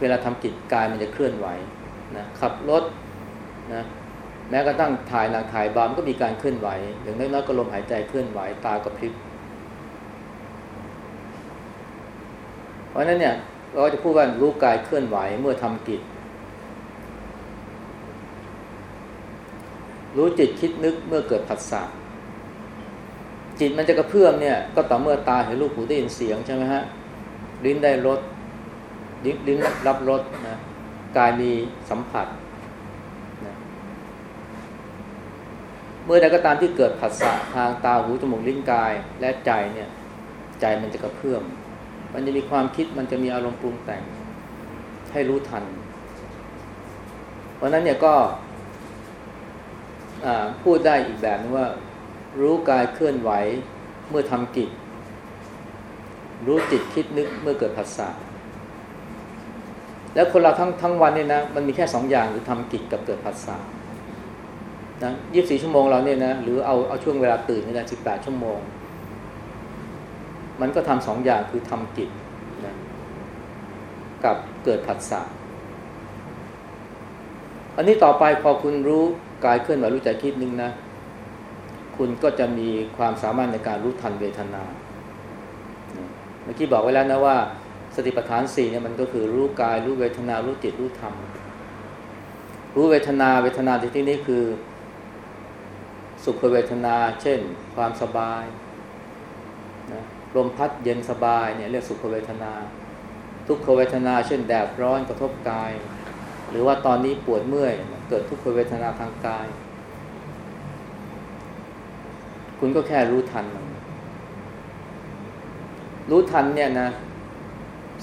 เวลาทำกิจกายมันจะเคลื่อนไหวนะขับรถนะแม้กระทั่งถ่ายหนังถ่ายบามก็มีการเคลื่อนไหว อย่างน้อยๆก็ลมหายใจเคลื่อนไหวตากระพริบเพราะนั้นเนี่ยเราจะพูดว่ารู้กายเคลื่อนไหวเมื่อทำกิจ รู้จิตคิดนึกเมื่อเกิดผัสสะจิตมันจะกระเพื่อมเนี่ยก็ต่อเมื่อตาเห็นรูปหูได้ยินเสียงใช่ไหมฮะ ลิ้นได้รสลิ้นรับรสนะกายมีสัมผัสนะเมื่อใดก็ตามที่เกิดผัสสะทางตาหูจมูกลิ้นกายและใจเนี่ยใจมันจะกระเพื่อม มันจะมีความคิดมันจะมีอารมณ์ปรุงแต่ง ให้รู้ทัน เพราะนั้นเนี่ยก็พูดได้อีกแบบนึงว่า รู้กายเคลื่อนไหวเมื่อทำกิจ รู้จิตคิดนึกเมื่อเกิดผัสสะแล้วคนเราทั้งทั้งวันเนี่ยนะมันมีแค่สองอย่างคือทำกิจกับเกิดผัสสะนะยี่สิบสี่ชั่วโมงเราเนี่ยนะหรือเอาเอาช่วงเวลาตื่นนี่นะสิบแปดชั่วโมง มันก็ทำสองอย่างคือทำกิจนะกับเกิดผัสสะอันนี้ต่อไปพอคุณรู้กายเคลื่อนไหวรู้ใจคิดนึงนะ คุณก็จะมีความสามารถในการรู้ทันเวทนา เมื่อกี้บอกไว้แล้วนะว่าสติปัฏฐานสี่เนี่ยมันก็คือรู้กายรู้เวทนารู้จิตรู้ธรรม รู้เวทนาเวทนาที่นี้คือ สุขเวทนา เช่น ความสบายนะลมพัดเย็นสบายเนี่ยเรียกสุขเวทนา ทุกขเวทนา เช่นแดดร้อนกระทบกาย หรือว่าตอนนี้ปวดเมื่อย เกิดทุกขเวทนาทางกาย คุณก็แค่รู้ทันมัน รู้ทันเนี่ยนะ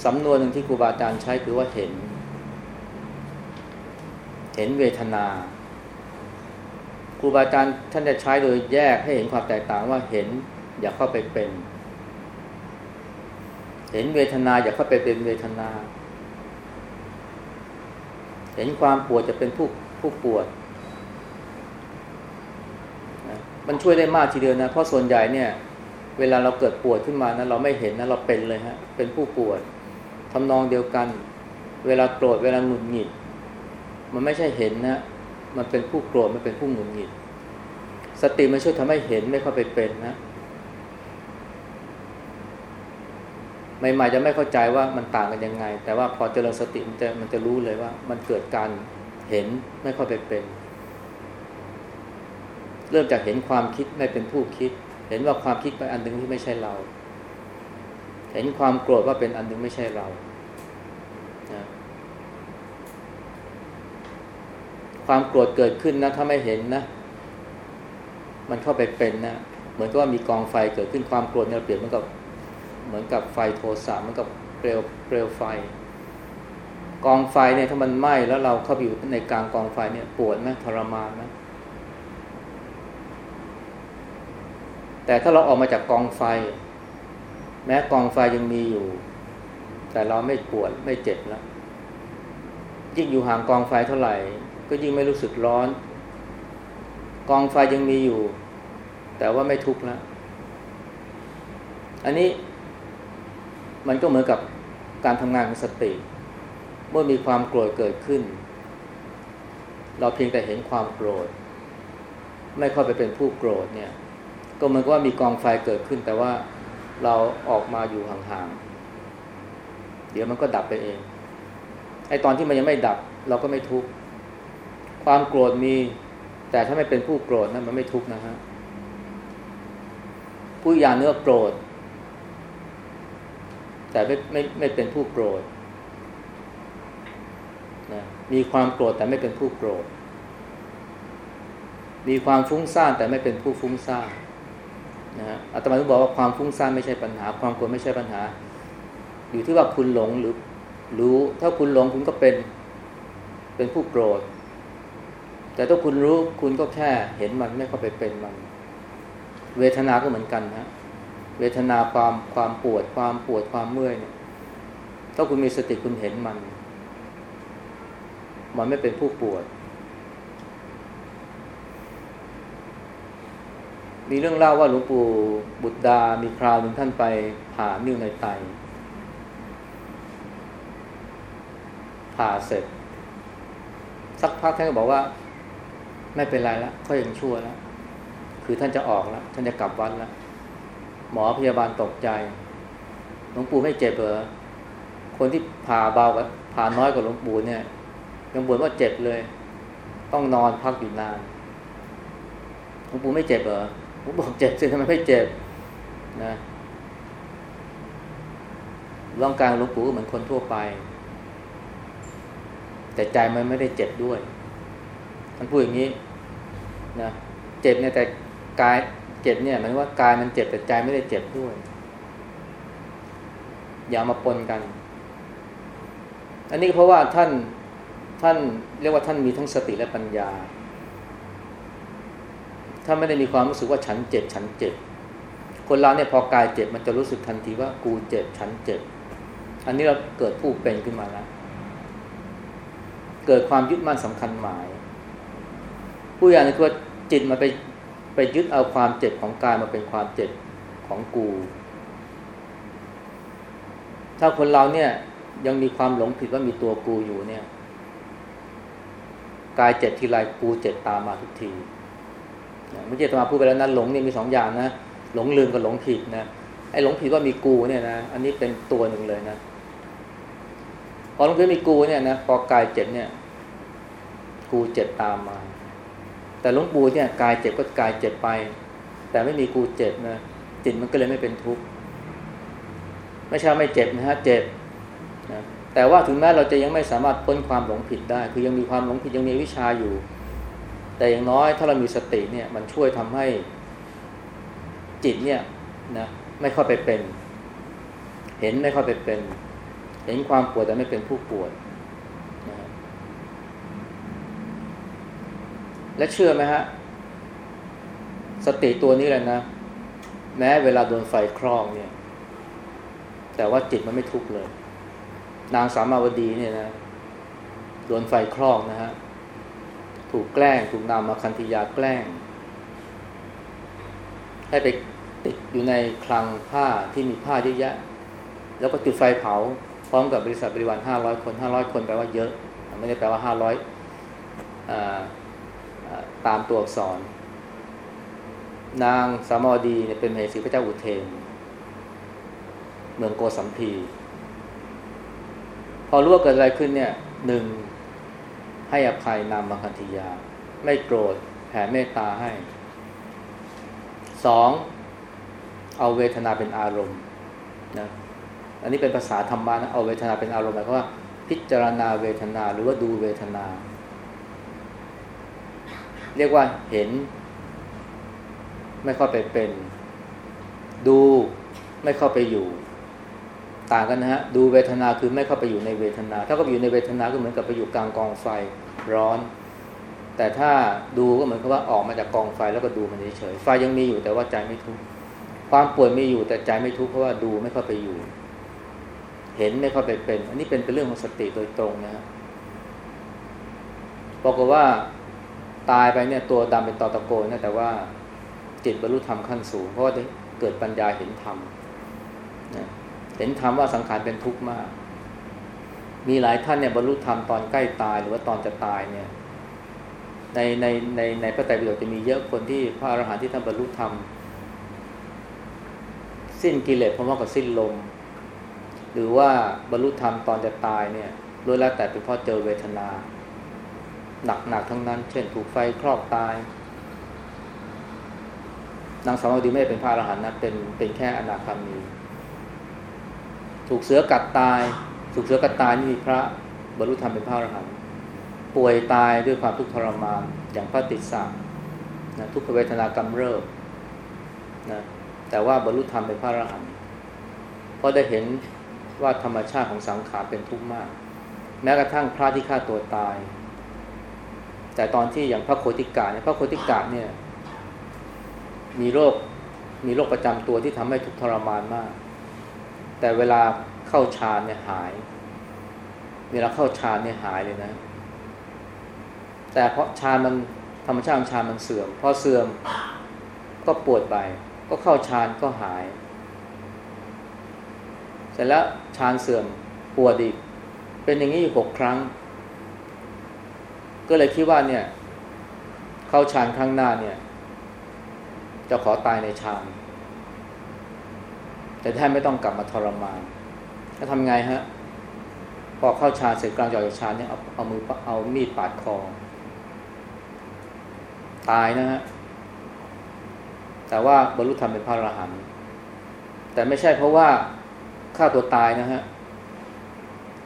สำนวนหนึ่งที่ครูบาอาจารย์ใช้คือว่าเห็น เห็นเวทนาครูบาอาจารย์ท่านจะใช้โดยแยกให้เห็นความแตกต่างว่าเห็นอย่าเข้าไปเป็น เห็นเวทนาอย่าเข้าไปเป็นเวทนา เห็นความปวดจะเป็นผู้ผู้ปวดมันช่วยได้มากทีเดียวนะเพราะส่วนใหญ่เนี่ย เวลาเราเกิดปวดขึ้นมานะเราไม่เห็นนะเราเป็นเลยฮะเป็นผู้ปวดทำนองเดียวกัน เวลาโกรธเวลาหงุดหงิด มันไม่ใช่เห็นนะมันเป็นผู้โกรธมันเป็นผู้หงุดหงิด สติมันช่วยทำให้เห็นไม่เข้าไปเป็นนะใหม่ๆจะไม่เข้าใจว่ามันต่างกันยังไง แต่ว่าพอเจริญสติมันจะมันจะรู้เลยว่า มันเกิดการเห็นไม่ค่อยไปเป็น เริ่มจากเห็นความคิดไม่เป็นผู้คิด เห็นว่าความคิดเป็นอันหนึ่งที่ไม่ใช่เรา เห็นความโกรธว่าเป็นอันหนึ่งไม่ใช่เรานะความโกรธเกิดขึ้นนะถ้าไม่เห็นนะ มันเข้าไปเป็นนะเหมือนกับว่ามีกองไฟเกิดขึ้นความโกรธเนี่ยเปรียบเหมือนกับเหมือนกับไฟโทสะเหมือนกับเปลวเปลวไฟ กองไฟเนี่ยถ้ามันไหม้แล้วเราเข้าไปอยู่ในกลางกองไฟเนี่ยปวดไหมทรมานไหม แต่ถ้าเราออกมาจากกองไฟ แม้กองไฟยังมีอยู่ แต่เราไม่ปวดไม่เจ็บแล้วยิ่งอยู่ห่างกองไฟเท่าไหร่ ก็ยิ่งไม่รู้สึกร้อน กองไฟยังมีอยู่ แต่ว่าไม่ทุกข์แล้วอันนี้มันก็เหมือนกับการทำงานของสติ เมื่อมีความโกรธเกิดขึ้น เราเพียงแต่เห็นความโกรธ ไม่เข้าไปเป็นผู้โกรธเนี่ย ก็เหมือนกับว่ามีกองไฟเกิดขึ้น แต่ว่าเราออกมาอยู่ห่างๆ เดี๋ยวมันก็ดับไปเอง ไอตอนที่มันยังไม่ดับ เราก็ไม่ทุกข์ ความโกรธมี แต่ถ้าไม่เป็นผู้โกรธนะั้นมันไม่ทุกข์นะฮะ ผู้ยาเนื้อโกรธ แต่ไม่ไม่ไม่เป็นผู้โกรธนะมีความโกรธแต่ไม่เป็นผู้โกรธ มีความฟุ้งซ่านแต่ไม่เป็นผู้ฟุ้งซ่าน นะฮะอาตมาต้องบอกว่าความฟุ้งซ่านไม่ใช่ปัญหา ความโกรธไม่ใช่ปัญหา อยู่ที่ว่าคุณหลงหรือรู้ ถ้าคุณหลงคุณก็เป็นเป็นผู้โกรธ แต่ถ้าคุณรู้คุณก็แค่เห็นมันไม่เข้าไปเป็นมัน เวทนาก็เหมือนกันนะเวทนาความความปวด ความปวดความเมื่อยเนี่ยถ้าคุณมีสติคุณเห็นมัน มันไม่เป็นผู้ปวด มีเรื่องเล่าว่าหลวงปู่บุตรดา มีคราวหนึ่งท่านไปผ่านิ้วในไตผ่าเสร็จ สักพักท่านก็บอกว่า ไม่เป็นไรแล้วก็ยังชั่วแล้วคือท่านจะออกแล้วท่านจะกลับวัดแล้วหมอพยาบาลตกใจหลวงปู่ไม่เจ็บเหรอคนที่ผ่าเบากว่าผ่าน้อยกว่าหลวงปู่เนี่ย ยังบ่นว่าเจ็บเลย ต้องนอนพักอยู่นานหลวงปู่ไม่เจ็บเหรอ ผมบอกเจ็บสิทำไมไม่เจ็บนะร่างกายหลวงปู่เหมือนคนทั่วไป แต่ใจมันไม่ได้เจ็บด้วยท่านพูดอย่างนี้นะเจ็บเนี่ยแต่กายเจ็บเนี่ยหมายว่ากายมันเจ็บแต่ใจไม่ได้เจ็บด้วย อย่ามาปนกัน อันนี้เพราะว่าท่านท่านเรียกว่าท่านมีทั้งสติและปัญญา ถ้าไม่ได้มีความรู้สึกว่าฉันเจ็บฉันเจ็บ คนเราเนี่ยพอกายเจ็บมันจะรู้สึกทันทีว่ากูเจ็บฉันเจ็บ อันนี้เราเกิดผู้เป็นขึ้นมาแล้วเกิดความยึดมั่นสำคัญหมาย ผู้อย่างนี้คือจิตมาไปไปยึดเอาความเจ็บของกายมาเป็นความเจ็บของกู ถ้าคนเราเนี่ยยังมีความหลงผิดว่ามีตัวกูอยู่เนี่ย กายเจ็บทีไรกูเจ็บตามมาทุกที เมื่อกี้ตมาพูดไปแล้วนะหลงเนี่ยมีสองอย่างนะหลงลืมกับหลงผิดนะไอ้หลงผิดว่ามีกูเนี่ยนะอันนี้เป็นตัวหนึ่งเลยนะพอหลงผิดมีกูเนี่ยนะพอกายเจ็บเนี่ย กูเจ็บตามมา แต่หลวงปู่เนี่ยกายเจ็บก็กายเจ็บไป แต่ไม่มีกูเจ็บนะจิตมันก็เลยไม่เป็นทุกข์ไม่ใช่ไม่เจ็บนะฮะเจ็บนะแต่ว่าถึงแม้เราจะยังไม่สามารถพ้นความหลงผิดได้ คือยังมีความหลงผิดยังมีวิชาอยู่ แต่อย่างน้อยถ้าเรามีสติเนี่ยมันช่วยทำให้จิตเนี่ยนะไม่เข้าไปเป็น เห็นไม่เข้าไปเป็น เห็นความปวดแต่ไม่เป็นผู้ปวดและเชื่อไหมฮะ สติตัวนี้แหละนะ แม้เวลาโดนไฟคลอกเนี่ย แต่ว่าจิตมันไม่ทุกข์เลย นางสามาวดีเนี่ยนะโดนไฟคลอกนะฮะ ถูกแกล้ง ถูกนามาคันธิยาแกล้ง ให้ไปติดอยู่ในคลังผ้าที่มีผ้าเยอะแยะ แล้วก็จุดไฟเผา พร้อมกับบริษัทบริวารห้าร้อยคนห้าร้อยคนแปลว่าเยอะ ไม่ได้แปลว่าห้าร้อยตามตัวอักษร นางสามอดีเนี่ยเป็นเหสีพระเจ้าอุเทน เมืองโกสัมพี พอรู้ว่าเกิดอะไรขึ้นเนี่ยหนึ่ง ให้อภัยนามบังคันธิยา ไม่โกรธแผ่เมตตาให้สองเอาเวทนาเป็นอารมณ์นะอันนี้เป็นภาษาธรรมะนะเอาเวทนาเป็นอารมณ์หมายความว่า พิจารณาเวทนาหรือว่าดูเวทนา เรียกว่าเห็น ไม่เข้าไปเป็น ดูไม่เข้าไปอยู่ ต่างกันนะฮะดูเวทนาคือไม่เข้าไปอยู่ในเวทนา ถ้าก็อยู่ในเวทนาก็เหมือนกับไปอยู่กลางกองไฟ ร้อน แต่ถ้าดูก็เหมือนกับว่าออกมาจากกองไฟแล้วก็ดูมันเฉยๆไฟยังมีอยู่แต่ว่าใจไม่ทุกข์ความป่วยมีอยู่แต่ใจไม่ทุกข์เพราะว่าดูไม่เข้าไปอยู่ เห็นไม่เข้าไปเป็น อันนี้เป็นเป็นเรื่องของสติโดยตรงนะฮะบอกว่าตายไปเนี่ยตัวดำเป็นตอตะโกนนะแต่ว่าจิตบรรลุธรรมขั้นสูง เพราะว่าเกิดปัญญาเห็นธรรมนะเห็นธรรมว่าสังขารเป็นทุกข์มาก มีหลายท่านเนี่ยบรรลุธรรมตอนใกล้ตายหรือว่าตอนจะตายเนี่ย ในในในในพระไตรปิฎกจะมีเยอะคนที่พระอรหันต์ที่ท่านบรรลุธรรม สิ้นกิเลสเพราะว่ากับสิ้นลม หรือว่าบรรลุธรรมตอนจะตายเนี่ยล้วนแล้วแต่เป็นเพราะเจอเวทนา หนักๆทั้งนั้น เช่นถูกไฟครอบตายนางสาวดีไม่ได้เป็นพระอรหันต์นะเป็นเป็นแค่อนาคามี ถูกเสือกัดตาย ถูกเสือกตายนี่มีพระบรรลุธรรมเป็นพระอรหันต์ป่วยตายด้วยความทุกข์ทรมานอย่างพระติสสะนะทุกขเวทนากำเริบนะแต่ว่าบรรลุธรรมเป็นพระอรหันต์เพราะได้เห็นว่าธรรมชาติของสังขารเป็นทุกข์มาก แม้กระทั่งพระที่ฆ่าตัวตาย แต่ตอนที่อย่างพระโคติกาเนี่ยพระโคติกาเนี่ย มีโรคมีโรคประจำตัวที่ทำให้ทุกข์ทรมานมาก แต่เวลา เข้าฌานเนี่ยหาย เวลาเข้าฌานเนี่ยหายเลยนะ แต่เพราะฌานมันธรรมชาติของฌานมันเสื่อมพอเสื่อมก็ปวดไป ก็เข้าฌานก็หาย เสร็จแล้วฌานเสื่อมปวดอีก เป็นอย่างนี้อยู่หกครั้ง ก็เลยคิดว่าเนี่ย เข้าฌานครั้งหน้าเนี่ย จะขอตายในฌานแต่แทนไม่ต้องกลับมาทรมาน จะทำไงฮะ พอเข้าฌานเสร็จกลางจอยฌานเนี่ยเอาเอามือเอามีดปาดคอ ตายนะฮะ แต่ว่าบรรลุธรรมเป็นพระอรหันต์แต่ไม่ใช่เพราะว่าฆ่าตัวตายนะฮะ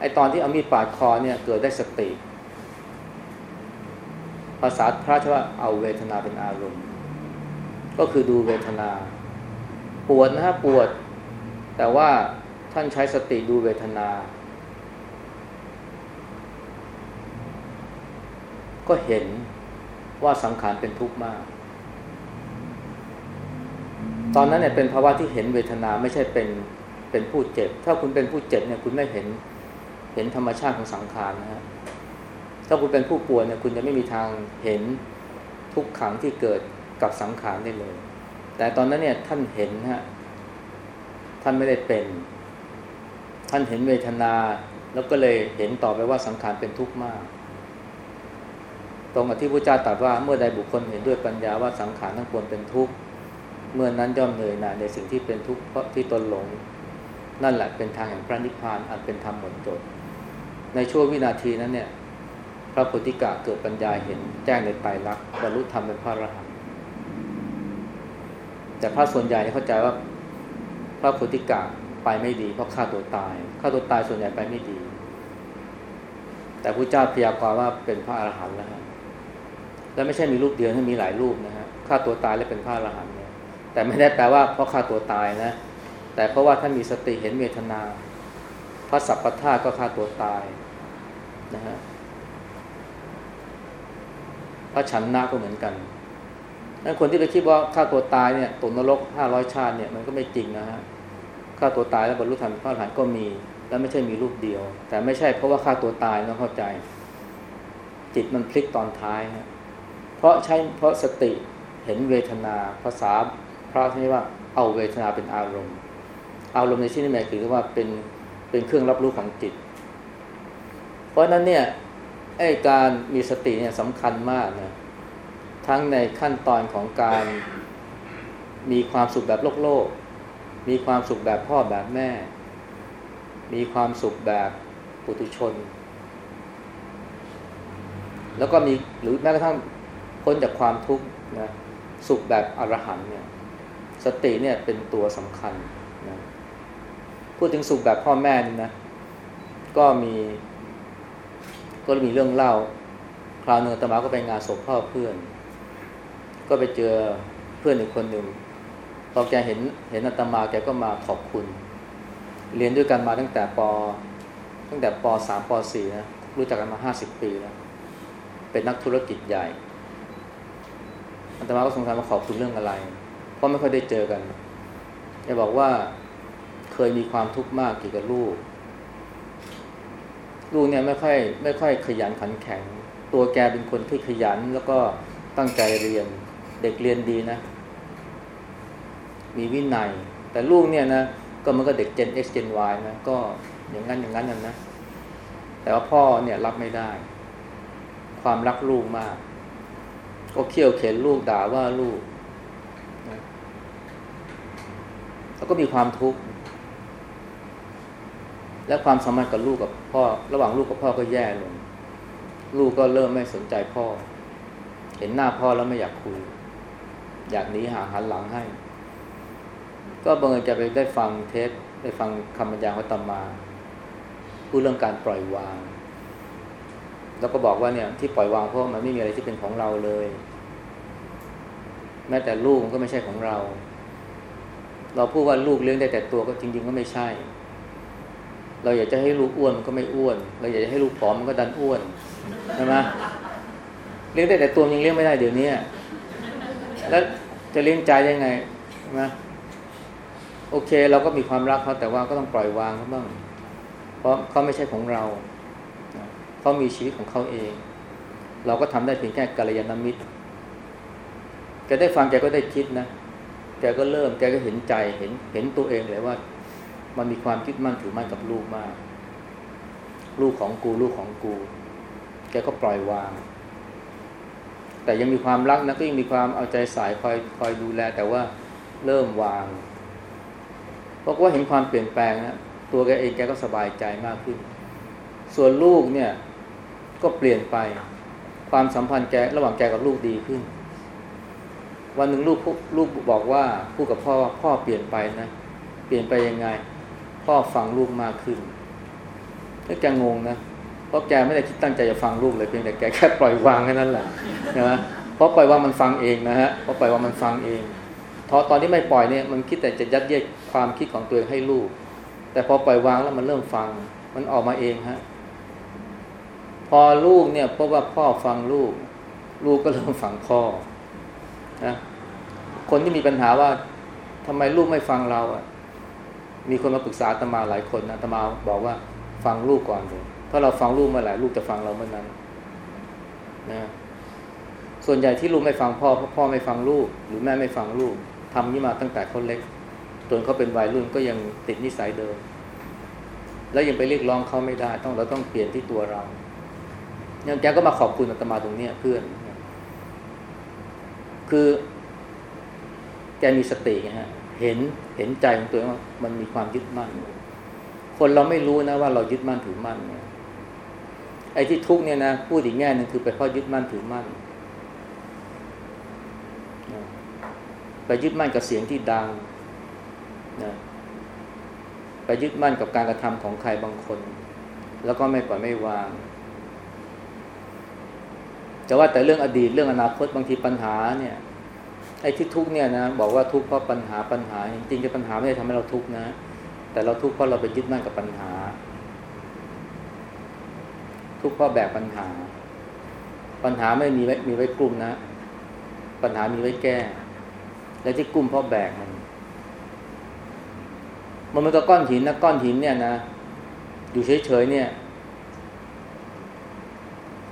ไอตอนที่เอามีดปาดคอเนี่ยเกิดได้สติ ภาษาพระชว่าเอาเวทนาเป็นอารมณ์ ก็คือดูเวทนา ปวดนะฮะปวด แต่ว่า ท่านใช้สติดูเวทนา ก็เห็นว่าสังขารเป็นทุกข์มาก ตอนนั้นเนี่ยเป็นภาวะที่เห็นเวทนาไม่ใช่เป็นเป็นผู้เจ็บ ถ้าคุณเป็นผู้เจ็บเนี่ยคุณไม่เห็นเห็นธรรมชาติของสังขารนะฮะ ถ้าคุณเป็นผู้ป่วยเนี่ยคุณจะไม่มีทางเห็นทุกขังที่เกิดกับสังขารได้เลย แต่ตอนนั้นเนี่ยท่านเห็นฮะ ท่านไม่ได้เป็น ท่านเห็นเวทนา แล้วก็เลยเห็นต่อไปว่าสังขารเป็นทุกข์มาก ตรงกับที่พระเจ้าตรัสว่าเมื่อใดบุคคลเห็นด้วยปัญญาว่าสังขารทั้งปวงเป็นทุกข์เมื่อนั้นย่อมเหนื่อยหน่ายในสิ่งที่เป็นทุกข์เพราะที่ตนหลง นั่นแหละเป็นทางแห่งพระนิพพานอันเป็นธรรมหมดจด ในช่วงวินาทีนั้นเนี่ยพระโพธิกะเกิดปัญญาเห็นแจ้งในไตรลักษณ์บรรลุธรรมเป็นพระอรหันต์แต่พระส่วนใหญ่เข้าใจว่าพระโพธิกะ ไปไม่ดี เพราะฆ่าตัวตายฆ่าตัวตายส่วนใหญ่ไปไม่ดี แต่พระเจ้าพยากรณ์ว่าเป็นพระอรหันต์แล้วและไม่ใช่มีรูปเดียวนะมีหลายรูปนะฮะฆ่าตัวตายแล้วเป็นพระอรหันต์เนี่ยแต่ไม่ได้แปลว่าเพราะฆ่าตัวตายนะ แต่เพราะว่าท่านมีสติเห็นเวทนา พระสัพพธาก็ฆ่าตัวตายนะฮะพระฉันนาก็เหมือนกันนั้นคนที่ไปคิดว่าฆ่าตัวตายเนี่ยตกนรกห้าร้อยชาติเนี่ยมันก็ไม่จริงนะฮะ ฆ่าตัวตายแล้วบรรลุธรรมพระอรหันต์ก็มี แล้วไม่ใช่มีรูปเดียว แต่ไม่ใช่เพราะว่าฆ่าตัวตายต้องเข้าใจ จิตมันพลิกตอนท้ายฮะเพราะใช่เพราะสติเห็นเวทนาภาษาพระที่ว่าเอาเวทนาเป็นอารมณ์ อารมณ์ในที่นี้หมายถึงว่าเป็นเป็นเครื่องรับรู้ของจิต เพราะนั้นเนี่ยไอ้การมีสติเนี่ยสำคัญมากนะทั้งในขั้นตอนของการมีความสุขแบบโลกโลก มีความสุขแบบพ่อแบบแม่ มีความสุขแบบปุถุชน แล้วก็มีหรือแม้กระทั่งพ้นจากความทุกข์นะสุขแบบอรหันเนี่ยสติเนี่ยเป็นตัวสำคัญนะพูดถึงสุขแบบพ่อแม่นี่นะ ก็มีก็มีเรื่องเล่า คราวหนึ่งอาตมาก็ไปงานศพพ่อเพื่อน ก็ไปเจอเพื่อนอีกคนหนึ่ง พอแกเห็นเห็นอาตมาแกก็มาขอบคุณ เรียนด้วยกันมาตั้งแต่ปตั้งแต่ปสามปสี่นะรู้จักกันมาห้าสิบปีแล้ว เป็นนักธุรกิจใหญ่อาตมาก็สงสัยมาขอบคุณเรื่องอะไร เพราะไม่ค่อยได้เจอกันแกบอกว่าเคยมีความทุกข์มากเกี่ยวกับลูก ลูกเนี่ยไม่ค่อยไม่ค่อยขยันขันแข็ง ตัวแกเป็นคนที่ขยันแล้วก็ตั้งใจเรียน เด็กเรียนดีนะ มีวินัย แต่ลูกเนี่ยนะก็มันก็เด็ก Gen X Gen Y นะก็อย่างนั้นอย่างนั้นนั่นนะ แต่ว่าพ่อเนี่ยรับไม่ได้ ความรักลูกมาก ก็เคี่ยวเข็นลูกด่าว่าลูกนะแล้วก็มีความทุกข์และความสัมพันธ์กับลูกกับพ่อ ระหว่างลูกกับพ่อก็แย่ลง ลูกก็เริ่มไม่สนใจพ่อ เห็นหน้าพ่อแล้วไม่อยากคุย อยากหนีหาหันหลังให้ ก็บังเอิญจะไปได้ฟังเทปได้ฟังคำบรรยายของตมาพูดเรื่องการปล่อยวาง แล้วก็บอกว่าเนี่ยที่ปล่อยวางเพราะมันไม่มีอะไรที่เป็นของเราเลย แม้แต่ลูกมันก็ไม่ใช่ของเรา เราพูดว่าลูกเลี้ยงได้แต่ตัวก็จริง ๆ ก็ไม่ใช่ เราอยากจะให้ลูกอ้วนมันก็ไม่อ้วน เราอยากจะให้ลูกผอมมันก็ดันอ้วนใช่ไหมเลี้ยงได้แต่ตัวยังเลี้ยงไม่ได้เดี๋ยวนี้แล้วจะเลี้ยงใจได้ไงใช่ไหม โอเค เราก็มีความรักเขาแต่ว่าก็ต้องปล่อยวางเขาบ้าง เพราะเขาไม่ใช่ของเรา เขามีชีวิตของเขาเอง เราก็ทำได้เพียงแค่กัลยาณมิตรแกได้ฟังแกก็ได้คิดนะ แกก็เริ่มแกก็เห็นใจเห็นเห็นตัวเองเลยว่า มันมีความคิดมั่นถือมั่นกับลูกมาก ลูกของกูลูกของกู แกก็ปล่อยวาง แต่ยังมีความรักนะก็ยังมีความเอาใจใส่คอยคอยดูแล แต่ว่าเริ่มวาง เพราะว่าเห็นความเปลี่ยนแปลงนะตัวแกเองแกก็สบายใจมากขึ้น ส่วนลูกเนี่ยก็เปลี่ยนไป ความสัมพันธ์แกระหว่างแกกับลูกดีขึ้น วันหนึ่งลูกลูกบอกว่าพูดกับพ่อว่าพ่อเปลี่ยนไปนะ เปลี่ยนไปยังไง พ่อฟังลูกมากขึ้นแล้วแกงงนะเพราะแกไม่ได้คิดตั้งใจจะฟังลูกเลยเพียงแต่แกแค่ปล่อยวางแค่นั้นแหละนะเพราะปล่อยวางมันฟังเองนะฮะเพราะปล่อยวางมันฟังเอง พอตอนที่ไม่ปล่อยเนี่ยมันคิดแต่จะยัดเยียดความคิดของตัวเองให้ลูก แต่พอปล่อยวางแล้วมันเริ่มฟัง มันออกมาเองฮะพอลูกเนี่ยพบว่าพ่อฟังลูก ลูกก็เริ่มฟังพ่อนะคนที่มีปัญหาว่าทำไมลูกไม่ฟังเราอะ มีคนมาปรึกษาตมาหลายคนนะตมาบอกว่าฟังลูกก่อนเลยถ้าเราฟังลูกเมื่อไหร่ลูกจะฟังเราเมื่อนั้นนะส่วนใหญ่ที่ลูกไม่ฟังพ่อเพราะพ่อไม่ฟังลูก หรือแม่ไม่ฟังลูก ทำนี้มาตั้งแต่เขาเล็กจนเขาเป็นวัยรุ่นก็ยังติดนิสัยเดิม แล้วยังไปเรียกร้องเขาไม่ได้ ต้องเราต้องเปลี่ยนที่ตัวเราอย่างแกก็มาขอบคุณอาตมาตรงนี้เพื่อน คือ แกมีสติฮะ เห็นเห็นใจของตัวว่ามันมีความยึดมั่น คนเราไม่รู้นะว่าเรายึดมั่นถือมั่นเนี่ยไอ้ที่ทุกเนี่ยนะพูดอีกแง่หนึ่งคือไปเพราะยึดมั่นถือมั่น ไปยึดมั่นกับเสียงที่ดังนะไปยึดมั่นกับการกระทำของใครบางคน แล้วก็ไม่ปล่อยไม่วางแต่ว่าแต่เรื่องอดีตเรื่องอนาคตบางทีปัญหาเนี่ยไอ้ที่ทุกเนี่ยนะบอกว่าทุกเพราะปัญหาปัญหา จริงๆปัญหาไม่ได้ทำให้เราทุกนะ แต่เราทุกเพราะเราไปยึดมั่นกับปัญหา ทุกเพราะแบกปัญหา ปัญหาไม่มีไว้มีไว้กลุ่มนะ ปัญหามีไว้แก้ และที่กลุ่มเพราะแบกมัน มันมันก็ก้อนหินนะก้อนหินเนี่ยนะอยู่เฉยๆเนี่ย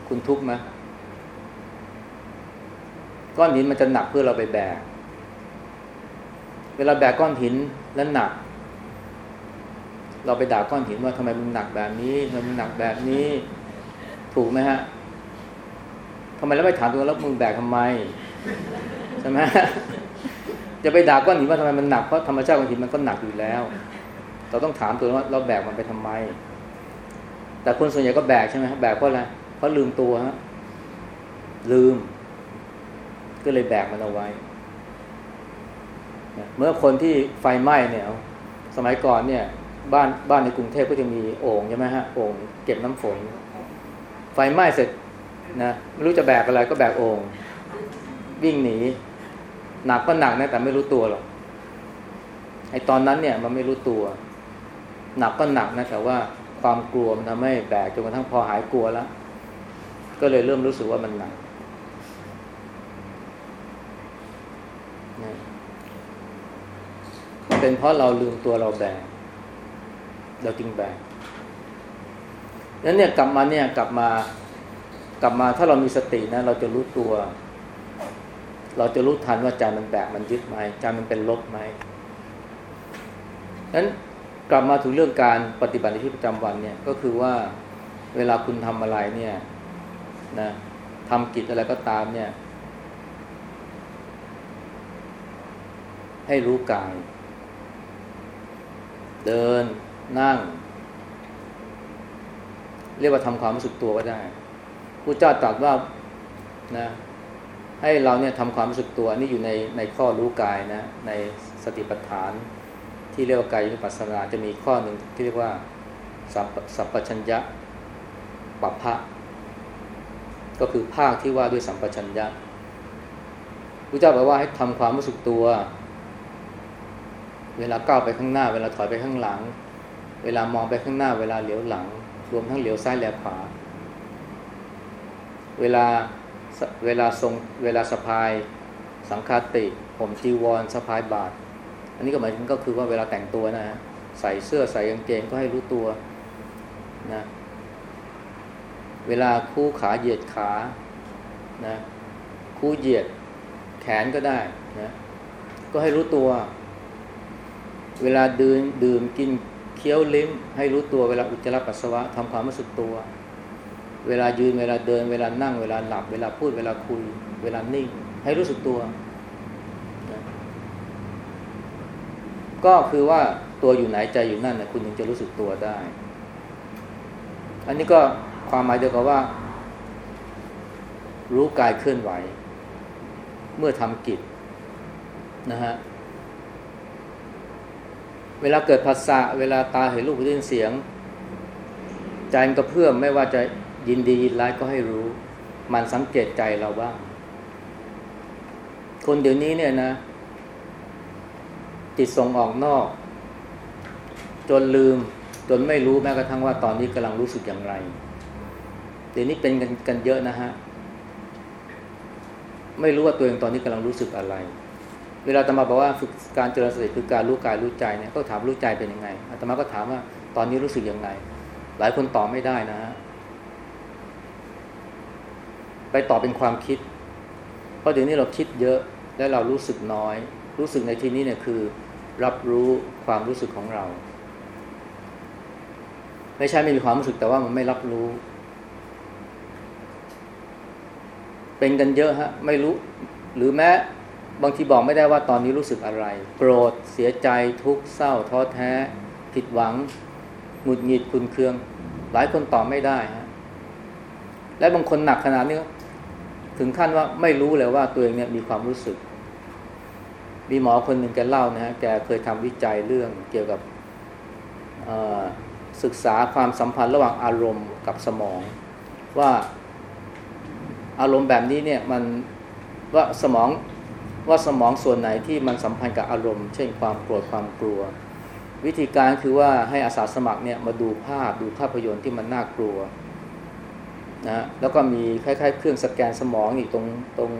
คุณทุกข์ไหมก้อนหินมันจะหนักเพื่อเราไปแบก เวลาแบกก้อนหินแล้วหนัก เราไปด่าก้อนหินว่าทำไมมึงหนักแบบนี้ทำไมมึงหนักแบบนี้ ถูกไหมฮะทำไมเราไม่ถามตัวแล้วมึงแบกทำไมใช่ไหม จะไปด่าก้อนหินว่าทำไมมันหนักเพราะธรรมชาติก้อนหินมันก็หนักอยู่แล้ว เราต้องถามตัวว่าเราแบกมันไปทำไม แต่คนส่วนใหญ่ก็แบกใช่ไหมแบกเพราะอะไรเพราะลืมตัวฮะลืม ก็เลยแบกมันเอาไว้เมื่อคนที่ไฟไหม้เนี่ยสมัยก่อนเนี่ย บ้านบ้านในกรุงเทพก็จะมีโอ่งใช่ไหมฮะโอ่งเก็บน้ำฝนไฟไฟไหม้เสร็จนะไม่รู้จะแบกอะไรก็แบกโอ่งวิ่งหนี หนักก็หนักนะแต่ไม่รู้ตัวหรอกไอตอนนั้นเนี่ยมันไม่รู้ตัว หนักก็หนักนะแต่ว่าความกลัวมันทำให้แบกจนกระทั่งพอหายกลัวแล้วก็เลยเริ่มรู้สึกว่ามันหนักเป็นเพราะเราลืมตัวเราแบกเราจึงแบกนั้นเนี่ยกลับมาเนี่ยกลับมากลับมาถ้าเรามีสตินะ เราจะรู้ตัว เราจะรู้ทันว่าใจมันแบกมันยึดไหมใจมันเป็นลบไหมนั้นกลับมาถึงเรื่องการปฏิบัติในชีวิตประจำวันเนี่ยก็คือว่าเวลาคุณทำอะไรเนี่ยนะทำกิจอะไรก็ตามเนี่ย ให้รู้กาย เดินนั่ง เรียกว่าทำความรู้สึกตัวก็ได้ผู้เจ้าตรัสว่านะ ให้เราเนี่ยทำความรู้สึกตัวนี่อยู่ในในข้อรู้กายนะ ในสติปัฏฐาน ที่เรียกว่ากายวิปัสสนาจะมีข้อหนึ่งที่เรียกว่าสัพพัญญะปัปพะก็คือภาคที่ว่าด้วยสัมปชัญญะพระเจ้าบอกว่าให้ทำความรู้สึกตัว เวลาก้าวไปข้างหน้า เวลาถอยไปข้างหลัง เวลามองไปข้างหน้า เวลาเหลียวหลัง รวมทั้งเหลียวซ้ายแลขวา เวลา เวลาทรงเวลาสะพายสังคาติ ผมจีวรสะพายบาท อันนี้ก็หมายถึงก็คือว่าเวลาแต่งตัวนะฮะใส่เสื้อใส่กางเกงก็ให้รู้ตัวนะเวลาคู่ขาเหยียดขานะคู่เหยียดแขนก็ได้นะก็ให้รู้ตัว เวลาดื่มดื่มกินเคี้ยวลิ้ม ให้รู้ตัวเวลาอุจจาระปัสสาวะทำความรู้สึกตัว เวลายืนเวลาเดิน เวลานั่ง เวลาหลับ เวลาพูดเวลาคุย เวลานิ่ง ให้รู้สึกตัว ก็คือว่าตัวอยู่ไหนใจอยู่นั่นนะคุณถึงจะรู้สึกตัวได้ อันนี้ก็ความหมายเดียวกับว่า รู้กายเคลื่อนไหว เมื่อทำกิจนะฮะเวลาเกิดภาษาเวลาตาเห็นรูปได้ยินเสียง ใจมันกระเพื่อมไม่ว่าจะ ยินดียินร้ายก็ให้รู้ มันสังเกตใจเราบ้าง คนเดี๋ยวนี้เนี่ยนะ จิตส่งออกนอก จนลืม จนไม่รู้แม้กระทั่งว่าตอนนี้กำลังรู้สึกอย่างไร เดี๋ยวนี้เป็นกันกันเยอะนะฮะ ไม่รู้ว่าตัวเองตอนนี้กำลังรู้สึกอะไร เวลาตมาบอกว่าฝึกการเจริญสติคือการรู้กายรู้ใจเนี่ยก็ถามรู้ใจเป็นยังไงอาตมาก็ถามว่าตอนนี้รู้สึกยังไง หลายคนตอบไม่ได้นะฮะ ไปตอบเป็นความคิด เพราะเดี๋ยวนี้เราคิดเยอะและเรารู้สึกน้อย รู้สึกในที่นี้เนี่ยคือ รับรู้ความรู้สึกของเรา ไม่ใช่ไม่มีความรู้สึกแต่ว่ามันไม่รับรู้ เป็นกันเยอะฮะไม่รู้ หรือแม้บางทีบอกไม่ได้ว่าตอนนี้รู้สึกอะไรโกรธเสียใจทุกข์เศร้าท้อแท้ ผิดหวังหงุดหงิดคุณเคือง หลายคนตอบไม่ได้ฮะและบางคนหนักขนาดนี้ ถึงขั้นว่าไม่รู้เลยว่าตัวเองเนี่ยมีความรู้สึก มีหมอคนหนึ่งแกเล่านะฮะแกเคยทำวิจัยเรื่องเกี่ยวกับศึกษาความสัมพันธ์ระหว่างอารมณ์กับสมอง ว่าอารมณ์แบบนี้เนี่ยมันว่าสมองว่าสมองส่วนไหนที่มันสัมพันธ์กับอารมณ์ เช่นความโกรธความกลัว วิธีการคือว่าให้อาสาสมัครเนี่ยมาดูภาพดูภาพยนตร์ที่มันน่ากลัว นะแล้วก็มีคล้ายๆ เครื่องสแกนสมองอีกตรงตรง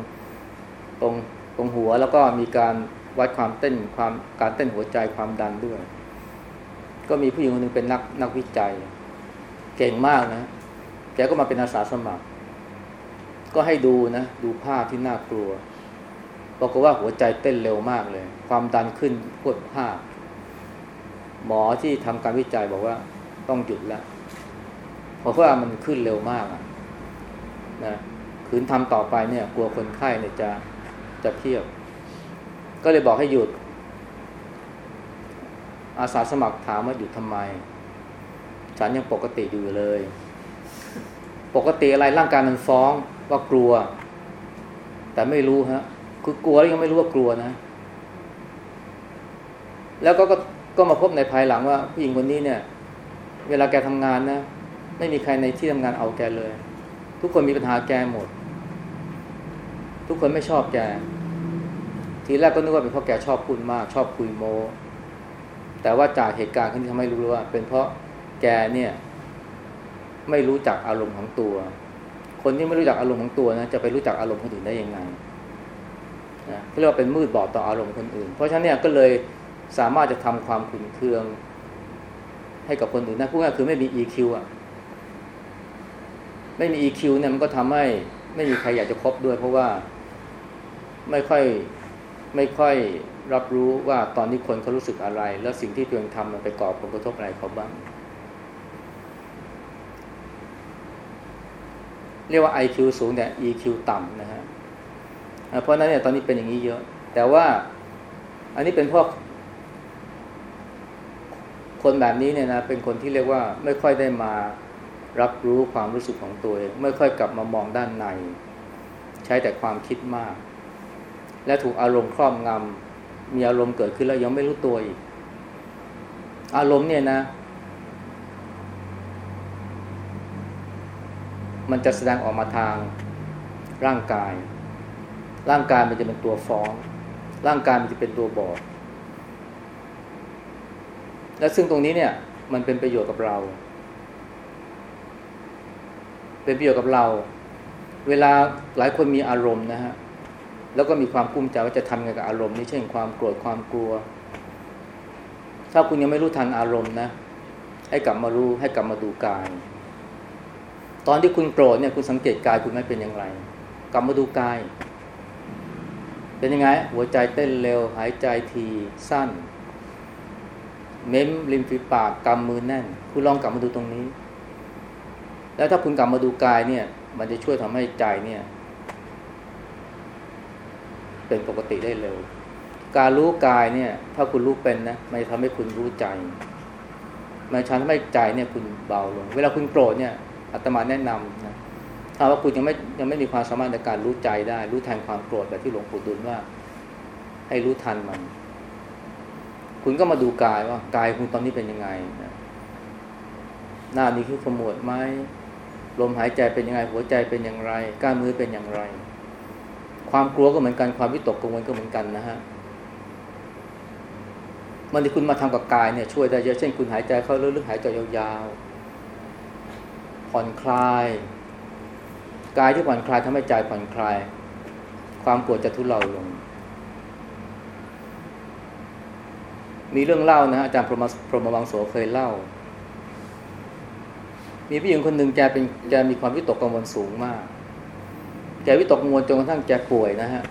ตรงตรงหัว แล้วก็มีการวัดความเต้นความการเต้นหัวใจความดันด้วย ก็มีผู้หญิงคนหนึ่งเป็นนักนักวิจัย เก่งมากนะ แกก็มาเป็นอาสาสมัคร ก็ให้ดูนะ ดูภาพที่น่ากลัวบอกว่าหัวใจเต้นเร็วมากเลย ความดันขึ้นพวดภาพ หมอที่ทำการวิจัยบอกว่าต้องหยุดแล้วเพราะว่ามันขึ้นเร็วมากอะ นะคืนทำต่อไปเนี่ย กลัวคนไข้เนี่ยจะจะเพียบ ก็เลยบอกให้หยุด อาสาสมัครถามว่าหยุดทำไม ฉันยังปกติอยู่เลย ปกติอะไรร่างกายมันฟ้องว่ากลัว แต่ไม่รู้ฮะ คือกลัวแล้วยังไม่รู้ว่ากลัวนะ แล้วก็ก็ก็มาพบในภายหลังว่าผู้หญิงคนนี้เนี่ย เวลาแกทำงานนะ ไม่มีใครในที่ทำงานเอาแกเลย ทุกคนมีปัญหาแกหมด ทุกคนไม่ชอบแก ทีแรกก็นึกว่าเป็นเพราะแกชอบพูดมาก ชอบคุยโม แต่ว่าจากเหตุการณ์ที่ทำให้รู้ว่า เป็นเพราะแกเนี่ย ไม่รู้จักอารมณ์ของตัว คนที่ไม่รู้จักอารมณ์ของตัวนะจะไปรู้จักอารมณ์คนอื่นได้ยังไงนะเรียกว่าเป็นมืดบอดต่ออารมณ์คนอื่น เพราะฉะนั้นเนี่ยก็เลยสามารถจะทำความขุ่นเคือง ให้กับคนอื่นได้พูดง่ายคือไม่มี EQ อะ ไม่มี EQ เนี่ยมันก็ทำให้ไม่มีใครอยากจะคบด้วย เพราะว่าไม่ค่อยไม่ค่อยรับรู้ว่าตอนนี้คนเขารู้สึกอะไร แล้วสิ่งที่ตัวเองทำมันไปก่อผลกระทบอะไรเขาบ้าง เรียกว่า IQ สูงแต่ EQ ต่ำนะฮะเพราะนั้นเนี่ยตอนนี้เป็นอย่างนี้เยอะ แต่ว่าอันนี้เป็นพวกคนแบบนี้เนี่ยนะเป็นคนที่เรียกว่าไม่ค่อยได้มา รับรู้ความรู้สึกของตัวเองไม่ค่อยกลับมามองด้านใน ใช้แต่ความคิดมาก และถูกอารมณ์ครอบงำมีอารมณ์เกิดขึ้นแล้วยังไม่รู้ตัวอีก อารมณ์เนี่ยนะ มันจะแสดงออกมาทางร่างกาย ร่างกายมันจะเป็นตัวฟ้อง ร่างกายมันจะเป็นตัวบอก และซึ่งตรงนี้เนี่ยมันเป็นประโยชน์กับเรา เป็นประโยชน์กับเรา เวลาหลายคนมีอารมณ์นะฮะแล้วก็มีความกุ้มใจว่าจะทำไงกับอารมณ์นี้เช่นความโกรธความกลัว ถ้าคุณยังไม่รู้ทันอารมณ์นะ ให้กลับมารู้ให้กลับมาดูกาย ตอนที่คุณโกรธเนี่ยคุณสังเกตกายคุณไม่เป็นอย่างไร กลับมาดูกาย เป็นยังไง หัวใจเต้นเร็ว หายใจทีสั้น เม้มริมฝีปากกำมือแน่น คุณลองกลับมาดูตรงนี้ แล้วถ้าคุณกลับมาดูกายเนี่ย มันจะช่วยทำให้ใจเนี่ย เป็นปกติได้เร็ว การรู้กายเนี่ย ถ้าคุณรู้เป็นนะมันจะทำให้คุณรู้ใจมันจะทำให้ใจเนี่ยคุณเบาลง เวลาคุณโกรธเนี่ยอาตมาแนะนำนะถ้าว่าคุณยังไม่ยังไม่มีความสามารถในการรู้ใจได้ รู้ทันความโกรธแบบที่หลวงปู่ดูลว่า ให้รู้ทันมัน คุณก็มาดูกายว่ากายคุณตอนนี้เป็นยังไงนะหน้านี้คือขมวดไหม ลมหายใจเป็นยังไงหัวใจเป็นอย่างไรกล้ามมือเป็นอย่างไร ความกลัวก็เหมือนกันความวิตกกังวลก็เหมือนกันนะฮะมันที่คุณมาทำกับกายเนี่ยช่วยได้เยอะเช่นคุณหายใจเข้าลึกๆหายใจยาวๆผ่อนคลายกายที่ผ่อนคลายทำให้ใจผ่อนคลาย ความปวดจะทุเลาลง มีเรื่องเล่านะอาจารย์พรหมพรหมวังโสเคยเล่า มีผู้หญิงคนหนึ่งแกเป็นแกมีความวิตกกังวลสูงมากแกวิตกกังวลจนกระทั่งแกป่วยนะฮะ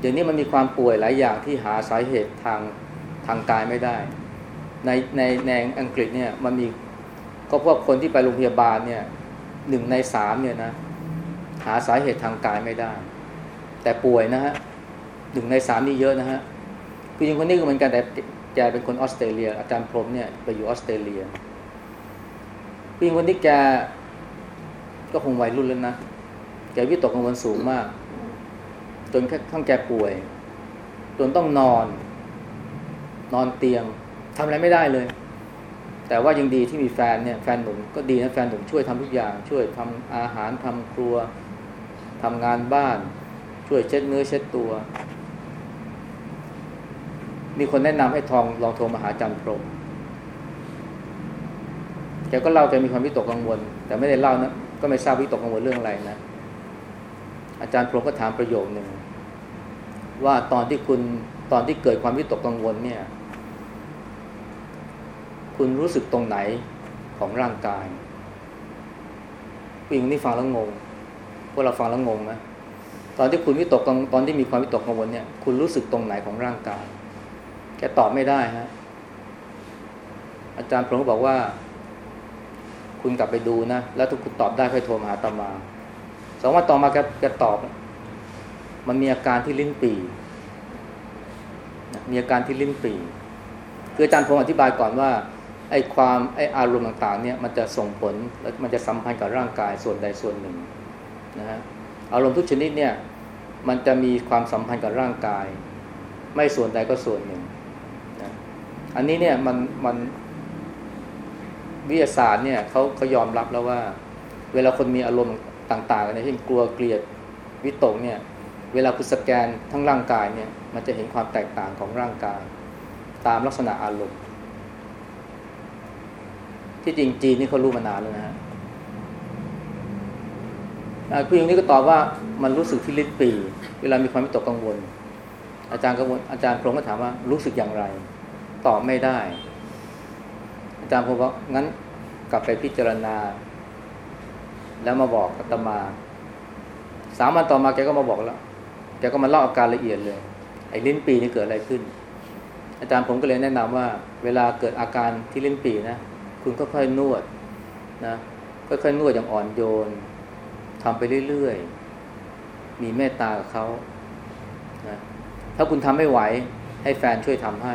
เดี๋ยวนี้มันมีความป่วยหลายอย่างที่หาสาเหตุทางทางกายไม่ได้ ในในในอังกฤษเนี่ยมันมีก็พวกคนที่ไปโรงพยาบาลเนี่ยหนึ่งในสามเนี่ยนะหาสาเหตุทางกายไม่ได้ แต่ป่วยนะฮะหนึ่งในสามนี่เยอะนะฮะคือยังคนนี้ก็เหมือนกันแต่แกเป็นคนออสเตรเลีย อาจารย์พรมเนี่ยไปอยู่ออสเตรเลีย ผู้หญิงคนนี้แกก็คงวัยรุ่นแล้วนะ แกวิตกกังวลสูงมาก จนข้างแกป่วย จนต้องนอน นอนเตียงทำอะไรไม่ได้เลย แต่ว่ายังดีที่มีแฟนเนี่ยแฟนหนุ่มก็ดีนะแฟนหนุ่มช่วยทำทุกอย่าง ช่วยทำอาหารทำครัวทำงานบ้าน ช่วยเช็ดเนื้อเช็ดตัว มีคนแนะนำให้ทองลองโทรมาหาจันพรม แกก็เล่าแกมีความวิตกกังวล แต่ไม่ได้เล่านะก็ไม่ทราบวิตกกังวลเรื่องอะไรนะ อาจารย์พรมก็ถามประโยคหนึ่งว่าตอนที่คุณตอนที่เกิดความวิตกกังวลเนี่ย คุณรู้สึกตรงไหนของร่างกายผู้หญิงนี่ฟังแล้วงงพวกเราฟังแล้วงงไหมตอนที่คุณวิตกกังตอนที่มีความวิตกกังวลเนี่ย คุณรู้สึกตรงไหนของร่างกายแกตอบไม่ได้ฮะอาจารย์พรมก็บอกว่า คุณกลับไปดูนะ แล้วถ้าคุณตอบได้ค่อยโทรมาหาตมาสองวันต่อมาแกแกตอบ มันมีอาการที่ลิ้นปีมีอาการที่ลิ้นปีคืออาจารย์ผมอธิบายก่อนว่าไอ้ความไอ้อารมณ์ต่างๆเนี่ยมันจะส่งผลแล้วมันจะสัมพันธ์กับร่างกายส่วนใดส่วนหนึ่งนะฮะอารมณ์ทุกชนิดเนี่ยมันจะมีความสัมพันธ์กับร่างกาย ไม่ส่วนใดก็ส่วนหนึ่งนะอันนี้เนี่ยมันมัน วิทยาศาสตร์เนี่ยเขาเขายอมรับแล้วว่า เวลาคนมีอารมณ์ต่างๆนี่ยเช่นกลัวเกลียดวิตกเนี่ย เวลาคุณสแกนทั้งร่างกายเนี่ย มันจะเห็นความแตกต่างของร่างกาย ตามลักษณะอารมณ์ ที่จริงจีนนี่เขารู้มานานแล้วนะฮะผู้หญิงนี้ก็ตอบว่ามันรู้สึกที่ลิ้นปี เวลามีความวิตกกังวล อาจารย์กังวลอาจารย์พรมก็ถามว่ารู้สึกอย่างไร ตอบไม่ได้ อาจารย์พรมบอกงั้นกลับไปพิจารณา แล้วมาบอกอาตมา สามวันต่อมาแกก็มาบอกแล้วแกก็มาเล่าอาการละเอียดเลย ไอ้ลิ้นปีนี่เกิดอะไรขึ้น อาจารย์ผมก็เลยแนะนำว่า เวลาเกิดอาการที่ลิ้นปีนะคุณก็ค่อยนวดนะค่อยๆนวดอย่างอ่อนโยนทำไปเรื่อยๆ มีเมตตากับเขานะถ้าคุณทำไม่ไหว ให้แฟนช่วยทำให้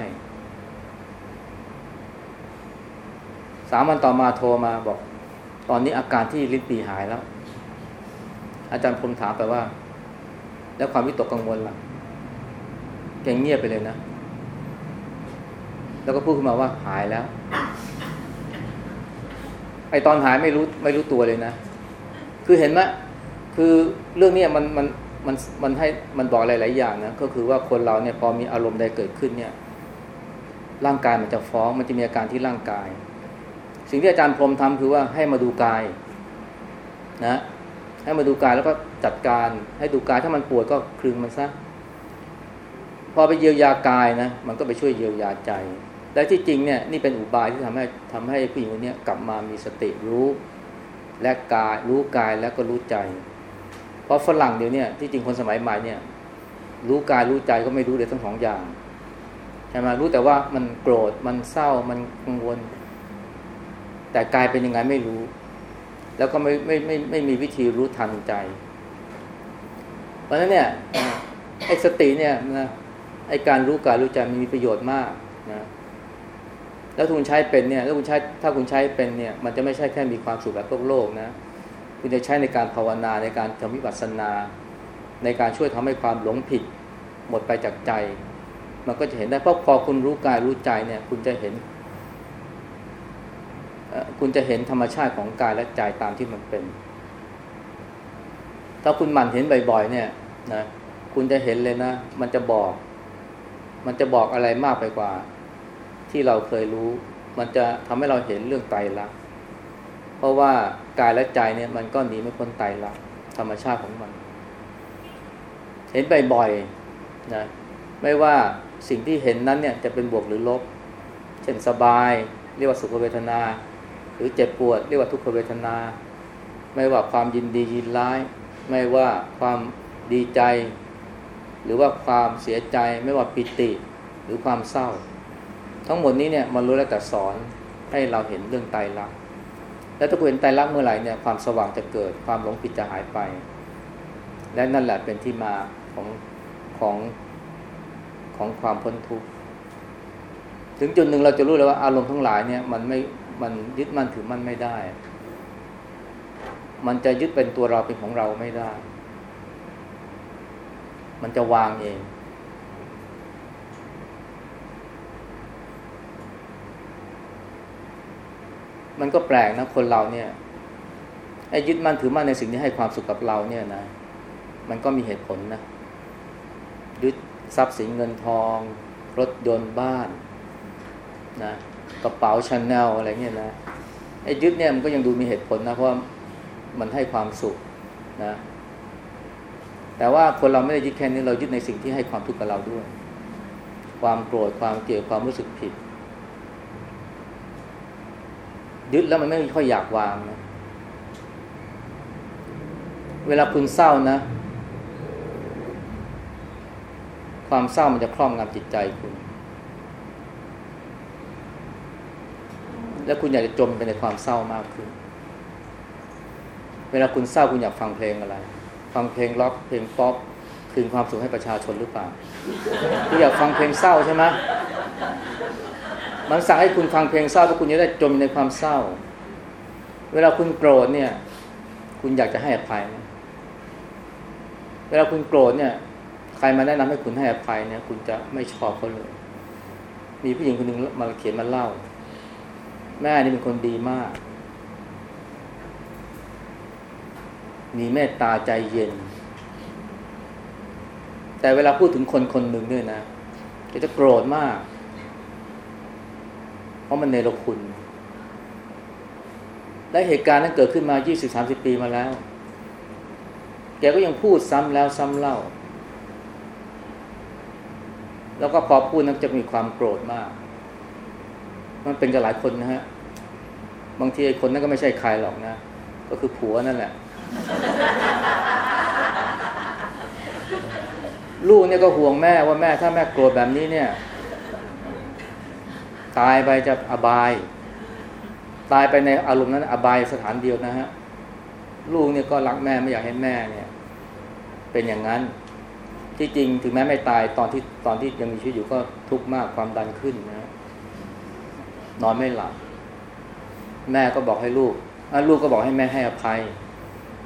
สามวันต่อมาโทรมาบอก ตอนนี้อาการที่ลิ้นปีหายแล้ว อาจารย์พรมถามไปว่า แล้วความวิตกกังวลล่ะแกเงียบไปเลยนะ แล้วก็พูดขึ้นมาว่าหายแล้ว ไอตอนหายไม่รู้ไม่รู้ตัวเลยนะ คือเห็นไหมคือเรื่องนี้มันมันมันมันให้มันบอกหลาย ๆ อย่างนะก็คือว่าคนเราเนี่ยพอมีอารมณ์ใดเกิดขึ้นเนี่ย ร่างกายมันจะฟ้องมันจะมีอาการที่ร่างกาย สิ่งที่อาจารย์พรมทำคือว่าให้มาดูกายนะให้มาดูกายแล้วก็จัดการให้ดูกายถ้ามันปวดก็คลึงมันซะพอไปเยียวยากายนะ มันก็ไปช่วยเยียวยาใจ และที่จริงเนี่ยนี่เป็นอุบายที่ทำให้ทำให้ผู้หญิงคนนี้กลับมามีสติรู้ และกายรู้กายแล้วก็รู้ใจ เพราะฝรั่งเดี๋ยวนี้ที่จริงคนสมัยใหม่เนี่ย รู้กายรู้ใจก็ไม่รู้เลยทั้งสองอย่างใช่ไหมรู้แต่ว่ามันโกรธมันเศร้ามันกังวล แต่กายเป็นยังไงไม่รู้ แล้วก็ไม่ไม่ไม่ไม่มีวิธีรู้ทันใจ เพราะฉะนั้นเนี่ยไอ้สติเนี่ยนะไอ้การรู้กายรู้ใจมันมีประโยชน์มากนะแล้วคุณใช้เป็นเนี่ยแล้วคุณใช้ถ้าคุณใช้เป็นเนี่ย มันจะไม่ใช่แค่มีความสุขแบบโลกโลกนะคุณจะใช้ในการภาวนาในการทำวิปัสสนา ในการช่วยทำให้ความหลงผิด หมดไปจากใจ มันก็จะเห็นได้เพราะพอคุณรู้กายรู้ใจเนี่ย คุณจะเห็น คุณจะเห็นธรรมชาติของกายและใจตามที่มันเป็น ถ้าคุณหมั่นเห็นบ่อยๆ เนี่ยนะคุณจะเห็นเลยนะ มันจะบอก มันจะบอกอะไรมากไปกว่า ที่เราเคยรู้ มันจะทำให้เราเห็นเรื่องไตรลักษณ์เพราะว่ากายและใจเนี่ยมันก็หนีไม่พ้นไตรลักษณ์ธรรมชาติของมัน เห็นบ่อยๆนะไม่ว่าสิ่งที่เห็นนั้นเนี่ยจะเป็นบวกหรือลบ เช่นสบาย เรียกว่าสุขเวทนา หรือเจ็บปวดเรียกว่าทุกขเวทนา ไม่ว่าความยินดียินร้าย ไม่ว่าความดีใจ หรือว่าความเสียใจ ไม่ว่าปิติหรือความเศร้า ทั้งหมดนี้เนี่ยมันรู้แล้วแต่สอนให้เราเห็นเรื่องไตรลักษณ์แล้วถ้าคุณเห็นไตรลักษณ์เมื่อไหร่เนี่ยความสว่างจะเกิดความหลงผิดจะหายไป และนั่นแหละเป็นที่มาของของของความพ้นทุกข์ถึงจุดหนึ่งเราจะรู้เลยว่าอารมณ์ทั้งหลายเนี่ยมันไม่ มันยึดมั่นถือมั่นไม่ได้ มันจะยึดเป็นตัวเราเป็นของเราไม่ได้ มันจะวางเอง มันก็แปลกนะคนเราเนี่ยไอ้ยึดมั่นถือมั่นในสิ่งที่ให้ความสุขกับเราเนี่ยนะ มันก็มีเหตุผลนะ ยึดทรัพย์สินเงินทอง รถยนต์บ้านนะ กระเป๋าชาแนลอะไรเงี้ยนะไอ้ยึดเนี่ยมันก็ยังดูมีเหตุผลนะเพราะมันให้ความสุขนะแต่ว่าคนเราไม่ได้ยึดแค่นี้เรายึดในสิ่งที่ให้ความทุกข์กับเราด้วย ความโกรธความเกลียดความรู้สึกผิด ยึดแล้วมันไม่ค่อยอยากวางนะเวลาคุณเศร้านะ ความเศร้ามันจะครอบงำจิตใจคุณ แล้วคุณอยากจะจมไปในความเศร้ามากขึ้น เวลาคุณเศร้าคุณอยากฟังเพลงอะไร ฟังเพลงล็อกเพลงป๊อปคืนความสุขให้ประชาชนหรือเปล่าคุณอยากฟังเพลงเศร้าใช่ไหมมันสั่งให้คุณฟังเพลงเศร้าเพราะคุณจะได้จมในความเศร้า เวลาคุณโกรธเนี่ย คุณอยากจะให้อภัย เวลาคุณโกรธเนี่ย ใครมาแนะนำให้คุณให้อภัยเนี่ย คุณจะไม่ชอบเขาเลย มีผู้หญิงคนหนึ่งมาเขียนมาเล่า แม่นี่เป็นคนดีมาก มีเมตตาใจเย็น แต่เวลาพูดถึงคนคนหนึ่งเนี่ยนะแกจะโกรธมาก เพราะมันเนรคุณ และเหตุการณ์นั้นเกิดขึ้นมา 20-30 ปีมาแล้ว แกก็ยังพูดซ้ำแล้วซ้ำเล่า แล้วก็พอพูดนั้นจะมีความโกรธมาก มันเป็นกับหลายคนนะฮะ บางทีไอ้คนนั้นก็ไม่ใช่ใครหรอกนะ ก็คือผัวนั่นแหละ ลูกเนี่ยก็ห่วงแม่ว่าแม่ถ้าแม่โกรธแบบนี้เนี่ย ตายไปจะอบาย ตายไปในอารมณ์นั้น อบายสถานเดียวนะฮะ ลูกเนี่ยก็รักแม่ไม่อยากให้แม่เนี่ย เป็นอย่างนั้นที่จริงถึงแม้ไม่ตายตอนที่ตอนที่ยังมีชีวิตอยู่ก็ทุกข์มากความดันขึ้นนะ นอนไม่หลับ แม่ก็บอกให้ลูกลูกก็บอกให้แม่ให้อภัย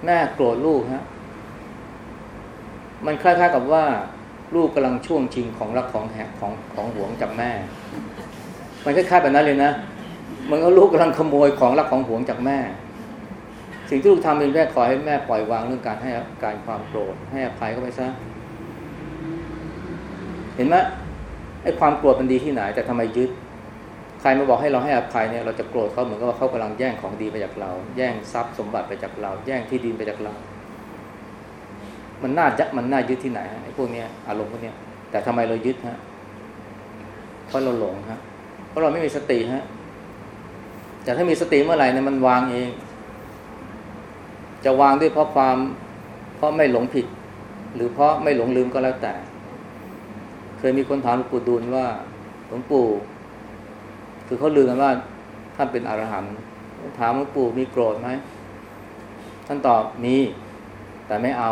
แม่โกรธลูกฮะมันคล้ายๆกับว่า ลูกกำลังช่วงชิงของรักของแหกของของหวงจากแม่ มันคล้ายๆแบบนั้นเลยนะมันก็ลูกกำลังขโมยของรักของหวงจากแม่ สิ่งที่ลูกทำเป็นแค่ขอให้แม่ปล่อยวางเรื่องการให้การความโกรธให้อภัยเข้าไปซะเห็นไหมไอ้ความโกรธมันดีที่ไหนแต่ทำไมยึด ใครมาบอกให้เราให้อภัยเนี่ยเราจะโกรธเขาเหมือนกับว่าเขากำลังแย่งของดีไปจากเรา แย่งทรัพย์สมบัติไปจากเรา แย่งที่ดินไปจากเรา มันน่าจะมันน่ายึดที่ไหนฮะไอ้พวกเนี้ยอารมณ์พวกเนี้ยแต่ทำไมเรายึดฮะเพราะเราหลงฮะเพราะเราไม่มีสติฮะแต่ถ้ามีสติเมื่อไหร่เนี่ยมันวางเอง จะวางด้วยเพราะความเพราะไม่หลงผิด หรือเพราะไม่หลงลืมก็แล้วแต่ เคยมีคนถามหลวงปู่ดูลว่าหลวงปู่ คือเขาลือกันว่าท่านเป็นอรหันต์ถามหลวงปู่มีโกรธไหมท่านตอบมีแต่ไม่เอา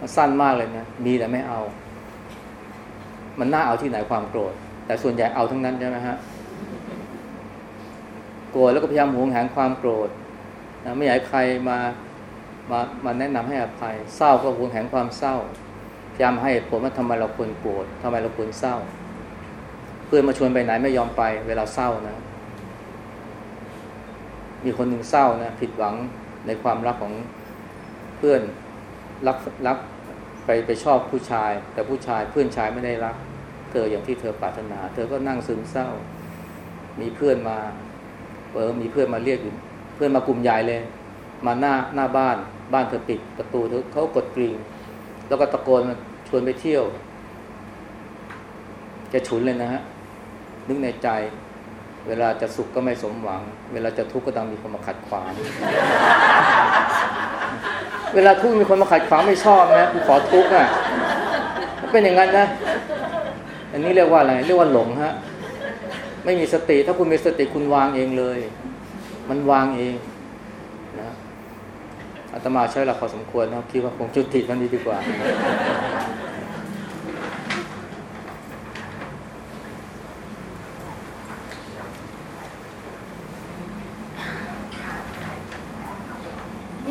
มันสั้นมากเลยนะ มีแต่ไม่เอา มันน่าเอาที่ไหนความโกรธ แต่ส่วนใหญ่เอาทั้งนั้นใช่ไหมฮะ โกรธแล้วก็พยายามหวงแหนความโกรธนะไม่อยากใครมามามาแนะนำให้อภัย เศร้าก็หวงแหนความเศร้า พยายามให้ผลว่าทำไมเราควรโกรธทำไมเราควรเศร้า เพื่อนมาชวนไปไหนไม่ยอมไป เวลาเศร้านะ มีคนหนึ่งเศร้านะผิดหวังในความรักของเพื่อนรักรักไปไปชอบผู้ชาย แต่ผู้ชายเพื่อนชายไม่ได้รัก เธออย่างที่เธอปรารถนา เธอก็นั่งซึมเศร้า มีเพื่อนมาเออมีเพื่อนมาเรียกอยู่เพื่อนมากลุ่มใหญ่เลย มาหน้าหน้าบ้าน บ้านเธอปิดประตูเธอเขากดกริ่งแล้วก็ตะโกนชวนไปเที่ยวแกฉุนเลยนะฮะ นึกในใจ เวลาจะสุขก็ไม่สมหวัง เวลาจะทุกข์ก็ต้องมีคนมาขัดขวาง เวลาทุกข์มีคนมาขัดขวางไม่ชอบนะกูขอทุกข์อะเป็นอย่างนั้นนะ อันนี้เรียกว่าอะไร เรียกว่าหลงฮะ ไม่มีสติ ถ้าคุณมีสติคุณวางเองเลย มันวางเองนะอาตมาใช้เวลาพอสมควรนะคิดว่าคงจุดติดมันนี้ดีกว่า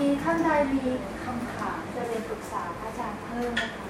ีท่านใดมีคำถามจะเรียนปรึกษาพระอาจารย์เพิ่มนะคะ